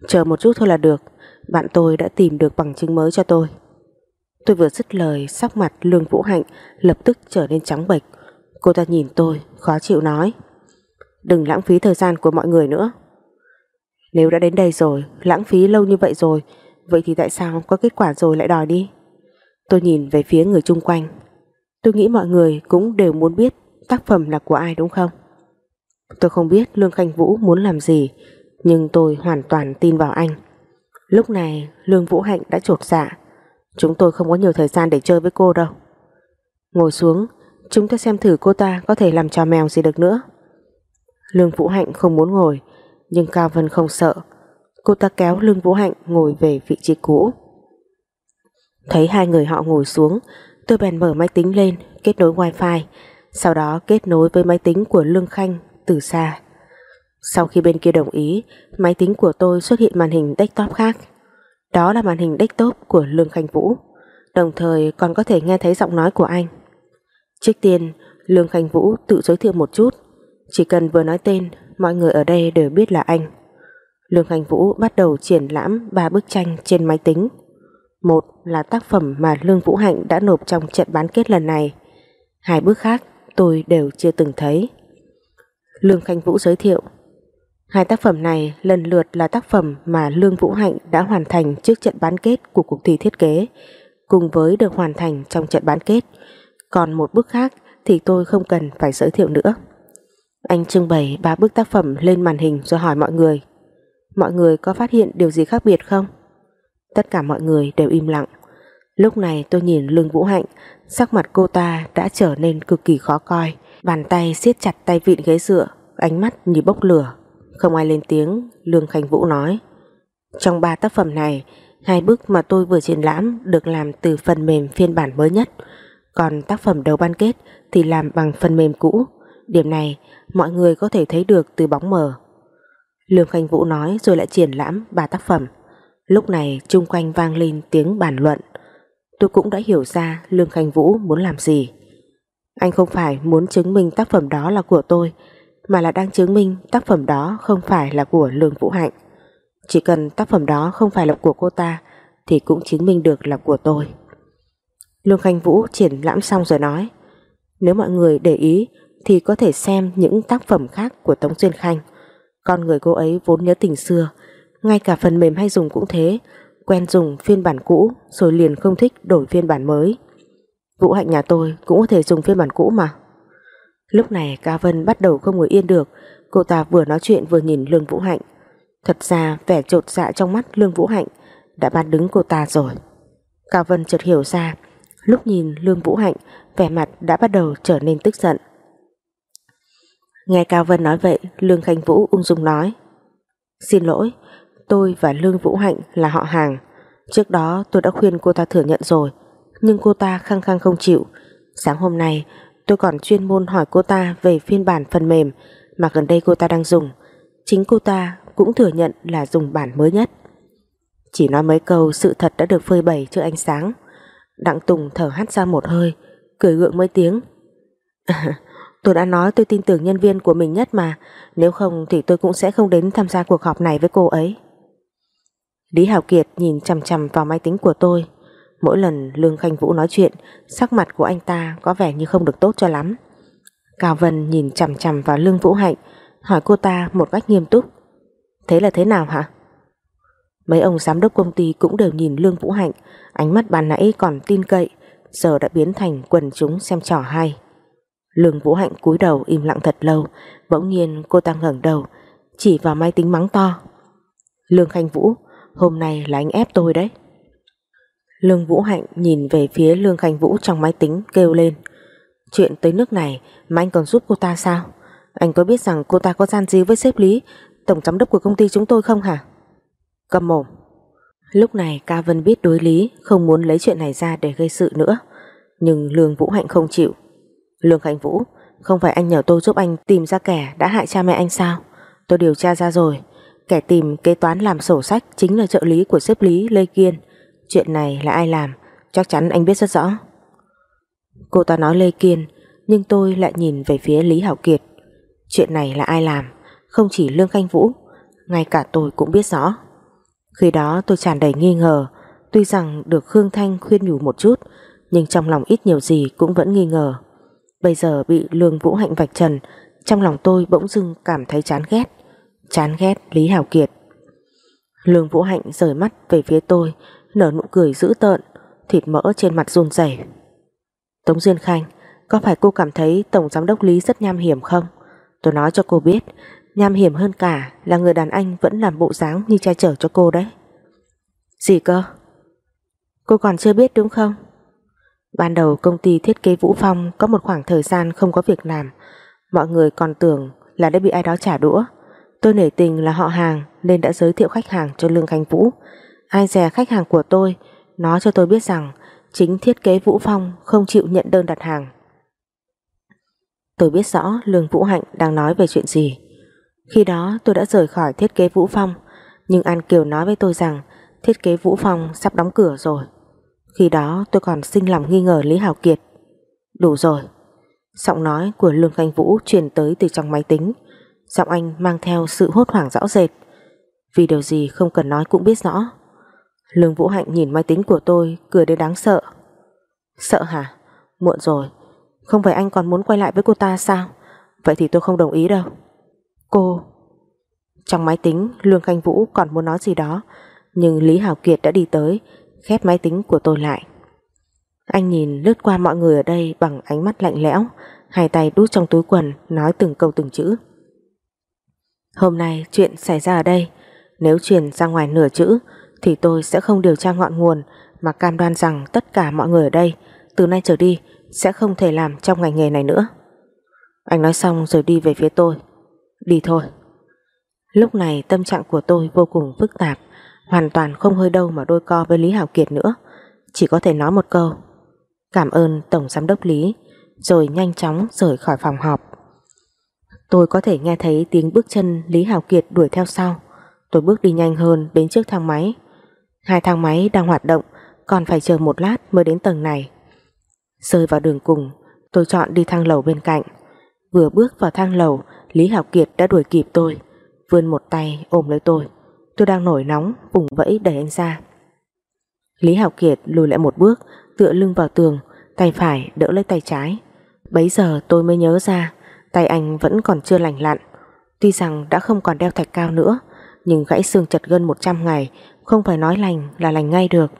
Chờ một chút thôi là được, bạn tôi đã tìm được bằng chứng mới cho tôi. Tôi vừa dứt lời, sắc mặt Lương Vũ Hạnh lập tức trở nên trắng bệch. Cô ta nhìn tôi, khó chịu nói. Đừng lãng phí thời gian của mọi người nữa. Nếu đã đến đây rồi, lãng phí lâu như vậy rồi, vậy thì tại sao có kết quả rồi lại đòi đi? Tôi nhìn về phía người chung quanh. Tôi nghĩ mọi người cũng đều muốn biết tác phẩm là của ai đúng không? Tôi không biết Lương Khanh Vũ muốn làm gì, nhưng tôi hoàn toàn tin vào anh. Lúc này Lương Vũ Hạnh đã trột dạ. Chúng tôi không có nhiều thời gian để chơi với cô đâu. Ngồi xuống, chúng ta xem thử cô ta có thể làm trò mèo gì được nữa. Lương Vũ Hạnh không muốn ngồi, nhưng Cao Vân không sợ. Cô ta kéo lưng Vũ Hạnh ngồi về vị trí cũ. Thấy hai người họ ngồi xuống, tôi bèn mở máy tính lên, kết nối wifi, sau đó kết nối với máy tính của Lương Khanh từ xa. Sau khi bên kia đồng ý, máy tính của tôi xuất hiện màn hình desktop khác. Đó là màn hình desktop của Lương Khanh Vũ, đồng thời còn có thể nghe thấy giọng nói của anh. Trước tiên, Lương Khanh Vũ tự giới thiệu một chút, chỉ cần vừa nói tên, mọi người ở đây đều biết là anh. Lương Hành Vũ bắt đầu triển lãm ba bức tranh trên máy tính. Một là tác phẩm mà Lương Vũ Hạnh đã nộp trong trận bán kết lần này. Hai bức khác tôi đều chưa từng thấy. Lương Khanh Vũ giới thiệu Hai tác phẩm này lần lượt là tác phẩm mà Lương Vũ Hạnh đã hoàn thành trước trận bán kết của cuộc thi thiết kế, cùng với được hoàn thành trong trận bán kết. Còn một bức khác thì tôi không cần phải giới thiệu nữa. Anh trưng bày ba bức tác phẩm lên màn hình rồi hỏi mọi người. Mọi người có phát hiện điều gì khác biệt không? Tất cả mọi người đều im lặng. Lúc này tôi nhìn Lương Vũ Hạnh, sắc mặt cô ta đã trở nên cực kỳ khó coi, bàn tay siết chặt tay vịn ghế dựa, ánh mắt như bốc lửa. Không ai lên tiếng, Lương Khánh Vũ nói. Trong ba tác phẩm này, hai bức mà tôi vừa triển lãm được làm từ phần mềm phiên bản mới nhất, còn tác phẩm đầu ban kết thì làm bằng phần mềm cũ. Điểm này mọi người có thể thấy được từ bóng mờ. Lương Khánh Vũ nói rồi lại triển lãm ba tác phẩm. Lúc này chung quanh vang lên tiếng bàn luận. Tôi cũng đã hiểu ra Lương Khánh Vũ muốn làm gì. Anh không phải muốn chứng minh tác phẩm đó là của tôi, mà là đang chứng minh tác phẩm đó không phải là của Lương Vũ Hạnh. Chỉ cần tác phẩm đó không phải là của cô ta thì cũng chứng minh được là của tôi. Lương Khanh Vũ triển lãm xong rồi nói nếu mọi người để ý thì có thể xem những tác phẩm khác của Tống Duyên Khanh. Con người cô ấy vốn nhớ tình xưa, ngay cả phần mềm hay dùng cũng thế, quen dùng phiên bản cũ rồi liền không thích đổi phiên bản mới. Vũ Hạnh nhà tôi cũng có thể dùng phiên bản cũ mà. Lúc này Ca Vân bắt đầu không ngồi yên được, cô ta vừa nói chuyện vừa nhìn Lương Vũ Hạnh. Thật ra vẻ trột dạ trong mắt Lương Vũ Hạnh đã bắt đứng cô ta rồi. Cao Vân chợt hiểu ra, lúc nhìn Lương Vũ Hạnh, vẻ mặt đã bắt đầu trở nên tức giận. Nghe Cao Vân nói vậy, Lương Khanh Vũ ung dung nói Xin lỗi, tôi và Lương Vũ Hạnh là họ hàng. Trước đó tôi đã khuyên cô ta thừa nhận rồi, nhưng cô ta khăng khăng không chịu. Sáng hôm nay, tôi còn chuyên môn hỏi cô ta về phiên bản phần mềm mà gần đây cô ta đang dùng. Chính cô ta cũng thừa nhận là dùng bản mới nhất. Chỉ nói mấy câu sự thật đã được phơi bày trước ánh sáng. Đặng Tùng thở hắt ra một hơi, cười gượng mấy tiếng. tôi đã nói tôi tin tưởng nhân viên của mình nhất mà, nếu không thì tôi cũng sẽ không đến tham gia cuộc họp này với cô ấy. Lý Hảo Kiệt nhìn chằm chằm vào máy tính của tôi. Mỗi lần Lương Khanh Vũ nói chuyện, sắc mặt của anh ta có vẻ như không được tốt cho lắm. Cao Vân nhìn chằm chằm vào Lương Vũ Hạnh hỏi cô ta một cách nghiêm túc. Thế là thế nào hả? Mấy ông giám đốc công ty cũng đều nhìn Lương Vũ Hạnh ánh mắt ban nãy còn tin cậy giờ đã biến thành quần chúng xem trò hay. Lương Vũ Hạnh cúi đầu im lặng thật lâu bỗng nhiên cô ta ngẩng đầu, chỉ vào máy tính mắng to. Lương Khanh Vũ, hôm nay là anh ép tôi đấy. Lương Vũ Hạnh nhìn về phía Lương Khanh Vũ trong máy tính, kêu lên Chuyện tới nước này mà anh còn giúp cô ta sao? Anh có biết rằng cô ta có gian díu với sếp Lý, Tổng giám đốc của công ty chúng tôi không hả? Cầm mồm Lúc này Ca Vân biết đối lý Không muốn lấy chuyện này ra để gây sự nữa, Nhưng Lương Vũ Hạnh không chịu Lương Khánh Vũ, Không phải anh nhờ tôi giúp anh tìm ra kẻ đã hại cha mẹ anh sao? Tôi điều tra ra rồi, Kẻ tìm kế toán làm sổ sách Chính là trợ lý của xếp Lý Lê Kiên. Chuyện này là ai làm? Chắc chắn anh biết rất rõ. Cô ta nói Lê Kiên, Nhưng tôi lại nhìn về phía Lý Hảo Kiệt. Chuyện này là ai làm? Không chỉ Lương Khanh Vũ, Ngay cả tôi cũng biết rõ. Khi đó tôi tràn đầy nghi ngờ, Tuy rằng được Khương Thanh khuyên nhủ một chút, Nhưng trong lòng ít nhiều gì cũng vẫn nghi ngờ. Bây giờ bị Lương Vũ Hạnh vạch trần, Trong lòng tôi bỗng dưng cảm thấy chán ghét. Chán ghét Lý Hảo Kiệt. Lương Vũ Hạnh rời mắt về phía tôi, Nở nụ cười dữ tợn, Thịt mỡ trên mặt run rẩy. Tống Duyên Khanh, Có phải cô cảm thấy Tổng Giám đốc Lý rất nham hiểm không? Tôi nói cho cô biết, Nham hiểm hơn cả là người đàn anh Vẫn làm bộ dáng như che chở cho cô đấy. Gì cơ? Cô còn chưa biết đúng không? Ban đầu công ty thiết kế Vũ Phong Có một khoảng thời gian không có việc làm. Mọi người còn tưởng là đã bị ai đó trả đũa. Tôi nể tình là họ hàng Nên đã giới thiệu khách hàng cho Lương Khánh Vũ. Ai dè khách hàng của tôi Nói cho tôi biết rằng Chính thiết kế Vũ Phong không chịu nhận đơn đặt hàng. Tôi biết rõ Lương Vũ Hạnh đang nói về chuyện gì. Khi đó tôi đã rời khỏi thiết kế Vũ Phong, Nhưng An Kiều nói với tôi rằng Thiết kế Vũ Phong sắp đóng cửa rồi. Khi đó tôi còn sinh lòng nghi ngờ Lý Hào Kiệt. Đủ rồi. Giọng nói của Lương Khanh Vũ truyền tới từ trong máy tính. Giọng anh mang theo sự hốt hoảng rõ rệt. Vì điều gì không cần nói cũng biết rõ. Lương Vũ Hạnh nhìn máy tính của tôi, Cười đến đáng sợ. Sợ hả? Muộn rồi. Không phải anh còn muốn quay lại với cô ta sao? Vậy thì tôi không đồng ý đâu. Cô. Trong máy tính, Lương Khanh Vũ còn muốn nói gì đó, Nhưng Lý Hảo Kiệt đã đi tới. Khép máy tính của tôi lại. Anh nhìn lướt qua mọi người ở đây Bằng ánh mắt lạnh lẽo, Hai tay đút trong túi quần, Nói từng câu từng chữ. Hôm nay chuyện xảy ra ở đây. Nếu truyền ra ngoài nửa chữ, Thì tôi sẽ không điều tra ngọn nguồn Mà cam đoan rằng tất cả mọi người ở đây, Từ nay trở đi, Sẽ không thể làm trong ngành nghề này nữa. Anh nói xong rồi đi về phía tôi. Đi thôi. Lúc này tâm trạng của tôi vô cùng phức tạp. Hoàn toàn không hơi đâu mà đôi co với Lý Hảo Kiệt nữa. Chỉ có thể nói một câu. Cảm ơn Tổng Giám đốc Lý. Rồi nhanh chóng rời khỏi phòng họp. Tôi có thể nghe thấy tiếng bước chân Lý Hảo Kiệt đuổi theo sau. Tôi bước đi nhanh hơn đến trước thang máy. Hai thang máy đang hoạt động, Còn phải chờ một lát mới đến tầng này. Rơi vào đường cùng, Tôi chọn đi thang lầu bên cạnh. Vừa bước vào thang lầu, Lý Hảo Kiệt đã đuổi kịp tôi. Vươn một tay ôm lấy tôi. Tôi đang nổi nóng, vùng vẫy đẩy anh ra. Lý Hảo Kiệt lùi lại một bước, Tựa lưng vào tường, Tay phải đỡ lấy tay trái. Bấy giờ tôi mới nhớ ra, Tay anh vẫn còn chưa lành lặn. Tuy rằng đã không còn đeo thạch cao nữa, Nhưng gãy xương chật gân 100 ngày, Không phải nói lành là lành ngay được.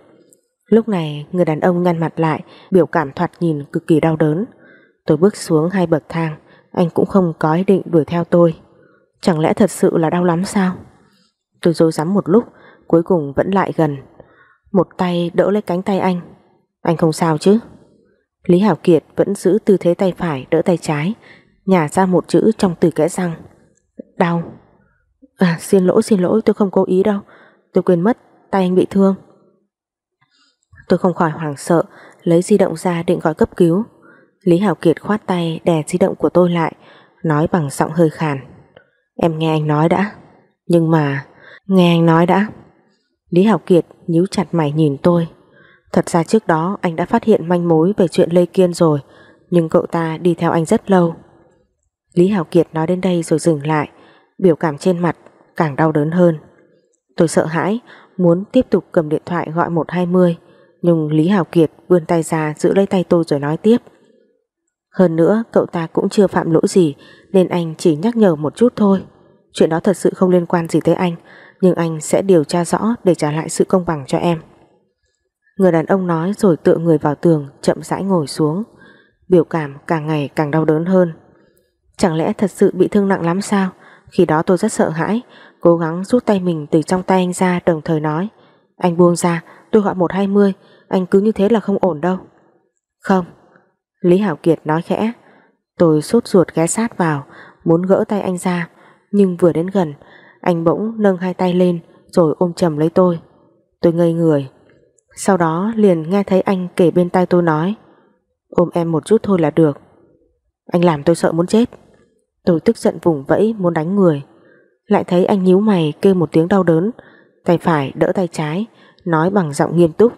Lúc này, người đàn ông nhăn mặt lại, Biểu cảm thoạt nhìn cực kỳ đau đớn. Tôi bước xuống hai bậc thang, Anh cũng không có ý định đuổi theo tôi. Chẳng lẽ thật sự là đau lắm sao? Tôi dối rắm một lúc Cuối cùng vẫn lại gần Một tay đỡ lấy cánh tay anh Anh không sao chứ Lý Hảo Kiệt vẫn giữ tư thế tay phải đỡ tay trái nhả ra một chữ trong từ kẽ răng. Đau. À, xin lỗi, xin lỗi, tôi không cố ý đâu. Tôi quên mất, tay anh bị thương. Tôi không khỏi hoảng sợ, lấy di động ra định gọi cấp cứu. Lý Hảo Kiệt khoát tay đè di động của tôi lại, nói bằng giọng hơi khàn. Em nghe anh nói đã. Nhưng mà, nghe anh nói đã. Lý Hảo Kiệt nhíu chặt mày nhìn tôi. Thật ra trước đó anh đã phát hiện manh mối về chuyện Lê Kiên rồi, nhưng cậu ta đi theo anh rất lâu. Lý Hảo Kiệt nói đến đây rồi dừng lại Biểu cảm trên mặt càng đau đớn hơn Tôi sợ hãi Muốn tiếp tục cầm điện thoại gọi 120 Nhưng Lý Hảo Kiệt vươn tay ra Giữ lấy tay tôi rồi nói tiếp Hơn nữa cậu ta cũng chưa phạm lỗi gì Nên anh chỉ nhắc nhở một chút thôi Chuyện đó thật sự không liên quan gì tới anh nhưng anh sẽ điều tra rõ Để trả lại sự công bằng cho em. Người đàn ông nói rồi tựa người vào tường, Chậm rãi ngồi xuống. Biểu cảm càng ngày càng đau đớn hơn. Chẳng lẽ thật sự bị thương nặng lắm sao? Khi đó tôi rất sợ hãi, Cố gắng rút tay mình từ trong tay anh ra, Đồng thời nói, Anh buông ra, tôi gọi 120 Anh cứ như thế là không ổn đâu. Không. Lý Hảo Kiệt nói khẽ, Tôi sốt ruột ghé sát vào, Muốn gỡ tay anh ra, Nhưng vừa đến gần anh bỗng nâng hai tay lên, Rồi ôm chầm lấy tôi. Tôi ngây người. Sau đó liền nghe thấy anh kể bên tay tôi nói, Ôm em một chút thôi là được. Anh làm tôi sợ muốn chết. Tôi tức giận vùng vẫy muốn đánh người. Lại thấy anh nhíu mày kêu một tiếng đau đớn, Tay phải đỡ tay trái, Nói bằng giọng nghiêm túc,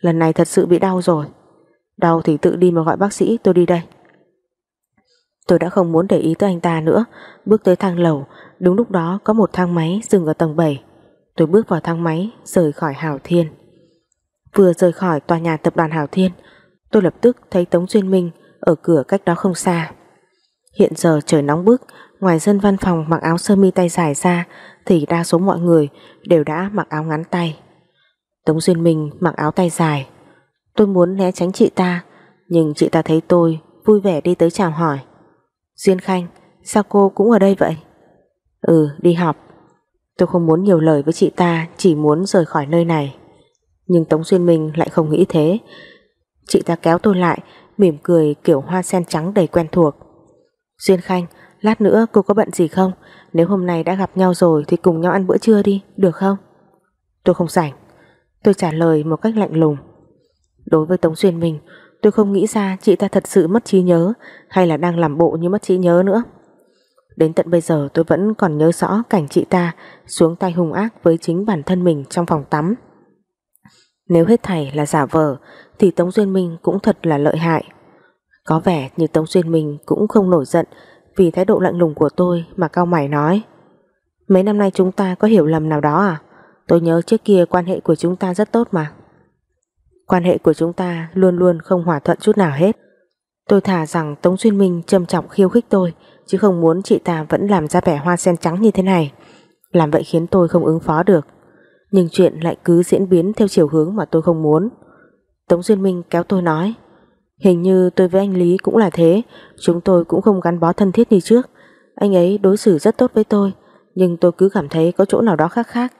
Lần này thật sự bị đau rồi. Đau thì tự đi mà gọi bác sĩ tôi đi đây. Tôi đã không muốn để ý tới anh ta nữa. Bước tới thang lầu, Đúng lúc đó có một thang máy dừng ở tầng 7 Tôi bước vào thang máy, Rời khỏi Hảo Thiên. Vừa rời khỏi tòa nhà tập đoàn Hảo Thiên, Tôi lập tức thấy Tống Duyên Minh Ở cửa cách đó không xa. Hiện giờ trời nóng bức, Ngoài dân văn phòng mặc áo sơ mi tay dài ra, Thì đa số mọi người Đều đã mặc áo ngắn tay. Tống Duyên Minh mặc áo tay dài. Tôi muốn né tránh chị ta, Nhưng chị ta thấy tôi Vui vẻ đi tới chào hỏi. Duyên Khanh, sao cô cũng ở đây vậy? Ừ đi học. Tôi không muốn nhiều lời với chị ta, Chỉ muốn rời khỏi nơi này. Nhưng Tống Duyên Minh lại không nghĩ thế. Chị ta kéo tôi lại, Mỉm cười kiểu hoa sen trắng đầy quen thuộc. Duyên Khanh, Lát nữa cô có bận gì không? Nếu hôm nay đã gặp nhau rồi Thì cùng nhau ăn bữa trưa đi, Được không? Tôi không rảnh. Tôi trả lời một cách lạnh lùng. Đối với Tống Duyên Minh Tôi không nghĩ ra chị ta thật sự mất trí nhớ, Hay là đang làm bộ như mất trí nhớ nữa Đến tận bây giờ tôi vẫn còn nhớ rõ cảnh chị ta xuống tay hung ác với chính bản thân mình trong phòng tắm. Nếu hết thảy là giả vờ, thì Tống Duyên Minh cũng thật là lợi hại. Có vẻ như Tống Duyên Minh cũng không nổi giận vì thái độ lạnh lùng của tôi mà cao mày nói. Mấy năm nay chúng ta có hiểu lầm nào đó à? Tôi nhớ trước kia quan hệ của chúng ta rất tốt mà. Quan hệ của chúng ta luôn luôn không hòa thuận chút nào hết. Tôi thả rằng Tống Duyên Minh châm chọc khiêu khích tôi, chứ không muốn chị ta vẫn làm ra vẻ hoa sen trắng như thế này. Làm vậy khiến tôi không ứng phó được. Nhưng chuyện lại cứ diễn biến theo chiều hướng mà tôi không muốn. Tống Duyên Minh kéo tôi nói, Hình như tôi với anh Lý cũng là thế Chúng tôi cũng không gắn bó thân thiết như trước Anh ấy đối xử rất tốt với tôi, Nhưng tôi cứ cảm thấy có chỗ nào đó khác khác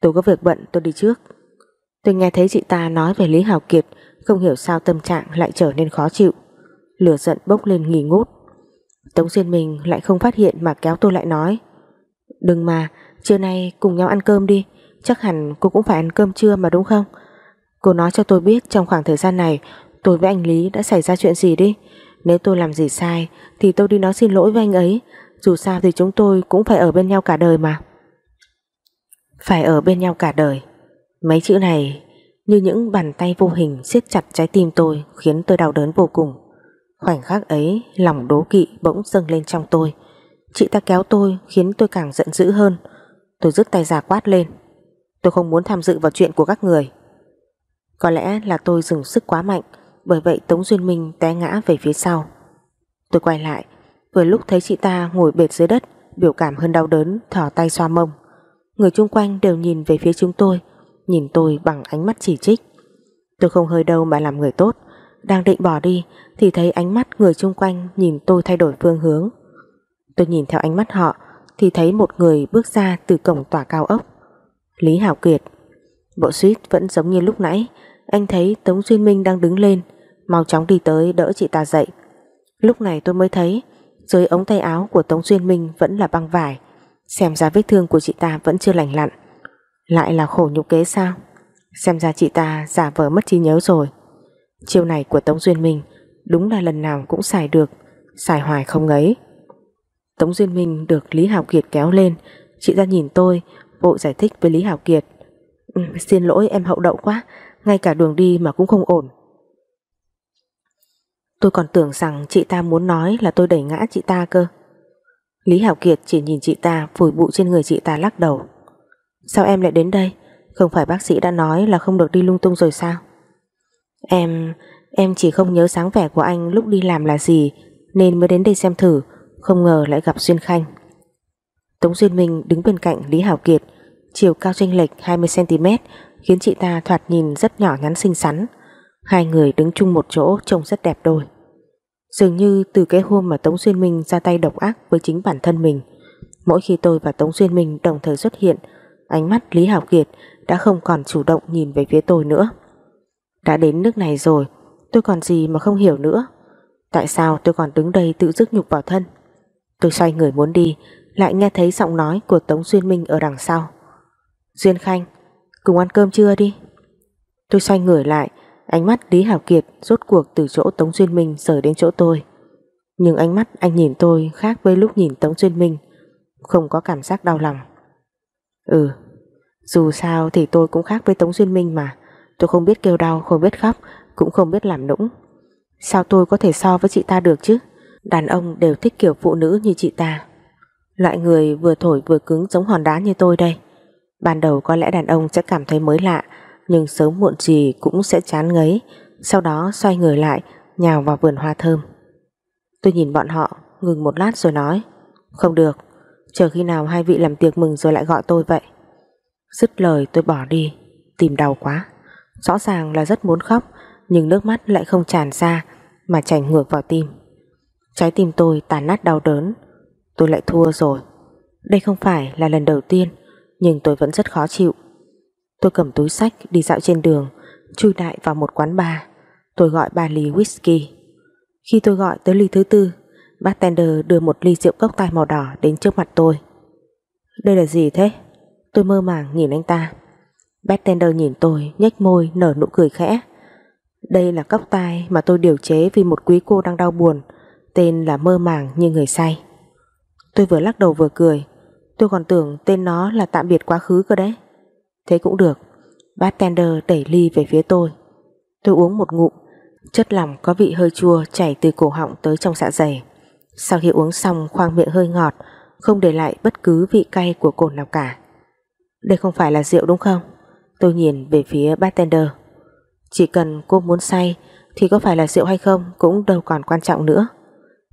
Tôi có việc bận, tôi đi trước Tôi nghe thấy chị ta nói về Lý Hào Kiệt Không hiểu sao tâm trạng lại trở nên khó chịu. Lửa giận bốc lên nghỉ ngút. Tống Duyên Minh lại không phát hiện Mà kéo tôi lại nói Đừng mà, trưa nay cùng nhau ăn cơm đi Chắc hẳn cô cũng phải ăn cơm trưa mà đúng không? Cô nói cho tôi biết Trong khoảng thời gian này Tôi với anh Lý đã xảy ra chuyện gì đi. Nếu tôi làm gì sai Thì tôi đi nói xin lỗi với anh ấy Dù sao thì chúng tôi cũng phải ở bên nhau cả đời mà. Phải ở bên nhau cả đời? Mấy chữ này như những bàn tay vô hình siết chặt trái tim tôi khiến tôi đau đớn vô cùng. Khoảnh khắc ấy, lòng đố kỵ bỗng dâng lên trong tôi. Chị ta kéo tôi khiến tôi càng giận dữ hơn. Tôi rứt tay ra quát lên. Tôi không muốn tham dự vào chuyện của các người. Có lẽ là tôi dùng sức quá mạnh, bởi vậy Tống Duyên Minh té ngã về phía sau. Tôi quay lại, vừa lúc thấy chị ta ngồi bệt dưới đất, biểu cảm hơn đau đớn, thỏ tay xoa mông. Người chung quanh đều nhìn về phía chúng tôi, nhìn tôi bằng ánh mắt chỉ trích. Tôi không hơi đâu mà làm người tốt, đang định bỏ đi thì thấy ánh mắt người chung quanh nhìn tôi thay đổi phương hướng. Tôi nhìn theo ánh mắt họ thì thấy một người bước ra từ cổng tòa cao ốc. Lý Hảo Kiệt. Bộ suýt vẫn giống như lúc nãy, anh thấy Tống Duyên Minh đang đứng lên, mau chóng đi tới đỡ chị ta dậy. Lúc này tôi mới thấy dưới ống tay áo của Tống Duyên Minh vẫn là băng vải, xem ra vết thương của chị ta vẫn chưa lành lặn. Lại là khổ nhục kế sao? Xem ra chị ta giả vờ mất trí nhớ rồi. Chiêu này của Tống Duyên Minh Đúng là lần nào cũng xài được Xài hoài không ngấy. Tống Duyên Minh được Lý Hảo Kiệt kéo lên. Chị ta nhìn tôi Vội giải thích với Lý Hảo Kiệt. Ừ, Xin lỗi em hậu đậu quá Ngay cả đường đi mà cũng không ổn. Tôi còn tưởng rằng chị ta muốn nói là tôi đẩy ngã chị ta cơ. Lý Hảo Kiệt chỉ nhìn chị ta Phủi bụi trên người chị ta lắc đầu. Sao em lại đến đây? Không phải bác sĩ đã nói là không được đi lung tung rồi sao? Em Em chỉ không nhớ sáng vẻ của anh lúc đi làm là gì, Nên mới đến đây xem thử, Không ngờ lại gặp Duyên Khanh. Tống Duyên Minh đứng bên cạnh Lý Hảo Kiệt, Chiều cao chênh lệch 20cm Khiến chị ta thoạt nhìn rất nhỏ nhắn xinh xắn. Hai người đứng chung một chỗ Trông rất đẹp đôi. Dường như từ cái hôm mà Tống Duyên Minh ra tay độc ác với chính bản thân mình, Mỗi khi tôi và Tống Duyên Minh đồng thời xuất hiện Ánh mắt Lý Hảo Kiệt đã không còn chủ động nhìn về phía tôi nữa. Đã đến nước này rồi, Tôi còn gì mà không hiểu nữa. Tại sao tôi còn đứng đây tự dứt nhục vào thân? Tôi xoay người muốn đi, Lại nghe thấy giọng nói của Tống Duyên Minh ở đằng sau. Duyên Khanh, Cùng ăn cơm trưa đi. Tôi xoay người lại, Ánh mắt Lý Hảo Kiệt rốt cuộc từ chỗ Tống Duyên Minh rời đến chỗ tôi. Nhưng ánh mắt anh nhìn tôi khác với lúc nhìn Tống Duyên Minh, Không có cảm giác đau lòng. Ừ dù sao thì tôi cũng khác với Tống Duyên Minh mà. Tôi không biết kêu đau, không biết khóc Cũng không biết làm nũng. Sao tôi có thể so với chị ta được chứ? Đàn ông đều thích kiểu phụ nữ như chị ta. Loại người vừa thổi vừa cứng giống hòn đá như tôi đây. Ban đầu có lẽ đàn ông sẽ cảm thấy mới lạ Nhưng sớm muộn gì cũng sẽ chán ngấy. Sau đó xoay người lại Nhào vào vườn hoa thơm. Tôi nhìn bọn họ Ngừng một lát rồi nói Không được Chờ khi nào hai vị làm tiệc mừng rồi lại gọi tôi vậy. Dứt lời tôi bỏ đi, Tìm đau quá. Rõ ràng là rất muốn khóc, Nhưng nước mắt lại không tràn ra, Mà chảy ngược vào tim. Trái tim tôi tàn nát đau đớn. Tôi lại thua rồi. Đây không phải là lần đầu tiên, Nhưng tôi vẫn rất khó chịu. Tôi cầm túi sách đi dạo trên đường, Chui đại vào một quán bar. Tôi gọi ba ly whisky. Khi tôi gọi tới ly thứ tư, Bartender đưa một ly rượu cốc tai màu đỏ Đến trước mặt tôi. Đây là gì thế? Tôi mơ màng nhìn anh ta. Bartender nhìn tôi, nhếch môi, nở nụ cười khẽ. Đây là cốc tai mà tôi điều chế Vì một quý cô đang đau buồn, Tên là mơ màng như người say. Tôi vừa lắc đầu vừa cười. Tôi còn tưởng tên nó là tạm biệt quá khứ cơ đấy. Thế cũng được, Bartender đẩy ly về phía tôi. Tôi uống một ngụm, Chất lỏng có vị hơi chua chảy từ cổ họng tới trong dạ dày. Sau khi uống xong, khoang miệng hơi ngọt, Không để lại bất cứ vị cay của cồn nào cả. Đây không phải là rượu đúng không? Tôi nhìn về phía bartender. Chỉ cần cô muốn say Thì có phải là rượu hay không Cũng đâu còn quan trọng nữa.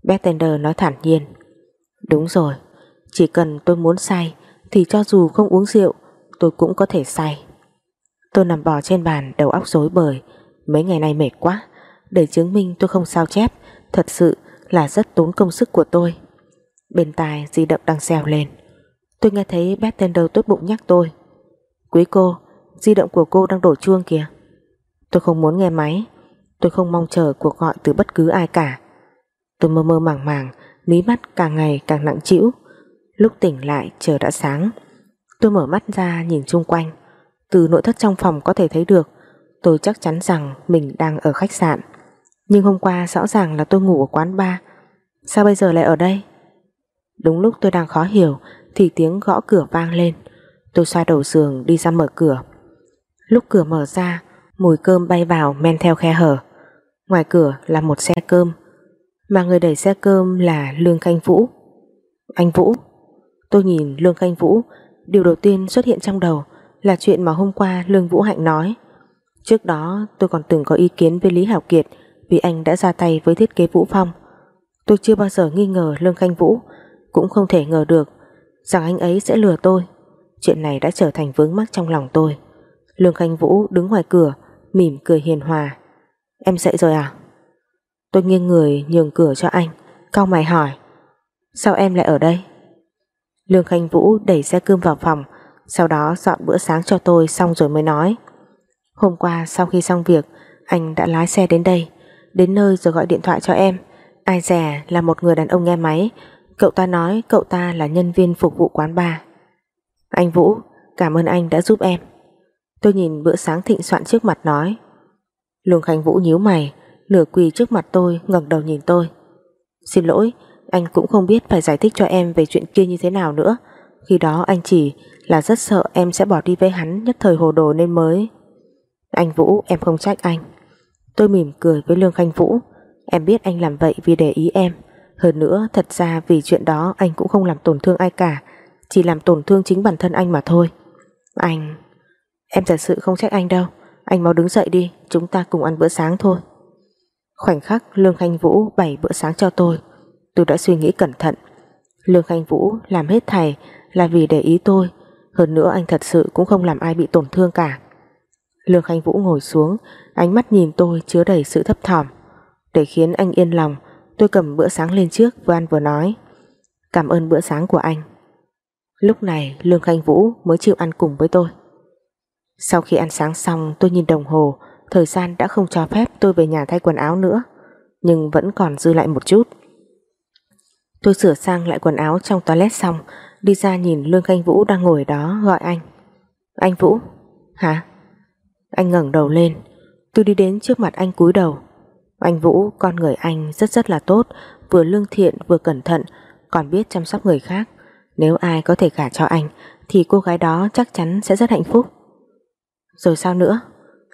Bartender nói thản nhiên. Đúng rồi, Chỉ cần tôi muốn say Thì cho dù không uống rượu, Tôi cũng có thể say. Tôi nằm bò trên bàn đầu óc rối bời. Mấy ngày nay mệt quá, Để chứng minh tôi không sao chép, Thật sự là rất tốn công sức của tôi. Bên tai di động đang xèo lên. Tôi nghe thấy bartender tốt bụng nhắc tôi. Quý cô, Di động của cô đang đổ chuông kìa. Tôi không muốn nghe máy. Tôi không mong chờ cuộc gọi từ bất cứ ai cả. Tôi mơ mơ màng màng, Mí mắt càng ngày càng nặng trĩu. Lúc tỉnh lại, trời đã sáng. Tôi mở mắt ra nhìn chung quanh. Từ nội thất trong phòng có thể thấy được, Tôi chắc chắn rằng mình đang ở khách sạn. Nhưng hôm qua rõ ràng là tôi ngủ ở quán bar. Sao bây giờ lại ở đây? Đúng lúc tôi đang khó hiểu thì tiếng gõ cửa vang lên. Tôi xoa đầu giường, đi ra mở cửa. Lúc cửa mở ra, Mùi cơm bay vào men theo khe hở. Ngoài cửa là một xe cơm, Mà người đẩy xe cơm là Lương Khanh Vũ. Anh Vũ. Tôi nhìn Lương Khanh Vũ, Điều đầu tiên xuất hiện trong đầu Là chuyện mà hôm qua Lương Vũ Hạnh nói. Trước đó, tôi còn từng có ý kiến với Lý Hảo Kiệt Vì anh đã ra tay với thiết kế Vũ Phong. Tôi chưa bao giờ nghi ngờ Lương Khanh Vũ, Cũng không thể ngờ được Rằng anh ấy sẽ lừa tôi. Chuyện này đã trở thành vướng mắc trong lòng tôi. Lương Khanh Vũ đứng ngoài cửa, Mỉm cười hiền hòa. Em dậy rồi à? Tôi nghiêng người nhường cửa cho anh Cao mày hỏi. Sao em lại ở đây? Lương Khanh Vũ đẩy xe cơm vào phòng, Sau đó dọn bữa sáng cho tôi Xong rồi mới nói. Hôm qua sau khi xong việc, Anh đã lái xe đến đây. Đến nơi rồi gọi điện thoại cho em. Ai dè là một người đàn ông nghe máy Cậu ta nói cậu ta là nhân viên phục vụ quán bar. Anh Vũ, Cảm ơn anh đã giúp em. Tôi nhìn bữa sáng thịnh soạn trước mặt nói. Lương Khánh Vũ nhíu mày Nửa quỳ trước mặt tôi, ngẩng đầu nhìn tôi. Xin lỗi, Anh cũng không biết phải giải thích cho em Về chuyện kia như thế nào nữa. Khi đó anh chỉ là rất sợ em sẽ bỏ đi với hắn Nhất thời hồ đồ nên mới. Anh Vũ, em không trách anh. Tôi mỉm cười với Lương Khanh Vũ. Em biết anh làm vậy vì để ý em. Hơn nữa, thật ra vì chuyện đó Anh cũng không làm tổn thương ai cả, Chỉ làm tổn thương chính bản thân anh mà thôi. Anh, Em thật sự không trách anh đâu. Anh mau đứng dậy đi, Chúng ta cùng ăn bữa sáng thôi. Khoảnh khắc, Lương Khanh Vũ bày bữa sáng cho tôi. Tôi đã suy nghĩ cẩn thận. Lương Khanh Vũ làm hết thầy Là vì để ý tôi. Hơn nữa, anh thật sự cũng không làm ai bị tổn thương cả. Lương Khanh Vũ ngồi xuống, Ánh mắt nhìn tôi chứa đầy sự thấp thỏm. Để khiến anh yên lòng Tôi cầm bữa sáng lên trước vừa ăn vừa nói. Cảm ơn bữa sáng của anh. Lúc này, Lương Khanh Vũ mới chịu ăn cùng với tôi. Sau khi ăn sáng xong, tôi nhìn đồng hồ, Thời gian đã không cho phép tôi về nhà thay quần áo nữa, Nhưng vẫn còn dư lại một chút. Tôi sửa sang lại quần áo trong toilet xong, Đi ra nhìn Lương Khanh Vũ đang ngồi đó gọi anh. Anh Vũ? Hả? Anh ngẩng đầu lên. Tôi đi đến trước mặt anh cúi đầu. Anh Vũ, con người anh rất rất là tốt, Vừa lương thiện vừa cẩn thận, Còn biết chăm sóc người khác. Nếu ai có thể gả cho anh, Thì cô gái đó chắc chắn sẽ rất hạnh phúc. Rồi sao nữa?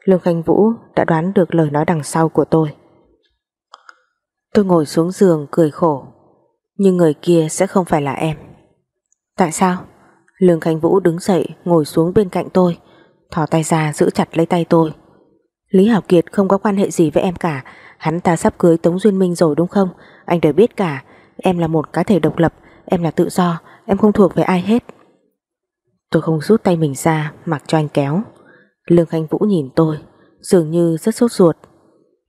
Lương Khanh Vũ đã đoán được lời nói đằng sau của tôi. Tôi ngồi xuống giường cười khổ. Nhưng người kia sẽ không phải là em. Tại sao? Lương Khanh Vũ đứng dậy, ngồi xuống bên cạnh tôi, thò tay ra giữ chặt lấy tay tôi. Lý Hảo Kiệt không có quan hệ gì với em cả Hắn ta sắp cưới Tống Duyên Minh rồi đúng không? Anh đều biết cả. Em là một cá thể độc lập, Em là tự do, Em không thuộc về ai hết. Tôi không rút tay mình ra, Mặc cho anh kéo. Lương Khanh Vũ nhìn tôi, Dường như rất sốt ruột.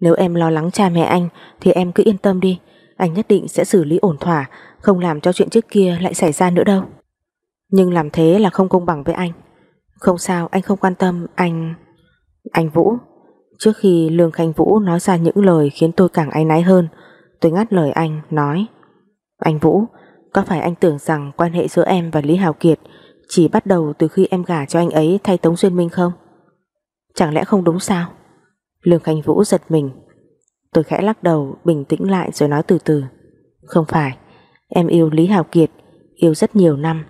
Nếu em lo lắng cha mẹ anh, Thì em cứ yên tâm đi. Anh nhất định sẽ xử lý ổn thỏa, Không làm cho chuyện trước kia lại xảy ra nữa đâu. Nhưng làm thế là không công bằng với anh. Không sao, anh không quan tâm Anh... Anh Vũ. Trước khi Lương Khanh Vũ nói ra những lời Khiến tôi càng áy náy hơn, Tôi ngắt lời anh, nói, Anh Vũ, Có phải anh tưởng rằng quan hệ giữa em và Lý Hào Kiệt Chỉ bắt đầu từ khi em gả cho anh ấy Thay Tống Duyên Minh không? Chẳng lẽ không đúng sao? Lương Khanh Vũ giật mình. Tôi khẽ lắc đầu, bình tĩnh lại rồi nói từ từ, Không phải, Em yêu Lý Hào Kiệt, Yêu rất nhiều năm.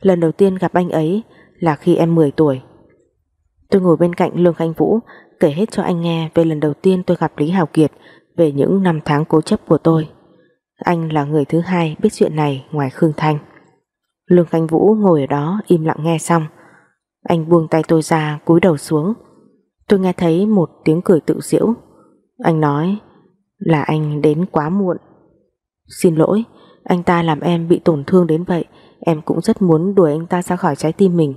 Lần đầu tiên gặp anh ấy là khi em 10 tuổi. Tôi ngồi bên cạnh Lương Khanh Vũ Kể hết cho anh nghe về lần đầu tiên tôi gặp Lý Hào Kiệt Về những năm tháng cố chấp của tôi. Anh là người thứ hai biết chuyện này ngoài Khương Thanh. Lương Khánh Vũ ngồi ở đó im lặng nghe xong. Anh buông tay tôi ra, cúi đầu xuống. Tôi nghe thấy một tiếng cười tự giễu. Anh nói là anh đến quá muộn. Xin lỗi, Anh ta làm em bị tổn thương đến vậy. Em cũng rất muốn đuổi anh ta ra khỏi trái tim mình.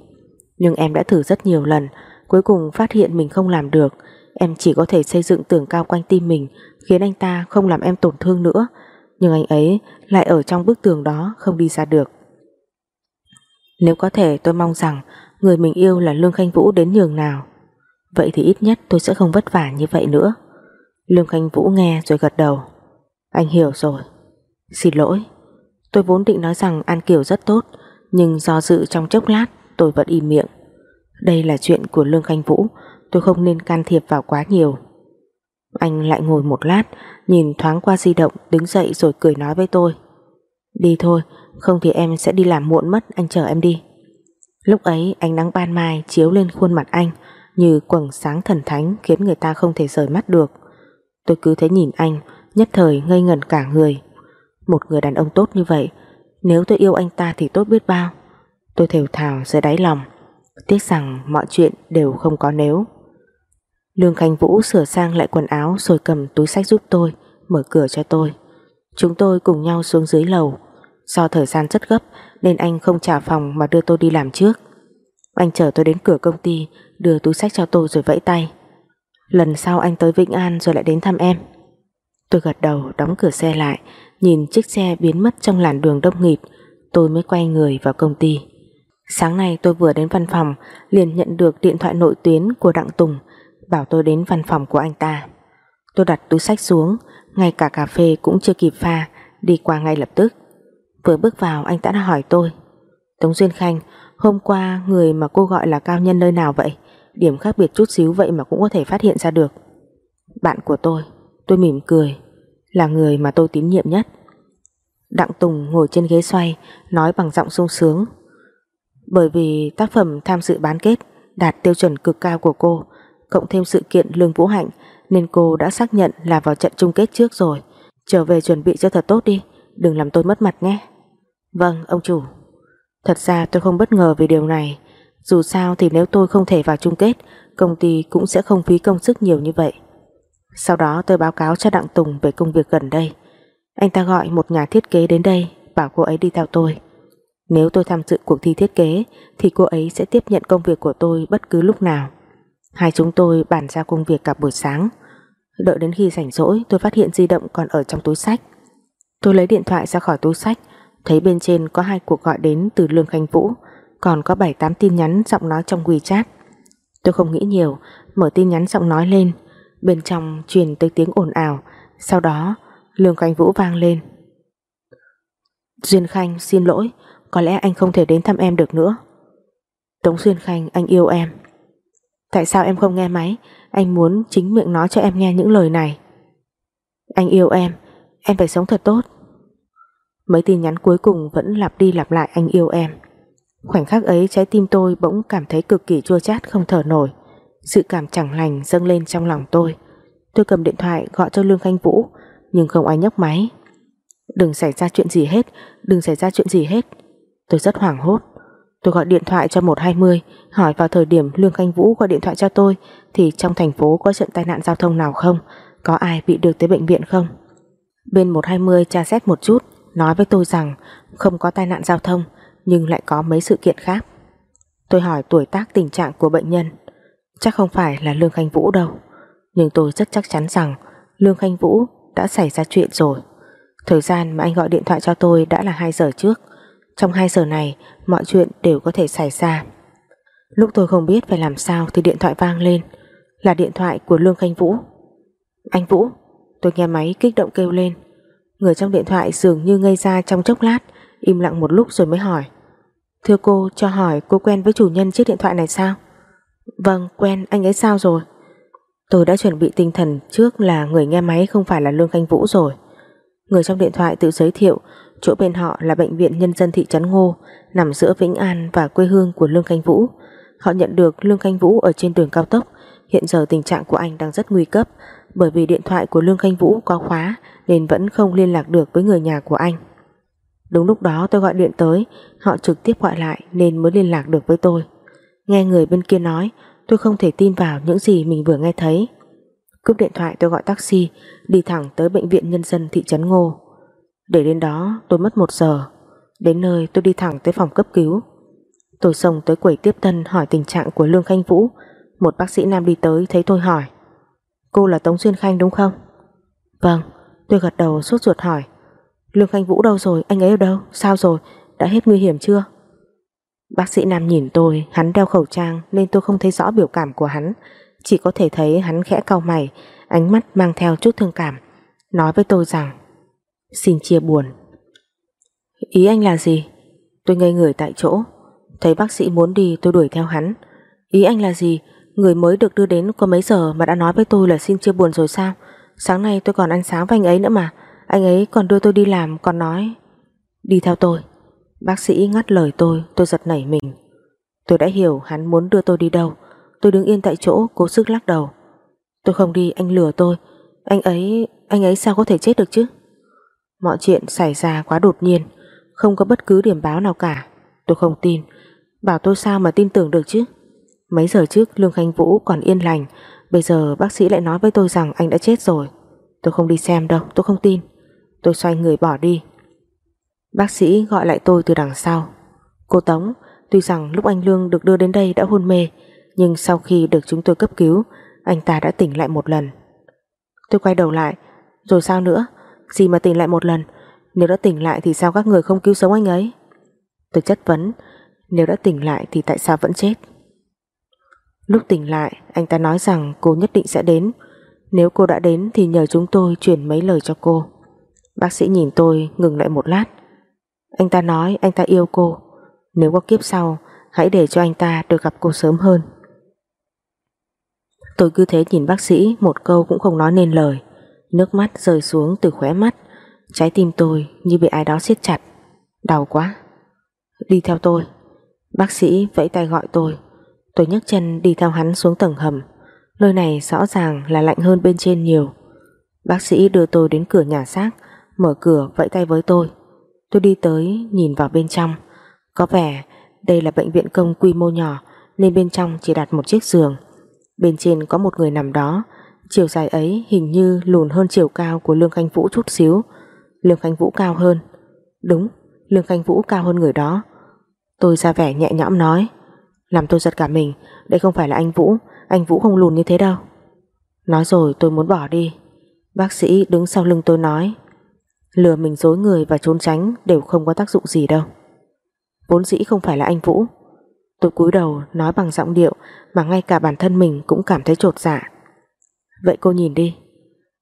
Nhưng em đã thử rất nhiều lần Cuối cùng phát hiện mình không làm được. Em chỉ có thể xây dựng tường cao quanh tim mình, Khiến anh ta không làm em tổn thương nữa. Nhưng anh ấy lại ở trong bức tường đó, Không đi ra được. Nếu có thể, tôi mong rằng Người mình yêu là Lương Khanh Vũ đến nhường nào. Vậy thì ít nhất tôi sẽ không vất vả như vậy nữa. Lương Khanh Vũ nghe rồi gật đầu. Anh hiểu rồi. Xin lỗi. Tôi vốn định nói rằng An Kiều rất tốt, Nhưng do dự trong chốc lát, tôi vẫn im miệng. Đây là chuyện của Lương Khanh Vũ Tôi không nên can thiệp vào quá nhiều Anh lại ngồi một lát Nhìn thoáng qua di động Đứng dậy rồi cười nói với tôi Đi thôi Không thì em sẽ đi làm muộn mất Anh chờ em đi Lúc ấy ánh nắng ban mai chiếu lên khuôn mặt anh như quầng sáng thần thánh khiến người ta không thể rời mắt được. Tôi cứ thế nhìn anh, nhất thời ngây ngẩn cả người. Một người đàn ông tốt như vậy, nếu tôi yêu anh ta thì tốt biết bao. Tôi thều thào dưới đáy lòng, tiếc rằng mọi chuyện đều không có nếu. Lương Khánh Vũ sửa sang lại quần áo rồi cầm túi sách giúp tôi, mở cửa cho tôi. Chúng tôi cùng nhau xuống dưới lầu. Do thời gian rất gấp nên anh không trả phòng mà đưa tôi đi làm trước. Anh chở tôi đến cửa công ty đưa túi sách cho tôi rồi vẫy tay. Lần sau anh tới Vĩnh An rồi lại đến thăm em. Tôi gật đầu đóng cửa xe lại, nhìn chiếc xe biến mất trong làn đường đông nghịt, tôi mới quay người vào công ty. Sáng nay tôi vừa đến văn phòng, liền nhận được điện thoại nội tuyến của Đặng Tùng, bảo tôi đến văn phòng của anh ta. Tôi đặt túi sách xuống, ngay cả cà phê cũng chưa kịp pha, đi qua ngay lập tức. Vừa bước vào anh ta đã hỏi tôi, Tống Duyên Khanh, hôm qua người mà cô gọi là cao nhân nơi nào vậy? Điểm khác biệt chút xíu vậy mà cũng có thể phát hiện ra được Bạn của tôi Tôi mỉm cười Là người mà tôi tín nhiệm nhất Đặng Tùng ngồi trên ghế xoay Nói bằng giọng sung sướng bởi vì tác phẩm tham dự bán kết Đạt tiêu chuẩn cực cao của cô, Cộng thêm sự kiện Lương Vũ Hạnh, Nên cô đã xác nhận là vào trận chung kết trước rồi. Trở về chuẩn bị cho thật tốt đi, Đừng làm tôi mất mặt nhé. Vâng ông chủ. Thật ra tôi không bất ngờ về điều này. Dù sao thì nếu tôi không thể vào chung kết, Công ty cũng sẽ không phí công sức nhiều như vậy. Sau đó tôi báo cáo cho Đặng Tùng về công việc gần đây. Anh ta gọi một nhà thiết kế đến đây, bảo cô ấy đi theo tôi. Nếu tôi tham dự cuộc thi thiết kế, thì cô ấy sẽ tiếp nhận công việc của tôi bất cứ lúc nào. Hai chúng tôi bàn ra công việc cả buổi sáng. Đợi đến khi rảnh rỗi, tôi phát hiện di động còn ở trong túi sách. Tôi lấy điện thoại ra khỏi túi sách, thấy bên trên có hai cuộc gọi đến từ Lương Khanh Vũ, còn có 7-8 tin nhắn giọng nói trong WeChat. Tôi không nghĩ nhiều, mở tin nhắn giọng nói lên bên trong truyền tới tiếng ồn ào, sau đó Lương Khanh Vũ vang lên Duyên Khanh, xin lỗi có lẽ anh không thể đến thăm em được nữa. Tống xuyên Khanh anh yêu em. Tại sao em không nghe máy? Anh muốn chính miệng nói cho em nghe những lời này. Anh yêu em, em phải sống thật tốt. Mấy tin nhắn cuối cùng vẫn lặp đi lặp lại anh yêu em. Khoảnh khắc ấy trái tim tôi bỗng cảm thấy cực kỳ chua chát không thở nổi. Sự cảm chẳng lành dâng lên trong lòng tôi. Tôi cầm điện thoại gọi cho Lương Khanh Vũ nhưng không ai nhấc máy. Đừng xảy ra chuyện gì hết, đừng xảy ra chuyện gì hết. Tôi rất hoảng hốt. Tôi gọi điện thoại cho 120 hỏi vào thời điểm Lương Khanh Vũ gọi điện thoại cho tôi, thì trong thành phố có trận tai nạn giao thông nào không? Có ai bị đưa tới bệnh viện không? Bên 120 tra xét một chút, nói với tôi rằng không có tai nạn giao thông, nhưng lại có mấy sự kiện khác. Tôi hỏi tuổi tác tình trạng của bệnh nhân chắc không phải là Lương Khanh Vũ đâu, nhưng tôi rất chắc chắn rằng Lương Khanh Vũ đã xảy ra chuyện rồi. Thời gian mà anh gọi điện thoại cho tôi đã là 2 giờ trước trong 2 giờ này mọi chuyện đều có thể xảy ra. Lúc tôi không biết phải làm sao thì điện thoại vang lên là điện thoại của Lương Khanh Vũ. Anh Vũ, tôi nghe máy kích động kêu lên. Người trong điện thoại dường như ngây ra trong chốc lát, im lặng một lúc rồi mới hỏi. Thưa cô, cho hỏi cô quen với chủ nhân chiếc điện thoại này sao? Vâng, quen, anh ấy sao rồi? Tôi đã chuẩn bị tinh thần trước là người nghe máy không phải là Lương Khanh Vũ rồi. Người trong điện thoại tự giới thiệu Chỗ bên họ là bệnh viện nhân dân thị trấn Ngô nằm giữa Vĩnh An và quê hương của Lương Canh Vũ. Họ nhận được Lương Canh Vũ ở trên đường cao tốc. Hiện giờ tình trạng của anh đang rất nguy cấp bởi vì điện thoại của Lương Canh Vũ có khóa nên vẫn không liên lạc được với người nhà của anh. Đúng lúc đó tôi gọi điện tới, họ trực tiếp gọi lại nên mới liên lạc được với tôi. Nghe người bên kia nói, tôi không thể tin vào những gì mình vừa nghe thấy. Cúp điện thoại tôi gọi taxi, đi thẳng tới bệnh viện nhân dân thị trấn Ngô. Để đến đó, tôi mất một giờ Đến nơi, tôi đi thẳng tới phòng cấp cứu Tôi xông tới quầy tiếp tân hỏi tình trạng của Lương Khanh Vũ Một bác sĩ nam đi tới, thấy tôi hỏi, Cô là Tống Xuyên Khanh đúng không? Vâng Tôi gật đầu, sốt ruột hỏi, Lương Khanh Vũ đâu rồi? Anh ấy ở đâu? Sao rồi? Đã hết nguy hiểm chưa? Bác sĩ nam nhìn tôi, Hắn đeo khẩu trang nên tôi không thấy rõ biểu cảm của hắn Chỉ có thể thấy hắn khẽ cau mày, Ánh mắt mang theo chút thương cảm, Nói với tôi rằng Xin chia buồn. Ý anh là gì? Tôi ngây người tại chỗ. Thấy bác sĩ muốn đi tôi đuổi theo hắn. Ý anh là gì? Người mới được đưa đến có mấy giờ mà đã nói với tôi là xin chia buồn rồi sao? Sáng nay tôi còn ăn sáng với anh ấy nữa mà. Anh ấy còn đưa tôi đi làm còn nói Đi theo tôi. Bác sĩ ngắt lời tôi Tôi giật nảy mình. Tôi đã hiểu hắn muốn đưa tôi đi đâu. Tôi đứng yên tại chỗ cố sức lắc đầu. Tôi không đi anh lừa tôi. Anh ấy, anh ấy sao có thể chết được chứ? Mọi chuyện xảy ra quá đột nhiên, Không có bất cứ điểm báo nào cả. Tôi không tin. Bảo tôi sao mà tin tưởng được chứ? Mấy giờ trước Lương Khánh Vũ còn yên lành, Bây giờ bác sĩ lại nói với tôi rằng anh đã chết rồi. Tôi không đi xem đâu, Tôi không tin. Tôi xoay người bỏ đi. Bác sĩ gọi lại tôi từ đằng sau. Cô Tống, Tuy rằng lúc anh Lương được đưa đến đây đã hôn mê, Nhưng sau khi được chúng tôi cấp cứu, Anh ta đã tỉnh lại một lần. Tôi quay đầu lại. Rồi sao nữa? Gì mà tỉnh lại một lần? Nếu đã tỉnh lại thì sao các người không cứu sống anh ấy? Tôi chất vấn, Nếu đã tỉnh lại thì tại sao vẫn chết? Lúc tỉnh lại, Anh ta nói rằng cô nhất định sẽ đến. Nếu cô đã đến thì nhờ chúng tôi Chuyển mấy lời cho cô. Bác sĩ nhìn tôi ngừng lại một lát. Anh ta nói anh ta yêu cô. Nếu có kiếp sau, Hãy để cho anh ta được gặp cô sớm hơn. Tôi cứ thế nhìn bác sĩ Một câu cũng không nói nên lời. Nước mắt rơi xuống từ khóe mắt. Trái tim tôi như bị ai đó siết chặt. Đau quá. Đi theo tôi. Bác sĩ vẫy tay gọi tôi. Tôi nhấc chân đi theo hắn xuống tầng hầm. Nơi này rõ ràng là lạnh hơn bên trên nhiều. Bác sĩ đưa tôi đến cửa nhà xác, Mở cửa vẫy tay với tôi. Tôi đi tới, nhìn vào bên trong. Có vẻ đây là bệnh viện công quy mô nhỏ, Nên bên trong chỉ đặt một chiếc giường. Bên trên có một người nằm đó. Chiều dài ấy hình như lùn hơn chiều cao của Lương Khanh Vũ chút xíu. Lương Khanh Vũ cao hơn. Đúng, Lương Khanh Vũ cao hơn người đó. Tôi ra vẻ nhẹ nhõm nói Làm tôi giật cả mình Đây không phải là anh Vũ Anh Vũ không lùn như thế đâu. Nói rồi tôi muốn bỏ đi. Bác sĩ đứng sau lưng tôi nói Lừa mình dối người và trốn tránh Đều không có tác dụng gì đâu. Vốn dĩ không phải là anh Vũ. Tôi cúi đầu nói bằng giọng điệu Mà ngay cả bản thân mình cũng cảm thấy trột dạ. Vậy cô nhìn đi.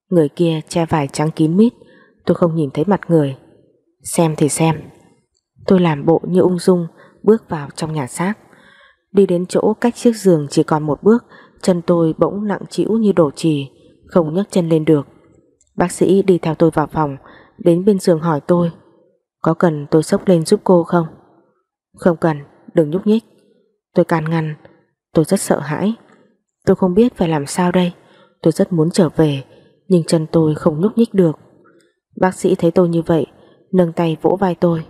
Người kia che vải trắng kín mít, Tôi không nhìn thấy mặt người. Xem thì xem. Tôi làm bộ như ung dung, Bước vào trong nhà xác. Đi đến chỗ cách chiếc giường chỉ còn một bước, Chân tôi bỗng nặng trĩu như đổ trì Không nhấc chân lên được. Bác sĩ đi theo tôi vào phòng, Đến bên giường hỏi tôi, Có cần tôi sốc lên giúp cô không? Không cần, đừng nhúc nhích. Tôi can ngăn, Tôi rất sợ hãi. Tôi không biết phải làm sao đây. Tôi rất muốn trở về, Nhưng chân tôi không nhúc nhích được. Bác sĩ thấy tôi như vậy, Nâng tay vỗ vai tôi.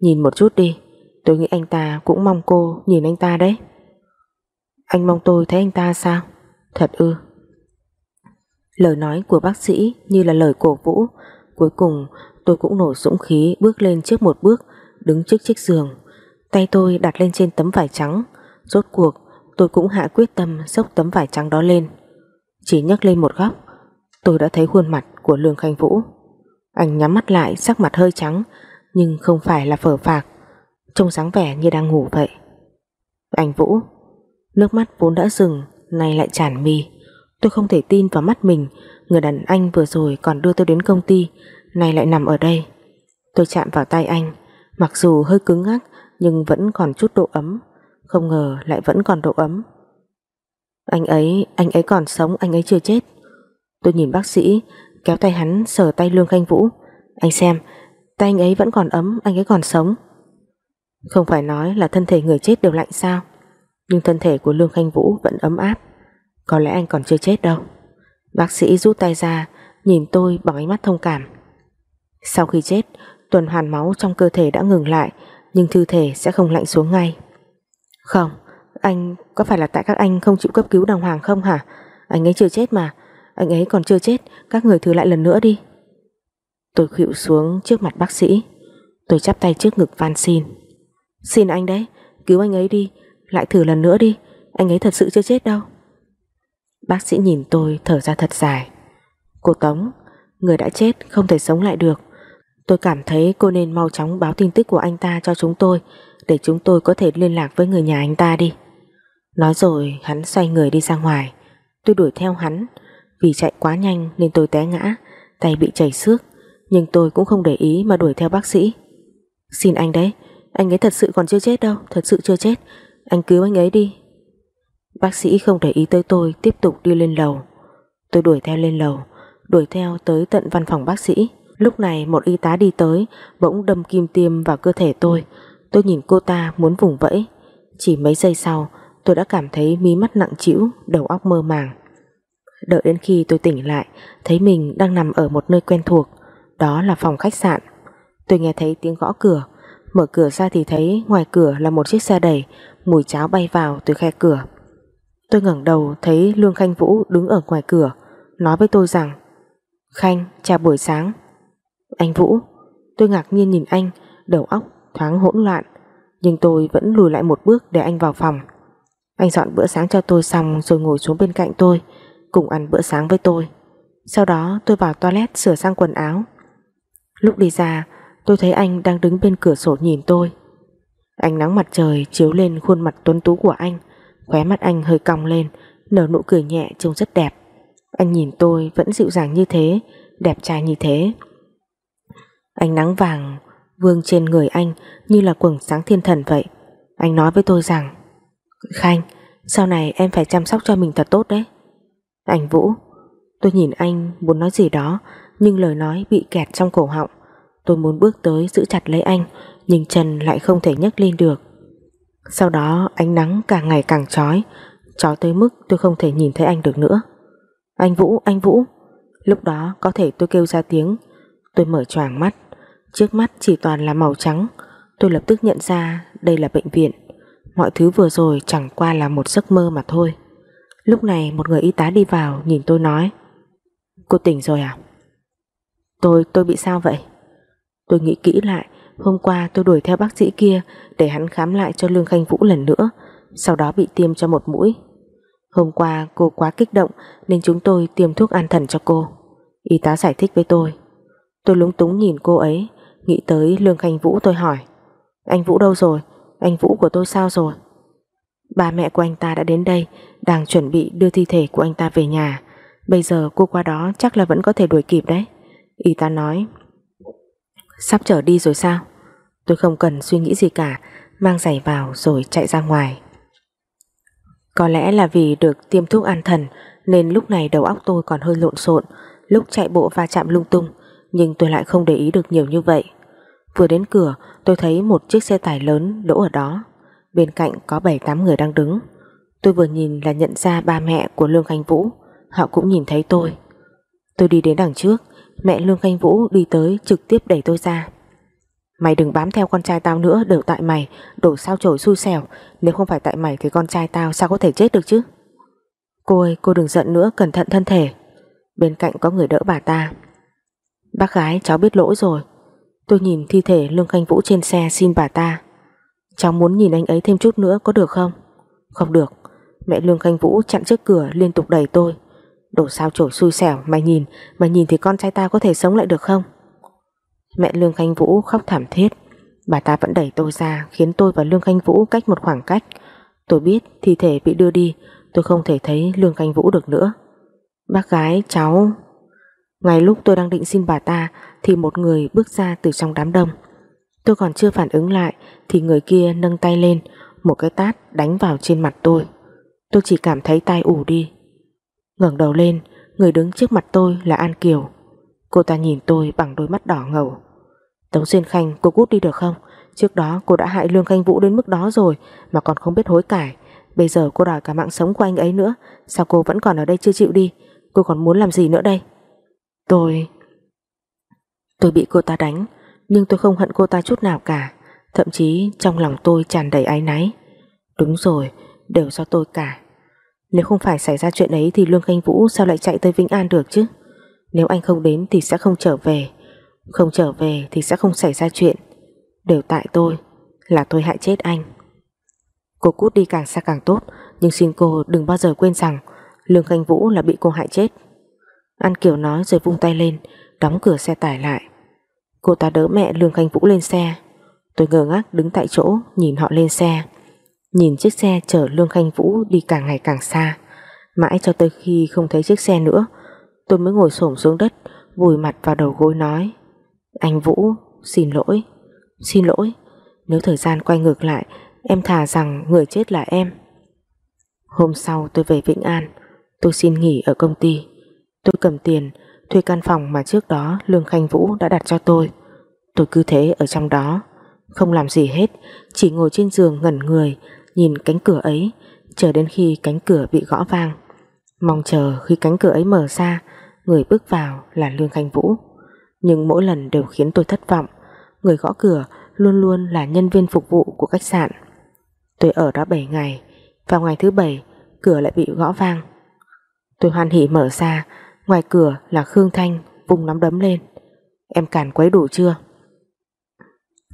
Nhìn một chút đi, Tôi nghĩ anh ta cũng mong cô nhìn anh ta đấy. Anh mong tôi thấy anh ta sao? Thật ư? Lời nói của bác sĩ như là lời cổ vũ. Cuối cùng, tôi cũng nổ dũng khí bước lên trước một bước, Đứng trước chiếc giường. Tay tôi đặt lên trên tấm vải trắng. Rốt cuộc, tôi cũng hạ quyết tâm Xốc tấm vải trắng đó lên. Chỉ nhấc lên một góc, Tôi đã thấy khuôn mặt của Lương Khanh Vũ. Anh nhắm mắt lại, sắc mặt hơi trắng, Nhưng không phải là phở phạc, Trông dáng vẻ như đang ngủ vậy. Anh Vũ, Nước mắt vốn đã dừng, Nay lại tràn mi. Tôi không thể tin vào mắt mình, Người đàn anh vừa rồi còn đưa tôi đến công ty, Nay lại nằm ở đây. Tôi chạm vào tay anh, Mặc dù hơi cứng ngắc, Nhưng vẫn còn chút độ ấm, Không ngờ lại vẫn còn độ ấm. Anh ấy, anh ấy còn sống Anh ấy chưa chết. Tôi nhìn bác sĩ Kéo tay hắn sờ tay Lương Khanh Vũ. Anh xem, tay anh ấy vẫn còn ấm Anh ấy còn sống. Không phải nói là thân thể người chết đều lạnh sao Nhưng thân thể của Lương Khanh Vũ vẫn ấm áp. Có lẽ anh còn chưa chết đâu. Bác sĩ rút tay ra Nhìn tôi bằng ánh mắt thông cảm. Sau khi chết Tuần hoàn máu trong cơ thể đã ngừng lại Nhưng thư thể sẽ không lạnh xuống ngay. Không anh có phải là tại các anh không chịu cấp cứu đàng hoàng không hả? Anh ấy chưa chết mà. Anh ấy còn chưa chết. Các người thử lại lần nữa đi. Tôi khịu xuống trước mặt bác sĩ. Tôi chắp tay trước ngực van xin. Xin anh đấy, Cứu anh ấy đi. Lại thử lần nữa đi. Anh ấy thật sự chưa chết đâu. Bác sĩ nhìn tôi thở ra thật dài. Cô Tống, Người đã chết không thể sống lại được. Tôi cảm thấy cô nên mau chóng báo tin tức của anh ta cho chúng tôi, Để chúng tôi có thể liên lạc với người nhà anh ta đi. Nói rồi, hắn xoay người đi ra ngoài. Tôi đuổi theo hắn. Vì chạy quá nhanh nên tôi té ngã, Tay bị chảy xước. Nhưng tôi cũng không để ý mà đuổi theo bác sĩ. Xin anh đấy, Anh ấy thật sự còn chưa chết đâu, Thật sự chưa chết. Anh cứu anh ấy đi. Bác sĩ không để ý tới tôi, Tiếp tục đi lên lầu. Tôi đuổi theo lên lầu, Đuổi theo tới tận văn phòng bác sĩ. Lúc này một y tá đi tới, Bỗng đâm kim tiêm vào cơ thể tôi. Tôi nhìn cô ta muốn vùng vẫy. Chỉ mấy giây sau tôi đã cảm thấy mí mắt nặng trĩu Đầu óc mơ màng. Đợi đến khi tôi tỉnh lại Thấy mình đang nằm ở một nơi quen thuộc Đó là phòng khách sạn. Tôi nghe thấy tiếng gõ cửa. Mở cửa ra thì thấy ngoài cửa là một chiếc xe đẩy Mùi cháo bay vào từ khe cửa. Tôi ngẩng đầu thấy Lương Khanh Vũ đứng ở ngoài cửa Nói với tôi rằng Khanh, chào buổi sáng. Anh Vũ. Tôi ngạc nhiên nhìn anh Đầu óc thoáng hỗn loạn Nhưng tôi vẫn lùi lại một bước để anh vào phòng. Anh dọn bữa sáng cho tôi xong Rồi ngồi xuống bên cạnh tôi, Cùng ăn bữa sáng với tôi. Sau đó tôi vào toilet sửa sang quần áo. Lúc đi ra, Tôi thấy anh đang đứng bên cửa sổ nhìn tôi. Ánh nắng mặt trời chiếu lên khuôn mặt tuấn tú của anh, Khóe mắt anh hơi cong lên, Nở nụ cười nhẹ trông rất đẹp. Anh nhìn tôi vẫn dịu dàng như thế, Đẹp trai như thế. Ánh nắng vàng vương trên người anh Như là quầng sáng thiên thần vậy. Anh nói với tôi rằng Khanh sau này em phải chăm sóc cho mình thật tốt đấy. Anh Vũ Tôi nhìn anh muốn nói gì đó Nhưng lời nói bị kẹt trong cổ họng. Tôi muốn bước tới giữ chặt lấy anh Nhưng chân lại không thể nhấc lên được. Sau đó ánh nắng càng ngày càng chói Chói tới mức tôi không thể nhìn thấy anh được nữa. Anh Vũ, anh Vũ Lúc đó có thể tôi kêu ra tiếng. Tôi mở choàng mắt Trước mắt chỉ toàn là màu trắng. Tôi lập tức nhận ra đây là bệnh viện. Mọi thứ vừa rồi chẳng qua là một giấc mơ mà thôi Lúc này một người y tá đi vào nhìn tôi nói Cô tỉnh rồi à? Tôi, tôi bị sao vậy? Tôi nghĩ kỹ lại Hôm qua tôi đuổi theo bác sĩ kia Để hắn khám lại cho Lương Khanh Vũ lần nữa Sau đó bị tiêm cho một mũi Hôm qua cô quá kích động Nên chúng tôi tiêm thuốc an thần cho cô Y tá giải thích với tôi Tôi lúng túng nhìn cô ấy Nghĩ tới Lương Khanh Vũ tôi hỏi Anh Vũ đâu rồi? Anh Vũ của tôi sao rồi? Ba mẹ của anh ta đã đến đây, Đang chuẩn bị đưa thi thể của anh ta về nhà. Bây giờ cô qua đó chắc là vẫn có thể đuổi kịp đấy. Y tá nói, Sắp trở đi rồi sao? Tôi không cần suy nghĩ gì cả, Mang giày vào rồi chạy ra ngoài. Có lẽ là vì được tiêm thuốc an thần, Nên lúc này đầu óc tôi còn hơi lộn xộn. Lúc chạy bộ va chạm lung tung, Nhưng tôi lại không để ý được nhiều như vậy. Vừa đến cửa, tôi thấy một chiếc xe tải lớn đỗ ở đó. Bên cạnh có 7-8 người đang đứng. Tôi vừa nhìn là nhận ra ba mẹ của Lương Khanh Vũ. Họ cũng nhìn thấy tôi. Tôi đi đến đằng trước. Mẹ Lương Khanh Vũ đi tới trực tiếp đẩy tôi ra. Mày đừng bám theo con trai tao nữa, Đều tại mày. Đổ sao trổi xui xẻo. Nếu không phải tại mày thì con trai tao sao có thể chết được chứ? Cô ơi, cô đừng giận nữa, Cẩn thận thân thể. Bên cạnh có người đỡ bà ta. Bác gái, cháu biết lỗi rồi. Tôi nhìn thi thể Lương Khanh Vũ trên xe xin bà ta. Cháu muốn nhìn anh ấy thêm chút nữa có được không? Không được. Mẹ Lương Khanh Vũ chặn trước cửa liên tục đẩy tôi. Đổ sao trổ xui xẻo, Mày nhìn Mày nhìn thì con trai ta có thể sống lại được không? Mẹ Lương Khanh Vũ khóc thảm thiết. Bà ta vẫn đẩy tôi ra, Khiến tôi và Lương Khanh Vũ cách một khoảng cách. Tôi biết thi thể bị đưa đi, Tôi không thể thấy Lương Khanh Vũ được nữa. Bác gái, cháu. Ngay lúc tôi đang định xin bà ta thì một người bước ra từ trong đám đông. Tôi còn chưa phản ứng lại Thì người kia nâng tay lên, Một cái tát đánh vào trên mặt tôi. Tôi chỉ cảm thấy tai ù đi. Ngẩng đầu lên, Người đứng trước mặt tôi là An Kiều. Cô ta nhìn tôi bằng đôi mắt đỏ ngầu. Tống Xuyên Khanh, cô cút đi được không? Trước đó cô đã hại Lương Khanh Vũ đến mức đó rồi Mà còn không biết hối cải. Bây giờ cô đòi cả mạng sống của anh ấy nữa. Sao cô vẫn còn ở đây chưa chịu đi? Cô còn muốn làm gì nữa đây? Tôi Tôi bị cô ta đánh, Nhưng tôi không hận cô ta chút nào cả. Thậm chí trong lòng tôi tràn đầy áy náy. Đúng rồi, Đều do tôi cả. Nếu không phải xảy ra chuyện ấy Thì Lương Khanh Vũ sao lại chạy tới Vĩnh An được chứ? Nếu anh không đến thì sẽ không trở về. Không trở về thì sẽ không xảy ra chuyện. Đều tại tôi, Là tôi hại chết anh. Cô cút đi càng xa càng tốt, Nhưng xin cô đừng bao giờ quên rằng Lương Khanh Vũ là bị cô hại chết. An Kiều nói rồi vung tay lên, Đóng cửa xe tải lại. Cô ta đỡ mẹ Lương Khanh Vũ lên xe. Tôi ngơ ngác đứng tại chỗ, Nhìn họ lên xe. Nhìn chiếc xe chở Lương Khanh Vũ đi càng ngày càng xa. Mãi cho tới khi không thấy chiếc xe nữa, Tôi mới ngồi xổm xuống đất, Vùi mặt vào đầu gối nói, Anh Vũ, xin lỗi Xin lỗi. Nếu thời gian quay ngược lại, Em thà rằng người chết là em. Hôm sau tôi về Vĩnh An, Tôi xin nghỉ ở công ty. Tôi cầm tiền Thuê căn phòng mà trước đó Lương Khanh Vũ đã đặt cho tôi. Tôi cứ thế ở trong đó, Không làm gì hết, Chỉ ngồi trên giường ngẩn người, Nhìn cánh cửa ấy, Chờ đến khi cánh cửa bị gõ vang. Mong chờ khi cánh cửa ấy mở ra, Người bước vào là Lương Khanh Vũ. Nhưng mỗi lần đều khiến tôi thất vọng. Người gõ cửa luôn luôn là nhân viên phục vụ của khách sạn. Tôi ở đó 7 ngày, Vào ngày thứ 7 Cửa lại bị gõ vang. Tôi hoan hỉ mở ra Ngoài cửa là Khương Thanh vùng nắm đấm lên. Em cản quấy đủ chưa?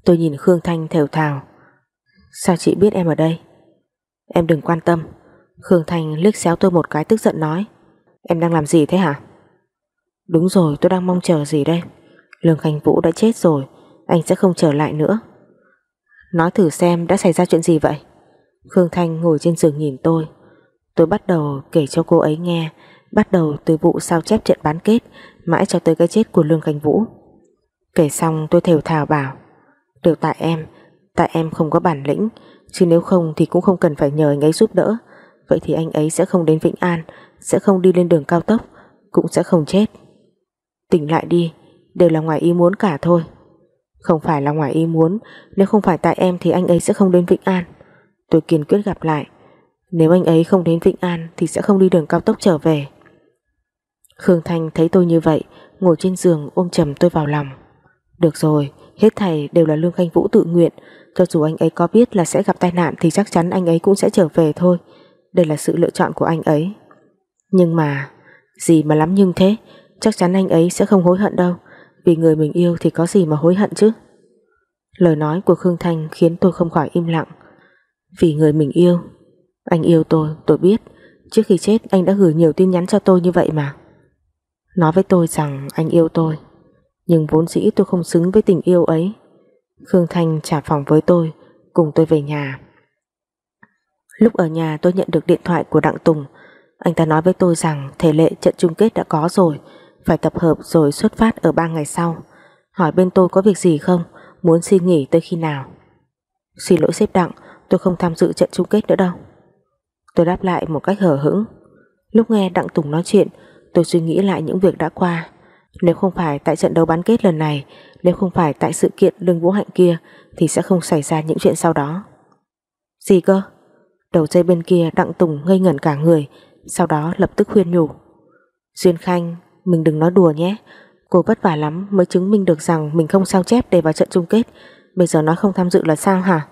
Tôi nhìn Khương Thanh thều thào. Sao chị biết em ở đây? Em đừng quan tâm. Khương Thanh liếc xéo tôi một cái tức giận nói. Em đang làm gì thế hả? Đúng rồi, tôi đang mong chờ gì đây? Lương Khánh Vũ đã chết rồi, Anh sẽ không trở lại nữa. Nói thử xem đã xảy ra chuyện gì vậy? Khương Thanh ngồi trên giường nhìn tôi. Tôi bắt đầu kể cho cô ấy nghe Bắt đầu từ vụ sao chép trận bán kết Mãi cho tới cái chết của Lương cảnh Vũ. Kể xong tôi thều thào bảo Đều tại em Tại em không có bản lĩnh, Chứ nếu không thì cũng không cần phải nhờ anh ấy giúp đỡ. Vậy thì anh ấy sẽ không đến Vĩnh An, Sẽ không đi lên đường cao tốc, Cũng sẽ không chết. Tỉnh lại đi, Đều là ngoài ý muốn cả thôi. Không phải là ngoài ý muốn, Nếu không phải tại em thì anh ấy sẽ không đến Vĩnh An. Tôi kiên quyết gặp lại, Nếu anh ấy không đến Vĩnh An Thì sẽ không đi đường cao tốc trở về. Khương Thanh thấy tôi như vậy Ngồi trên giường ôm chầm tôi vào lòng. Được rồi Hết thầy đều là Lương Khanh Vũ tự nguyện. Cho dù anh ấy có biết là sẽ gặp tai nạn Thì chắc chắn anh ấy cũng sẽ trở về thôi. Đây là sự lựa chọn của anh ấy. Nhưng mà Gì mà lắm nhưng thế Chắc chắn anh ấy sẽ không hối hận đâu. Vì người mình yêu thì có gì mà hối hận chứ? Lời nói của Khương Thanh khiến tôi không khỏi im lặng. Vì người mình yêu Anh yêu tôi, tôi biết. Trước khi chết anh đã gửi nhiều tin nhắn cho tôi như vậy mà. Nói với tôi rằng anh yêu tôi, Nhưng vốn dĩ tôi không xứng với tình yêu ấy. Khương Thanh trả phòng với tôi, Cùng tôi về nhà. Lúc ở nhà tôi nhận được điện thoại của Đặng Tùng. Anh ta nói với tôi rằng Thể lệ trận chung kết đã có rồi, Phải tập hợp rồi xuất phát ở 3 ngày sau. Hỏi bên tôi có việc gì không, Muốn xin nghỉ tới khi nào. Xin lỗi xếp Đặng, Tôi không tham dự trận chung kết nữa đâu. Tôi đáp lại một cách hở hững. Lúc nghe Đặng Tùng nói chuyện Tôi suy nghĩ lại những việc đã qua. Nếu không phải tại trận đấu bán kết lần này, Nếu không phải tại sự kiện lương vũ hạnh kia, Thì sẽ không xảy ra những chuyện sau đó. Gì cơ? Đầu dây bên kia Đặng Tùng ngây ngẩn cả người, Sau đó lập tức khuyên nhủ. Duyên Khanh, Mình đừng nói đùa nhé. Cô vất vả lắm mới chứng minh được rằng Mình không sao chép để vào trận chung kết. Bây giờ nói không tham dự là sao hả?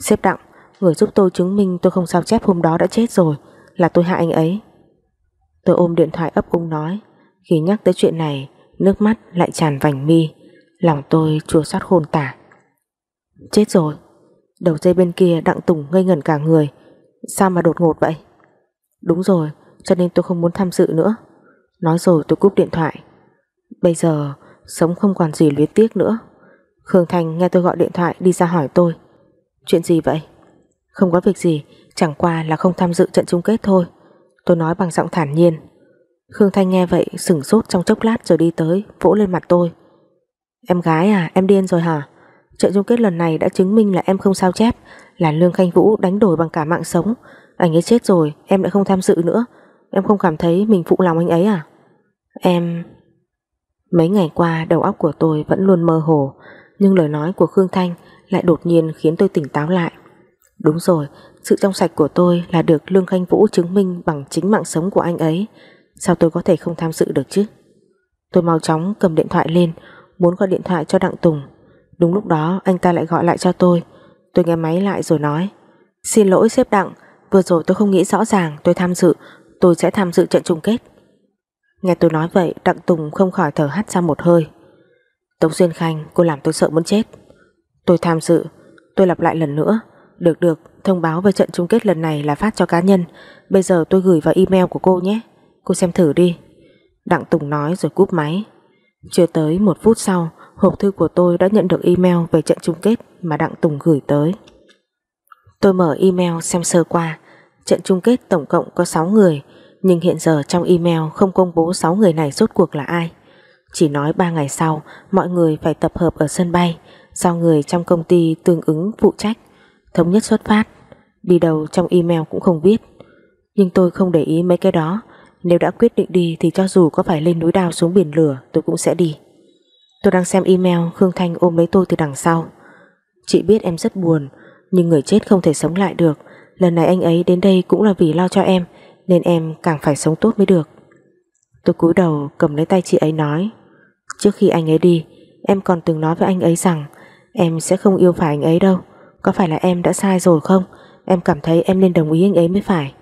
Xếp Đặng, Người giúp tôi chứng minh tôi không sao chép hôm đó đã chết rồi, Là tôi hại anh ấy. Tôi ôm điện thoại ấp úng nói. Khi nhắc tới chuyện này, Nước mắt lại tràn vành mi. Lòng tôi chua xót khôn tả. Chết rồi. Đầu dây bên kia Đặng Tùng ngây ngẩn cả người. Sao mà đột ngột vậy? Đúng rồi, cho nên tôi không muốn tham dự nữa. Nói rồi tôi cúp điện thoại. Bây giờ, sống không còn gì luyến tiếc nữa. Khương Thành nghe tôi gọi điện thoại đi ra hỏi tôi. Chuyện gì vậy? Không có việc gì, Chẳng qua là không tham dự trận chung kết thôi. Tôi nói bằng giọng thản nhiên. Khương Thanh nghe vậy sửng sốt trong chốc lát rồi đi tới, vỗ lên mặt tôi. Em gái à em điên rồi hả? Trận chung kết lần này đã chứng minh là em không sao chép. Là Lương Khanh Vũ đánh đổi bằng cả mạng sống. Anh ấy chết rồi, Em lại không tham dự nữa. Em không cảm thấy mình phụ lòng anh ấy à? Em Mấy ngày qua, đầu óc của tôi vẫn luôn mơ hồ, Nhưng lời nói của Khương Thanh Lại đột nhiên khiến tôi tỉnh táo lại. Đúng rồi sự trong sạch của tôi là được Lương Khanh Vũ chứng minh Bằng chính mạng sống của anh ấy. Sao tôi có thể không tham dự được chứ? Tôi mau chóng cầm điện thoại lên, Muốn gọi điện thoại cho Đặng Tùng. Đúng lúc đó, anh ta lại gọi lại cho tôi. Tôi nghe máy lại rồi nói, Xin lỗi sếp Đặng, Vừa rồi tôi không nghĩ rõ ràng tôi tham dự Tôi sẽ tham dự trận chung kết. Nghe tôi nói vậy, Đặng Tùng không khỏi thở hắt ra một hơi. Tống Duyên Khanh, cô làm tôi sợ muốn chết. Tôi tham dự Tôi lặp lại lần nữa, Được được thông báo về trận chung kết lần này là phát cho cá nhân Bây giờ tôi gửi vào email của cô nhé Cô xem thử đi Đặng Tùng nói rồi cúp máy Chưa tới một phút sau hộp thư của tôi đã nhận được email về trận chung kết mà Đặng Tùng gửi tới. Tôi mở email xem sơ qua, trận chung kết tổng cộng có 6 người, nhưng hiện giờ trong email không công bố 6 người này rốt cuộc là ai. Chỉ nói 3 ngày sau, mọi người phải tập hợp ở sân bay, do người trong công ty tương ứng phụ trách, thống nhất xuất phát. Đi đâu trong email cũng không biết. Nhưng tôi không để ý mấy cái đó, nếu đã quyết định đi thì cho dù có phải lên núi đao xuống biển lửa tôi cũng sẽ đi. Tôi đang xem email Khương Thanh ôm lấy tôi từ đằng sau. Chị biết em rất buồn Nhưng người chết không thể sống lại được. Lần này anh ấy đến đây cũng là vì lo cho em Nên em càng phải sống tốt mới được. Tôi cúi đầu cầm lấy tay chị ấy nói Trước khi anh ấy đi Em còn từng nói với anh ấy rằng Em sẽ không yêu phải anh ấy đâu. Có phải là em đã sai rồi không? Em cảm thấy em nên đồng ý anh ấy mới phải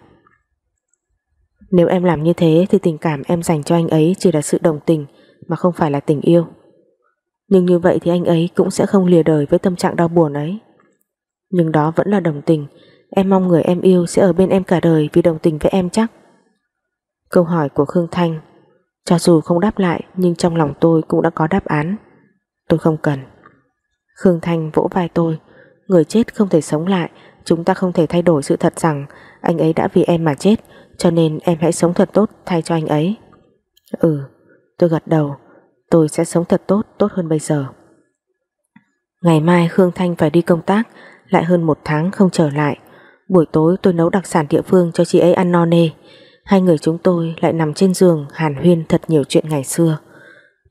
Nếu em làm như thế Thì tình cảm em dành cho anh ấy Chỉ là sự đồng tình Mà không phải là tình yêu nhưng như vậy thì anh ấy cũng sẽ không lìa đời với tâm trạng đau buồn ấy. Nhưng đó vẫn là đồng tình, em mong người em yêu sẽ ở bên em cả đời vì đồng tình với em chắc. Câu hỏi của Khương Thanh, cho dù không đáp lại nhưng trong lòng tôi cũng đã có đáp án. Tôi không cần. Khương Thanh vỗ vai tôi, người chết không thể sống lại, chúng ta không thể thay đổi sự thật rằng anh ấy đã vì em mà chết, cho nên em hãy sống thật tốt thay cho anh ấy. Ừ, tôi gật đầu, tôi sẽ sống thật tốt, tốt hơn bây giờ. Ngày mai Khương Thanh phải đi công tác, lại hơn một tháng không trở lại. Buổi tối tôi nấu đặc sản địa phương cho chị ấy ăn no nê. Hai người chúng tôi lại nằm trên giường hàn huyên thật nhiều chuyện ngày xưa.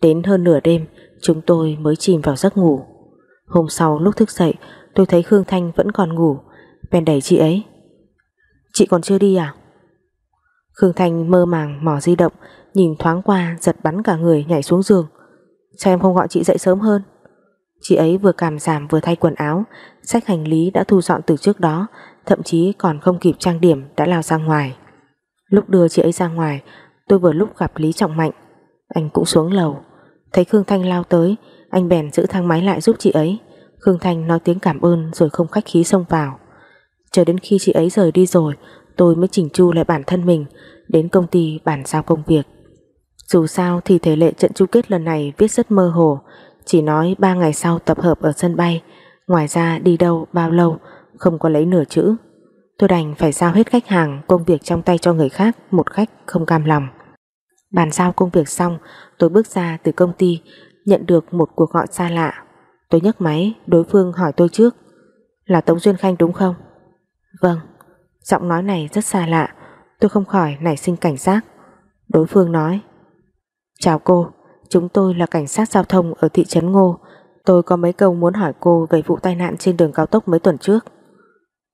Đến hơn nửa đêm, chúng tôi mới chìm vào giấc ngủ. Hôm sau lúc thức dậy, tôi thấy Khương Thanh vẫn còn ngủ, bèn đẩy chị ấy. Chị còn chưa đi à? Khương Thanh mơ màng mỏ di động, nhìn thoáng qua giật bắn cả người nhảy xuống giường. Sao em không gọi chị dậy sớm hơn Chị ấy vừa cảm giảm vừa thay quần áo Sách hành lý đã thu dọn từ trước đó thậm chí còn không kịp trang điểm đã lao ra ngoài. Lúc đưa chị ấy ra ngoài, tôi vừa lúc gặp Lý Trọng Mạnh. Anh cũng xuống lầu. Thấy Khương Thanh lao tới, anh bèn giữ thang máy lại giúp chị ấy. Khương Thanh nói tiếng cảm ơn rồi không khách khí xông vào. Chờ đến khi chị ấy rời đi rồi, tôi mới chỉnh chu lại bản thân mình, đến công ty bàn giao công việc. Dù sao thì thể lệ trận chung kết lần này viết rất mơ hồ, chỉ nói 3 ngày sau tập hợp ở sân bay, ngoài ra đi đâu bao lâu không có lấy nửa chữ. Tôi đành phải giao hết khách hàng công việc trong tay cho người khác một cách không cam lòng. Bàn giao công việc xong, tôi bước ra từ công ty, nhận được một cuộc gọi xa lạ. Tôi nhấc máy, đối phương hỏi tôi trước. Là Tống Duyên Khanh đúng không? Vâng. Giọng nói này rất xa lạ, tôi không khỏi nảy sinh cảnh giác. Đối phương nói Chào cô, chúng tôi là cảnh sát giao thông ở thị trấn Ngô. Tôi có mấy câu muốn hỏi cô về vụ tai nạn trên đường cao tốc mấy tuần trước.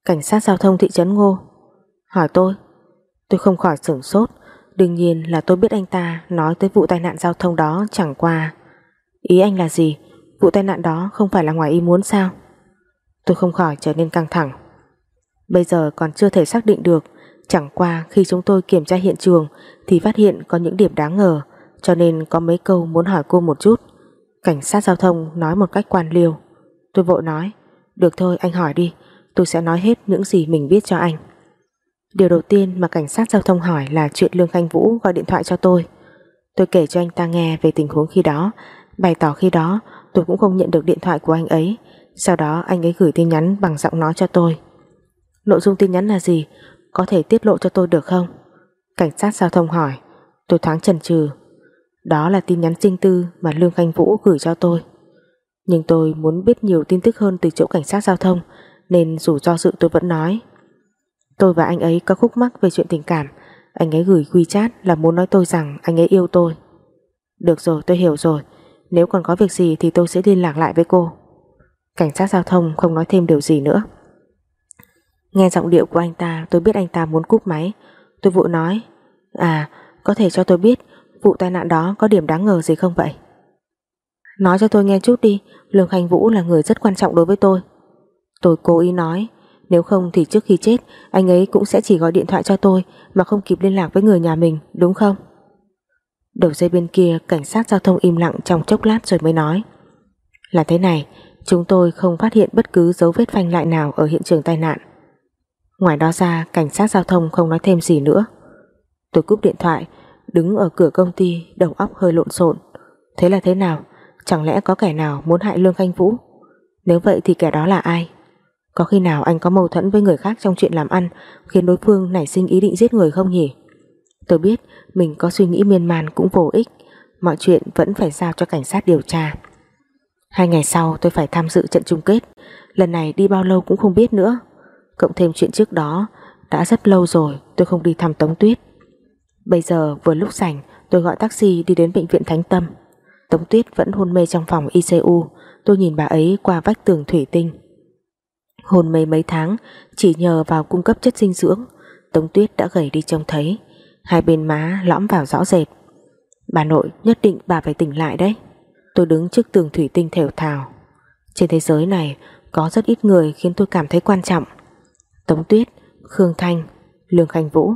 Cảnh sát giao thông thị trấn Ngô Hỏi tôi Tôi không khỏi sửng sốt Đương nhiên là tôi biết anh ta nói tới vụ tai nạn giao thông đó chẳng qua Ý anh là gì Vụ tai nạn đó không phải là ngoài ý muốn sao Tôi không khỏi trở nên căng thẳng Bây giờ còn chưa thể xác định được Chẳng qua khi chúng tôi kiểm tra hiện trường Thì phát hiện có những điểm đáng ngờ Cho nên có mấy câu muốn hỏi cô một chút Cảnh sát giao thông nói một cách quan liêu Tôi vội nói Được thôi anh hỏi đi Tôi sẽ nói hết những gì mình biết cho anh Điều đầu tiên mà cảnh sát giao thông hỏi là chuyện Lương Khanh Vũ gọi điện thoại cho tôi. Tôi kể cho anh ta nghe về tình huống khi đó, bày tỏ khi đó tôi cũng không nhận được điện thoại của anh ấy. Sau đó anh ấy gửi tin nhắn bằng giọng nói cho tôi. Nội dung tin nhắn là gì? Có thể tiết lộ cho tôi được không? Cảnh sát giao thông hỏi. Tôi thoáng chần chừ. Đó là tin nhắn riêng tư mà Lương Khanh Vũ gửi cho tôi. Nhưng tôi muốn biết nhiều tin tức hơn từ chỗ cảnh sát giao thông, nên dù do dự tôi vẫn nói. Tôi và anh ấy có khúc mắc về chuyện tình cảm Anh ấy gửi WeChat là muốn nói tôi rằng anh ấy yêu tôi Được rồi, tôi hiểu rồi Nếu còn có việc gì thì tôi sẽ liên lạc lại với cô Cảnh sát giao thông không nói thêm điều gì nữa Nghe giọng điệu của anh ta, tôi biết anh ta muốn cúp máy. Tôi vội nói À có thể cho tôi biết Vụ tai nạn đó có điểm đáng ngờ gì không vậy? Nói cho tôi nghe chút đi, Lương Khanh Vũ là người rất quan trọng đối với tôi. Tôi cố ý nói, nếu không thì trước khi chết, Anh ấy cũng sẽ chỉ gọi điện thoại cho tôi Mà không kịp liên lạc với người nhà mình, Đúng không? Đầu dây bên kia, cảnh sát giao thông im lặng Trong chốc lát rồi mới nói, Là thế này, Chúng tôi không phát hiện bất cứ dấu vết phanh lại nào Ở hiện trường tai nạn. Ngoài đó ra cảnh sát giao thông không nói thêm gì nữa. Tôi cúp điện thoại Đứng ở cửa công ty Đầu óc hơi lộn xộn. Thế là thế nào? Chẳng lẽ có kẻ nào muốn hại Lương Khanh Vũ? Nếu vậy thì kẻ đó là ai? Có khi nào anh có mâu thuẫn với người khác trong chuyện làm ăn khiến đối phương nảy sinh ý định giết người không nhỉ? Tôi biết mình có suy nghĩ miên man cũng vô ích, mọi chuyện vẫn phải giao cho cảnh sát điều tra. Hai ngày sau tôi phải tham dự trận chung kết, lần này đi bao lâu cũng không biết nữa. Cộng thêm chuyện trước đó, đã rất lâu rồi tôi không đi thăm Tống Tuyết. Bây giờ vừa lúc rảnh tôi gọi taxi đi đến bệnh viện Thánh Tâm. Tống Tuyết vẫn hôn mê trong phòng ICU, tôi nhìn bà ấy qua vách tường thủy tinh. Hôn mê mấy tháng Chỉ nhờ vào cung cấp chất dinh dưỡng Tống Tuyết đã gầy đi trông thấy Hai bên má lõm vào rõ rệt Bà nội nhất định bà phải tỉnh lại đấy Tôi đứng trước tường thủy tinh thều thào Trên thế giới này Có rất ít người khiến tôi cảm thấy quan trọng Tống Tuyết, Khương Thanh, Lương Khanh Vũ.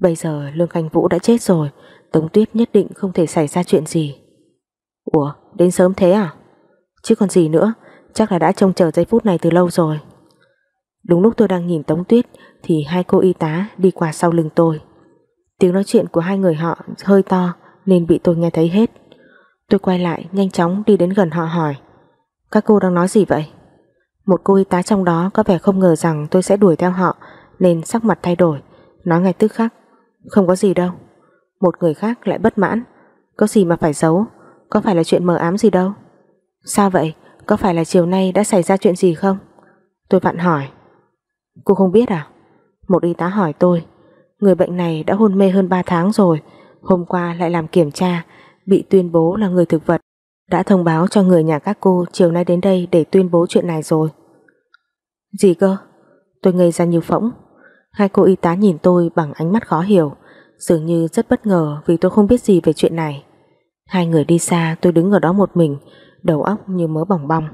Bây giờ Lương Khanh Vũ đã chết rồi, Tống Tuyết nhất định không thể xảy ra chuyện gì. Ủa, đến sớm thế à? Chứ còn gì nữa, Chắc là đã trông chờ giây phút này từ lâu rồi. Đúng lúc tôi đang nhìn Tống Tuyết Thì hai cô y tá đi qua sau lưng tôi. Tiếng nói chuyện của hai người họ hơi to Nên bị tôi nghe thấy hết. Tôi quay lại, nhanh chóng đi đến gần họ hỏi, Các cô đang nói gì vậy? Một cô y tá trong đó có vẻ không ngờ rằng tôi sẽ đuổi theo họ Nên sắc mặt thay đổi Nói ngay tức khắc Không có gì đâu Một người khác lại bất mãn Có gì mà phải giấu Có phải là chuyện mờ ám gì đâu Sao vậy có phải là chiều nay đã xảy ra chuyện gì không? Tôi vặn hỏi. Cô không biết à? Một y tá hỏi tôi. Người bệnh này đã hôn mê hơn 3 tháng rồi. Hôm qua lại làm kiểm tra, bị tuyên bố là người thực vật. Đã thông báo cho người nhà các cô chiều nay đến đây để tuyên bố chuyện này rồi. Gì cơ? Tôi ngây ra như phỗng. Hai cô y tá nhìn tôi bằng ánh mắt khó hiểu, dường như rất bất ngờ vì tôi không biết gì về chuyện này. Hai người đi xa tôi đứng ở đó một mình, đầu óc như mớ bỏng bong.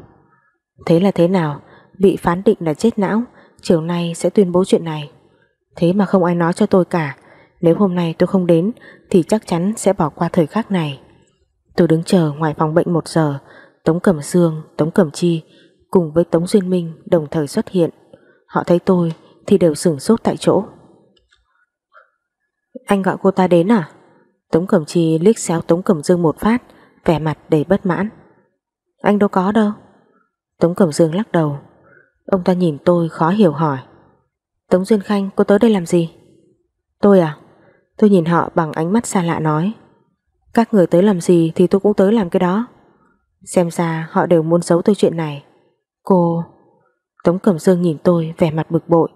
Thế là thế nào? Bị phán định là chết não, Chiều nay sẽ tuyên bố chuyện này Thế mà không ai nói cho tôi cả Nếu hôm nay tôi không đến Thì chắc chắn sẽ bỏ qua thời khắc này Tôi đứng chờ ngoài phòng bệnh một giờ Tống Cẩm Sương, Tống Cẩm Chi Cùng với Tống Duyên Minh đồng thời xuất hiện. Họ thấy tôi Thì đều sửng sốt tại chỗ. Anh gọi cô ta đến à? Tống Cẩm Chi liếc xéo Tống Cẩm Dương một phát Vẻ mặt đầy bất mãn. Anh đâu có đâu. Tống Cẩm Dương lắc đầu. Ông ta nhìn tôi khó hiểu hỏi. Tống Duyên Khanh cô tới đây làm gì? Tôi à? Tôi nhìn họ bằng ánh mắt xa lạ nói. Các người tới làm gì thì tôi cũng tới làm cái đó. Xem ra họ đều muốn giấu tôi chuyện này. Cô, Tống Cẩm Dương nhìn tôi vẻ mặt bực bội.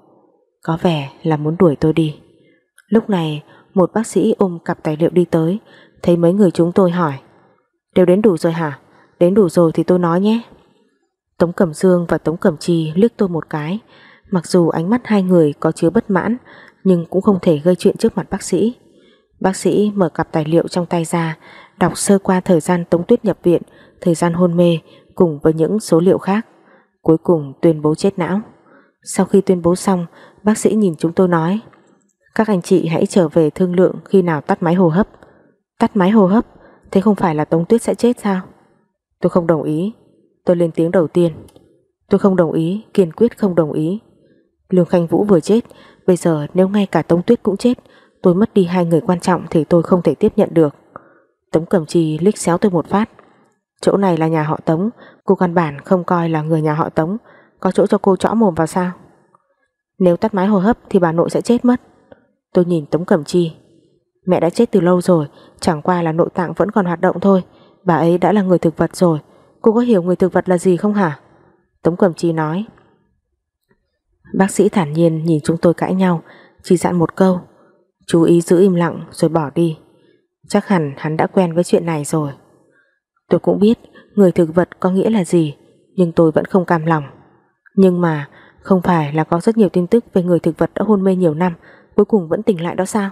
Có vẻ là muốn đuổi tôi đi. Lúc này, Một bác sĩ ôm cặp tài liệu đi tới, Thấy mấy người chúng tôi hỏi. Đều đến đủ rồi hả? Đến đủ rồi thì tôi nói nhé. Tống Cẩm Dương và Tống Cẩm trì liếc tôi một cái. Mặc dù ánh mắt hai người có chứa bất mãn, Nhưng cũng không thể gây chuyện trước mặt bác sĩ. Bác sĩ mở cặp tài liệu trong tay ra Đọc sơ qua thời gian Tống Tuyết nhập viện Thời gian hôn mê Cùng với những số liệu khác. Cuối cùng tuyên bố chết não. Sau khi tuyên bố xong Bác sĩ nhìn chúng tôi nói Các anh chị hãy trở về thương lượng khi nào tắt máy hô hấp. Tắt máy hô hấp? Thế không phải là Tống Tuyết sẽ chết sao? Tôi không đồng ý. Tôi lên tiếng đầu tiên. Tôi không đồng ý, kiên quyết không đồng ý. Lương Khanh Vũ vừa chết Bây giờ nếu ngay cả Tống Tuyết cũng chết Tôi mất đi hai người quan trọng Thì tôi không thể tiếp nhận được. Tống Cẩm Trì liếc xéo tôi một phát. Chỗ này là nhà họ Tống, Cô căn bản không coi là người nhà họ Tống. Có chỗ cho cô chõ mồm vào sao? Nếu tắt máy hô hấp thì bà nội sẽ chết mất. Tôi nhìn Tống Cẩm Chi. Mẹ đã chết từ lâu rồi, Chẳng qua là nội tạng vẫn còn hoạt động thôi. Bà ấy đã là người thực vật rồi. Cô có hiểu người thực vật là gì không hả? Tống Cẩm Chi nói. Bác sĩ thản nhiên nhìn chúng tôi cãi nhau, Chỉ dặn một câu. Chú ý giữ im lặng rồi bỏ đi. Chắc hẳn hắn đã quen với chuyện này rồi. Tôi cũng biết Người thực vật có nghĩa là gì, Nhưng tôi vẫn không cam lòng. Nhưng mà không phải là có rất nhiều tin tức Về người thực vật đã hôn mê nhiều năm, Cuối cùng vẫn tỉnh lại đó sao?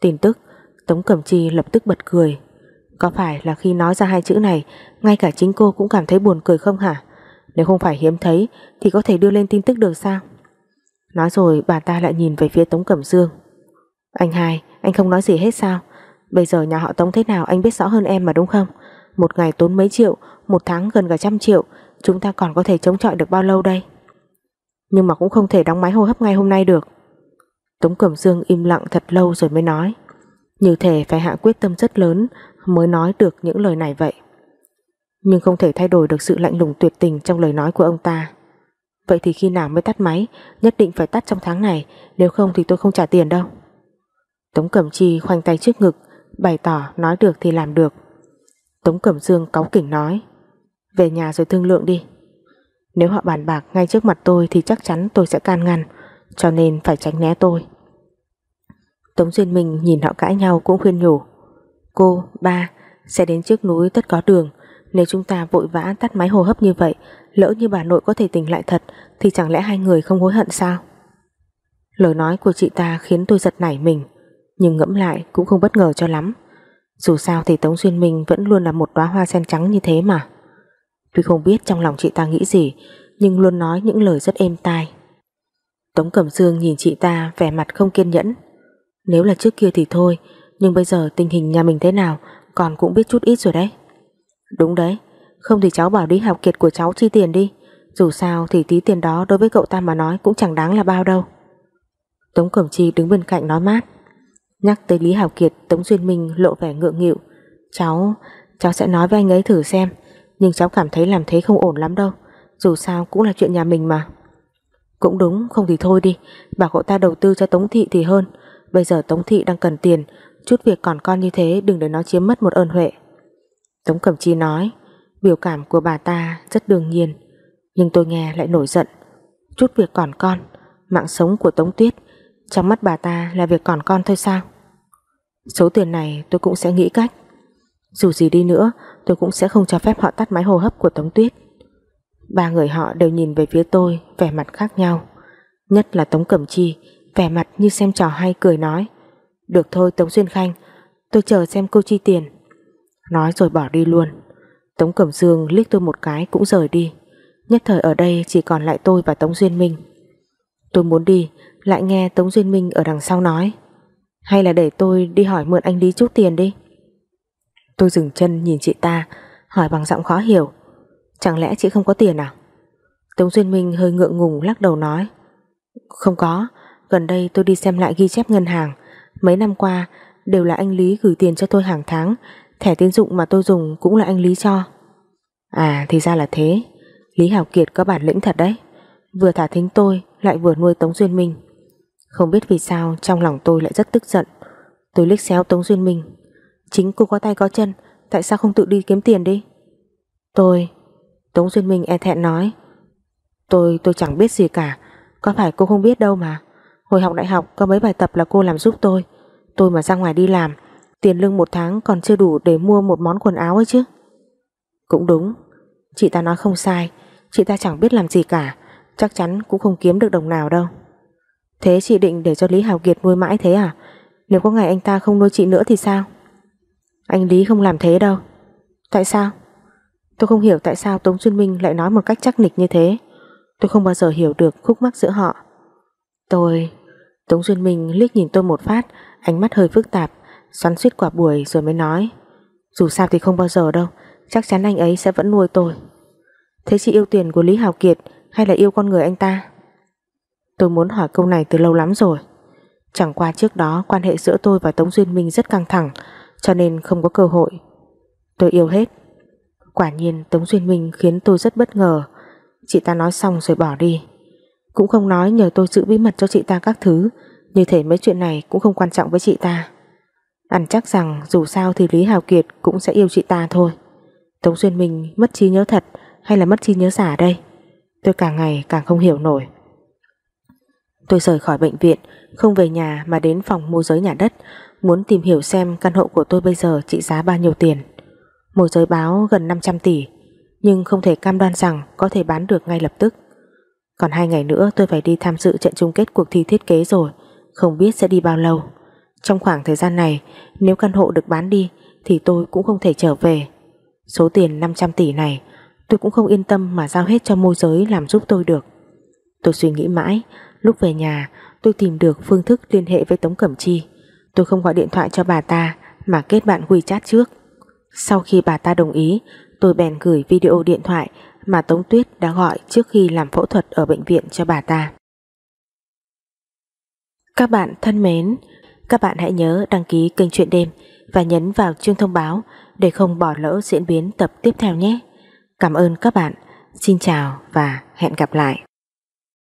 Tin tức, Tống Cẩm Chi lập tức bật cười. Có phải là khi nói ra hai chữ này, Ngay cả chính cô cũng cảm thấy buồn cười không hả? Nếu không phải hiếm thấy, Thì có thể đưa lên tin tức được sao? Nói rồi bà ta lại nhìn về phía Tống Cẩm Dương. Anh hai, Anh không nói gì hết sao? Bây giờ nhà họ Tống thế nào anh biết rõ hơn em mà đúng không? Một ngày tốn mấy triệu, Một tháng gần cả trăm triệu, Chúng ta còn có thể chống chọi được bao lâu đây? Nhưng mà cũng không thể đóng máy hô hấp ngay hôm nay được. Tống Cẩm Dương im lặng thật lâu rồi mới nói. Như thể phải hạ quyết tâm rất lớn Mới nói được những lời này vậy. Nhưng không thể thay đổi được sự lạnh lùng tuyệt tình Trong lời nói của ông ta. Vậy thì khi nào mới tắt máy? Nhất định phải tắt trong tháng này, Nếu không thì tôi không trả tiền đâu. Tống Cẩm Chi khoanh tay trước ngực Bày tỏ nói được thì làm được. Tống Cẩm Dương cáu kỉnh nói Về nhà rồi thương lượng đi. Nếu họ bàn bạc ngay trước mặt tôi Thì chắc chắn tôi sẽ can ngăn Cho nên phải tránh né tôi. Tống Duyên Minh nhìn họ cãi nhau cũng khuyên nhủ Cô, ba Sẽ đến trước núi tất có đường. Nếu chúng ta vội vã tắt máy hô hấp như vậy Lỡ như bà nội có thể tỉnh lại thật Thì chẳng lẽ hai người không hối hận sao? Lời nói của chị ta khiến tôi giật nảy mình. Nhưng ngẫm lại cũng không bất ngờ cho lắm Dù sao thì Tống Duyên Minh Vẫn luôn là một đóa hoa sen trắng như thế mà Tuy không biết trong lòng chị ta nghĩ gì Nhưng luôn nói những lời rất êm tai Tống Cẩm Dương nhìn chị ta vẻ mặt không kiên nhẫn. Nếu là trước kia thì thôi, nhưng bây giờ tình hình nhà mình thế nào còn cũng biết chút ít rồi đấy. Đúng đấy, không thì cháu bảo đi học kiệt của cháu chi tiền đi. Dù sao thì tí tiền đó đối với cậu ta mà nói cũng chẳng đáng là bao đâu. Tống Cẩm Chi đứng bên cạnh nói mát. Nhắc tới Lý hảo Kiệt, Tống Duyên Minh lộ vẻ ngượng nghịu. Cháu, cháu sẽ nói với anh ấy thử xem. Nhưng cháu cảm thấy làm thế không ổn lắm đâu. Dù sao cũng là chuyện nhà mình mà. Cũng đúng, không thì thôi đi Bảo cậu ta đầu tư cho Tống Thị thì hơn Bây giờ Tống Thị đang cần tiền Chút việc còn con như thế đừng để nó chiếm mất một ơn huệ Tống Cẩm Chi nói Biểu cảm của bà ta rất đương nhiên Nhưng tôi nghe lại nổi giận Chút việc còn con Mạng sống của Tống Tuyết trong mắt bà ta là việc còn con thôi sao Số tiền này tôi cũng sẽ nghĩ cách Dù gì đi nữa Tôi cũng sẽ không cho phép họ tắt máy hô hấp của Tống Tuyết Ba người họ đều nhìn về phía tôi vẻ mặt khác nhau. Nhất là Tống Cẩm Chi, vẻ mặt như xem trò hay cười nói. Được thôi Tống Xuyên Khanh, tôi chờ xem cô chi tiền. Nói rồi bỏ đi luôn. Tống Cẩm Dương liếc tôi một cái cũng rời đi. Nhất thời ở đây chỉ còn lại tôi và Tống Duyên Minh. Tôi muốn đi lại nghe Tống Duyên Minh ở đằng sau nói, Hay là để tôi đi hỏi mượn anh Lý chút tiền đi. Tôi dừng chân nhìn chị ta, Hỏi bằng giọng khó hiểu, Chẳng lẽ chị không có tiền à? Tống Duyên Minh hơi ngượng ngùng lắc đầu nói, Không có, Gần đây tôi đi xem lại ghi chép ngân hàng. Mấy năm qua đều là anh Lý gửi tiền cho tôi hàng tháng, Thẻ tín dụng mà tôi dùng cũng là anh Lý cho. À thì ra là thế. Lý Hảo Kiệt có bản lĩnh thật đấy. Vừa thả thính tôi, lại vừa nuôi Tống Duyên Minh. Không biết vì sao trong lòng tôi lại rất tức giận. Tôi liếc xéo Tống Duyên Minh. Chính cô có tay có chân, Tại sao không tự đi kiếm tiền đi? Tôi, Tống Duyên Minh e thẹn nói. Tôi tôi chẳng biết gì cả. Có phải cô không biết đâu mà. Hồi học đại học có mấy bài tập là cô làm giúp tôi. Tôi mà ra ngoài đi làm, Tiền lương một tháng còn chưa đủ để mua một món quần áo ấy chứ. Cũng đúng. Chị ta nói không sai. Chị ta chẳng biết làm gì cả. Chắc chắn cũng không kiếm được đồng nào đâu. Thế chị định để cho Lý Hào Kiệt nuôi mãi thế à? Nếu có ngày anh ta không nuôi chị nữa thì sao? Anh Lý không làm thế đâu. Tại sao? Tôi không hiểu tại sao Tống Xuyên Minh lại nói một cách chắc nịch như thế. Tôi không bao giờ hiểu được khúc mắc giữa họ. Tôi, Tống Duyên Minh liếc nhìn tôi một phát, Ánh mắt hơi phức tạp, Xoắn suýt quả buổi rồi mới nói, Dù sao thì không bao giờ đâu, Chắc chắn anh ấy sẽ vẫn nuôi tôi. Thế chị yêu tiền của Lý Hào Kiệt Hay là yêu con người anh ta? Tôi muốn hỏi câu này từ lâu lắm rồi. Chẳng qua trước đó, Quan hệ giữa tôi và Tống Duyên Minh rất căng thẳng, Cho nên không có cơ hội. Tôi yêu hết. Quả nhiên, Tống Duyên Minh khiến tôi rất bất ngờ. Chị ta nói xong rồi bỏ đi. Cũng không nói nhờ tôi giữ bí mật cho chị ta các thứ. Như thể mấy chuyện này cũng không quan trọng với chị ta. Ăn chắc rằng dù sao thì Lý Hào Kiệt cũng sẽ yêu chị ta thôi. Tống Duyên Minh mất trí nhớ thật hay là mất trí nhớ giả đây? Tôi càng ngày càng không hiểu nổi. Tôi rời khỏi bệnh viện, Không về nhà mà đến phòng môi giới nhà đất, Muốn tìm hiểu xem căn hộ của tôi bây giờ trị giá bao nhiêu tiền. Môi giới báo gần 500 tỷ, Nhưng không thể cam đoan rằng Có thể bán được ngay lập tức. Còn hai ngày nữa tôi phải đi tham dự trận chung kết cuộc thi thiết kế rồi, Không biết sẽ đi bao lâu. Trong khoảng thời gian này, Nếu căn hộ được bán đi Thì tôi cũng không thể trở về. Số tiền 500 tỷ này, Tôi cũng không yên tâm mà giao hết cho môi giới làm giúp tôi được. Tôi suy nghĩ mãi Lúc về nhà, tôi tìm được phương thức liên hệ với Tống Cẩm Chi Tôi không gọi điện thoại cho bà ta, Mà kết bạn WeChat trước Sau khi bà ta đồng ý, Tôi bèn gửi video điện thoại Mà Tống Tuyết đã gọi trước khi làm phẫu thuật Ở bệnh viện cho bà ta Các bạn thân mến, Các bạn hãy nhớ đăng ký kênh Chuyện Đêm Và nhấn vào chuông thông báo Để không bỏ lỡ diễn biến tập tiếp theo nhé Cảm ơn các bạn. Xin chào và hẹn gặp lại.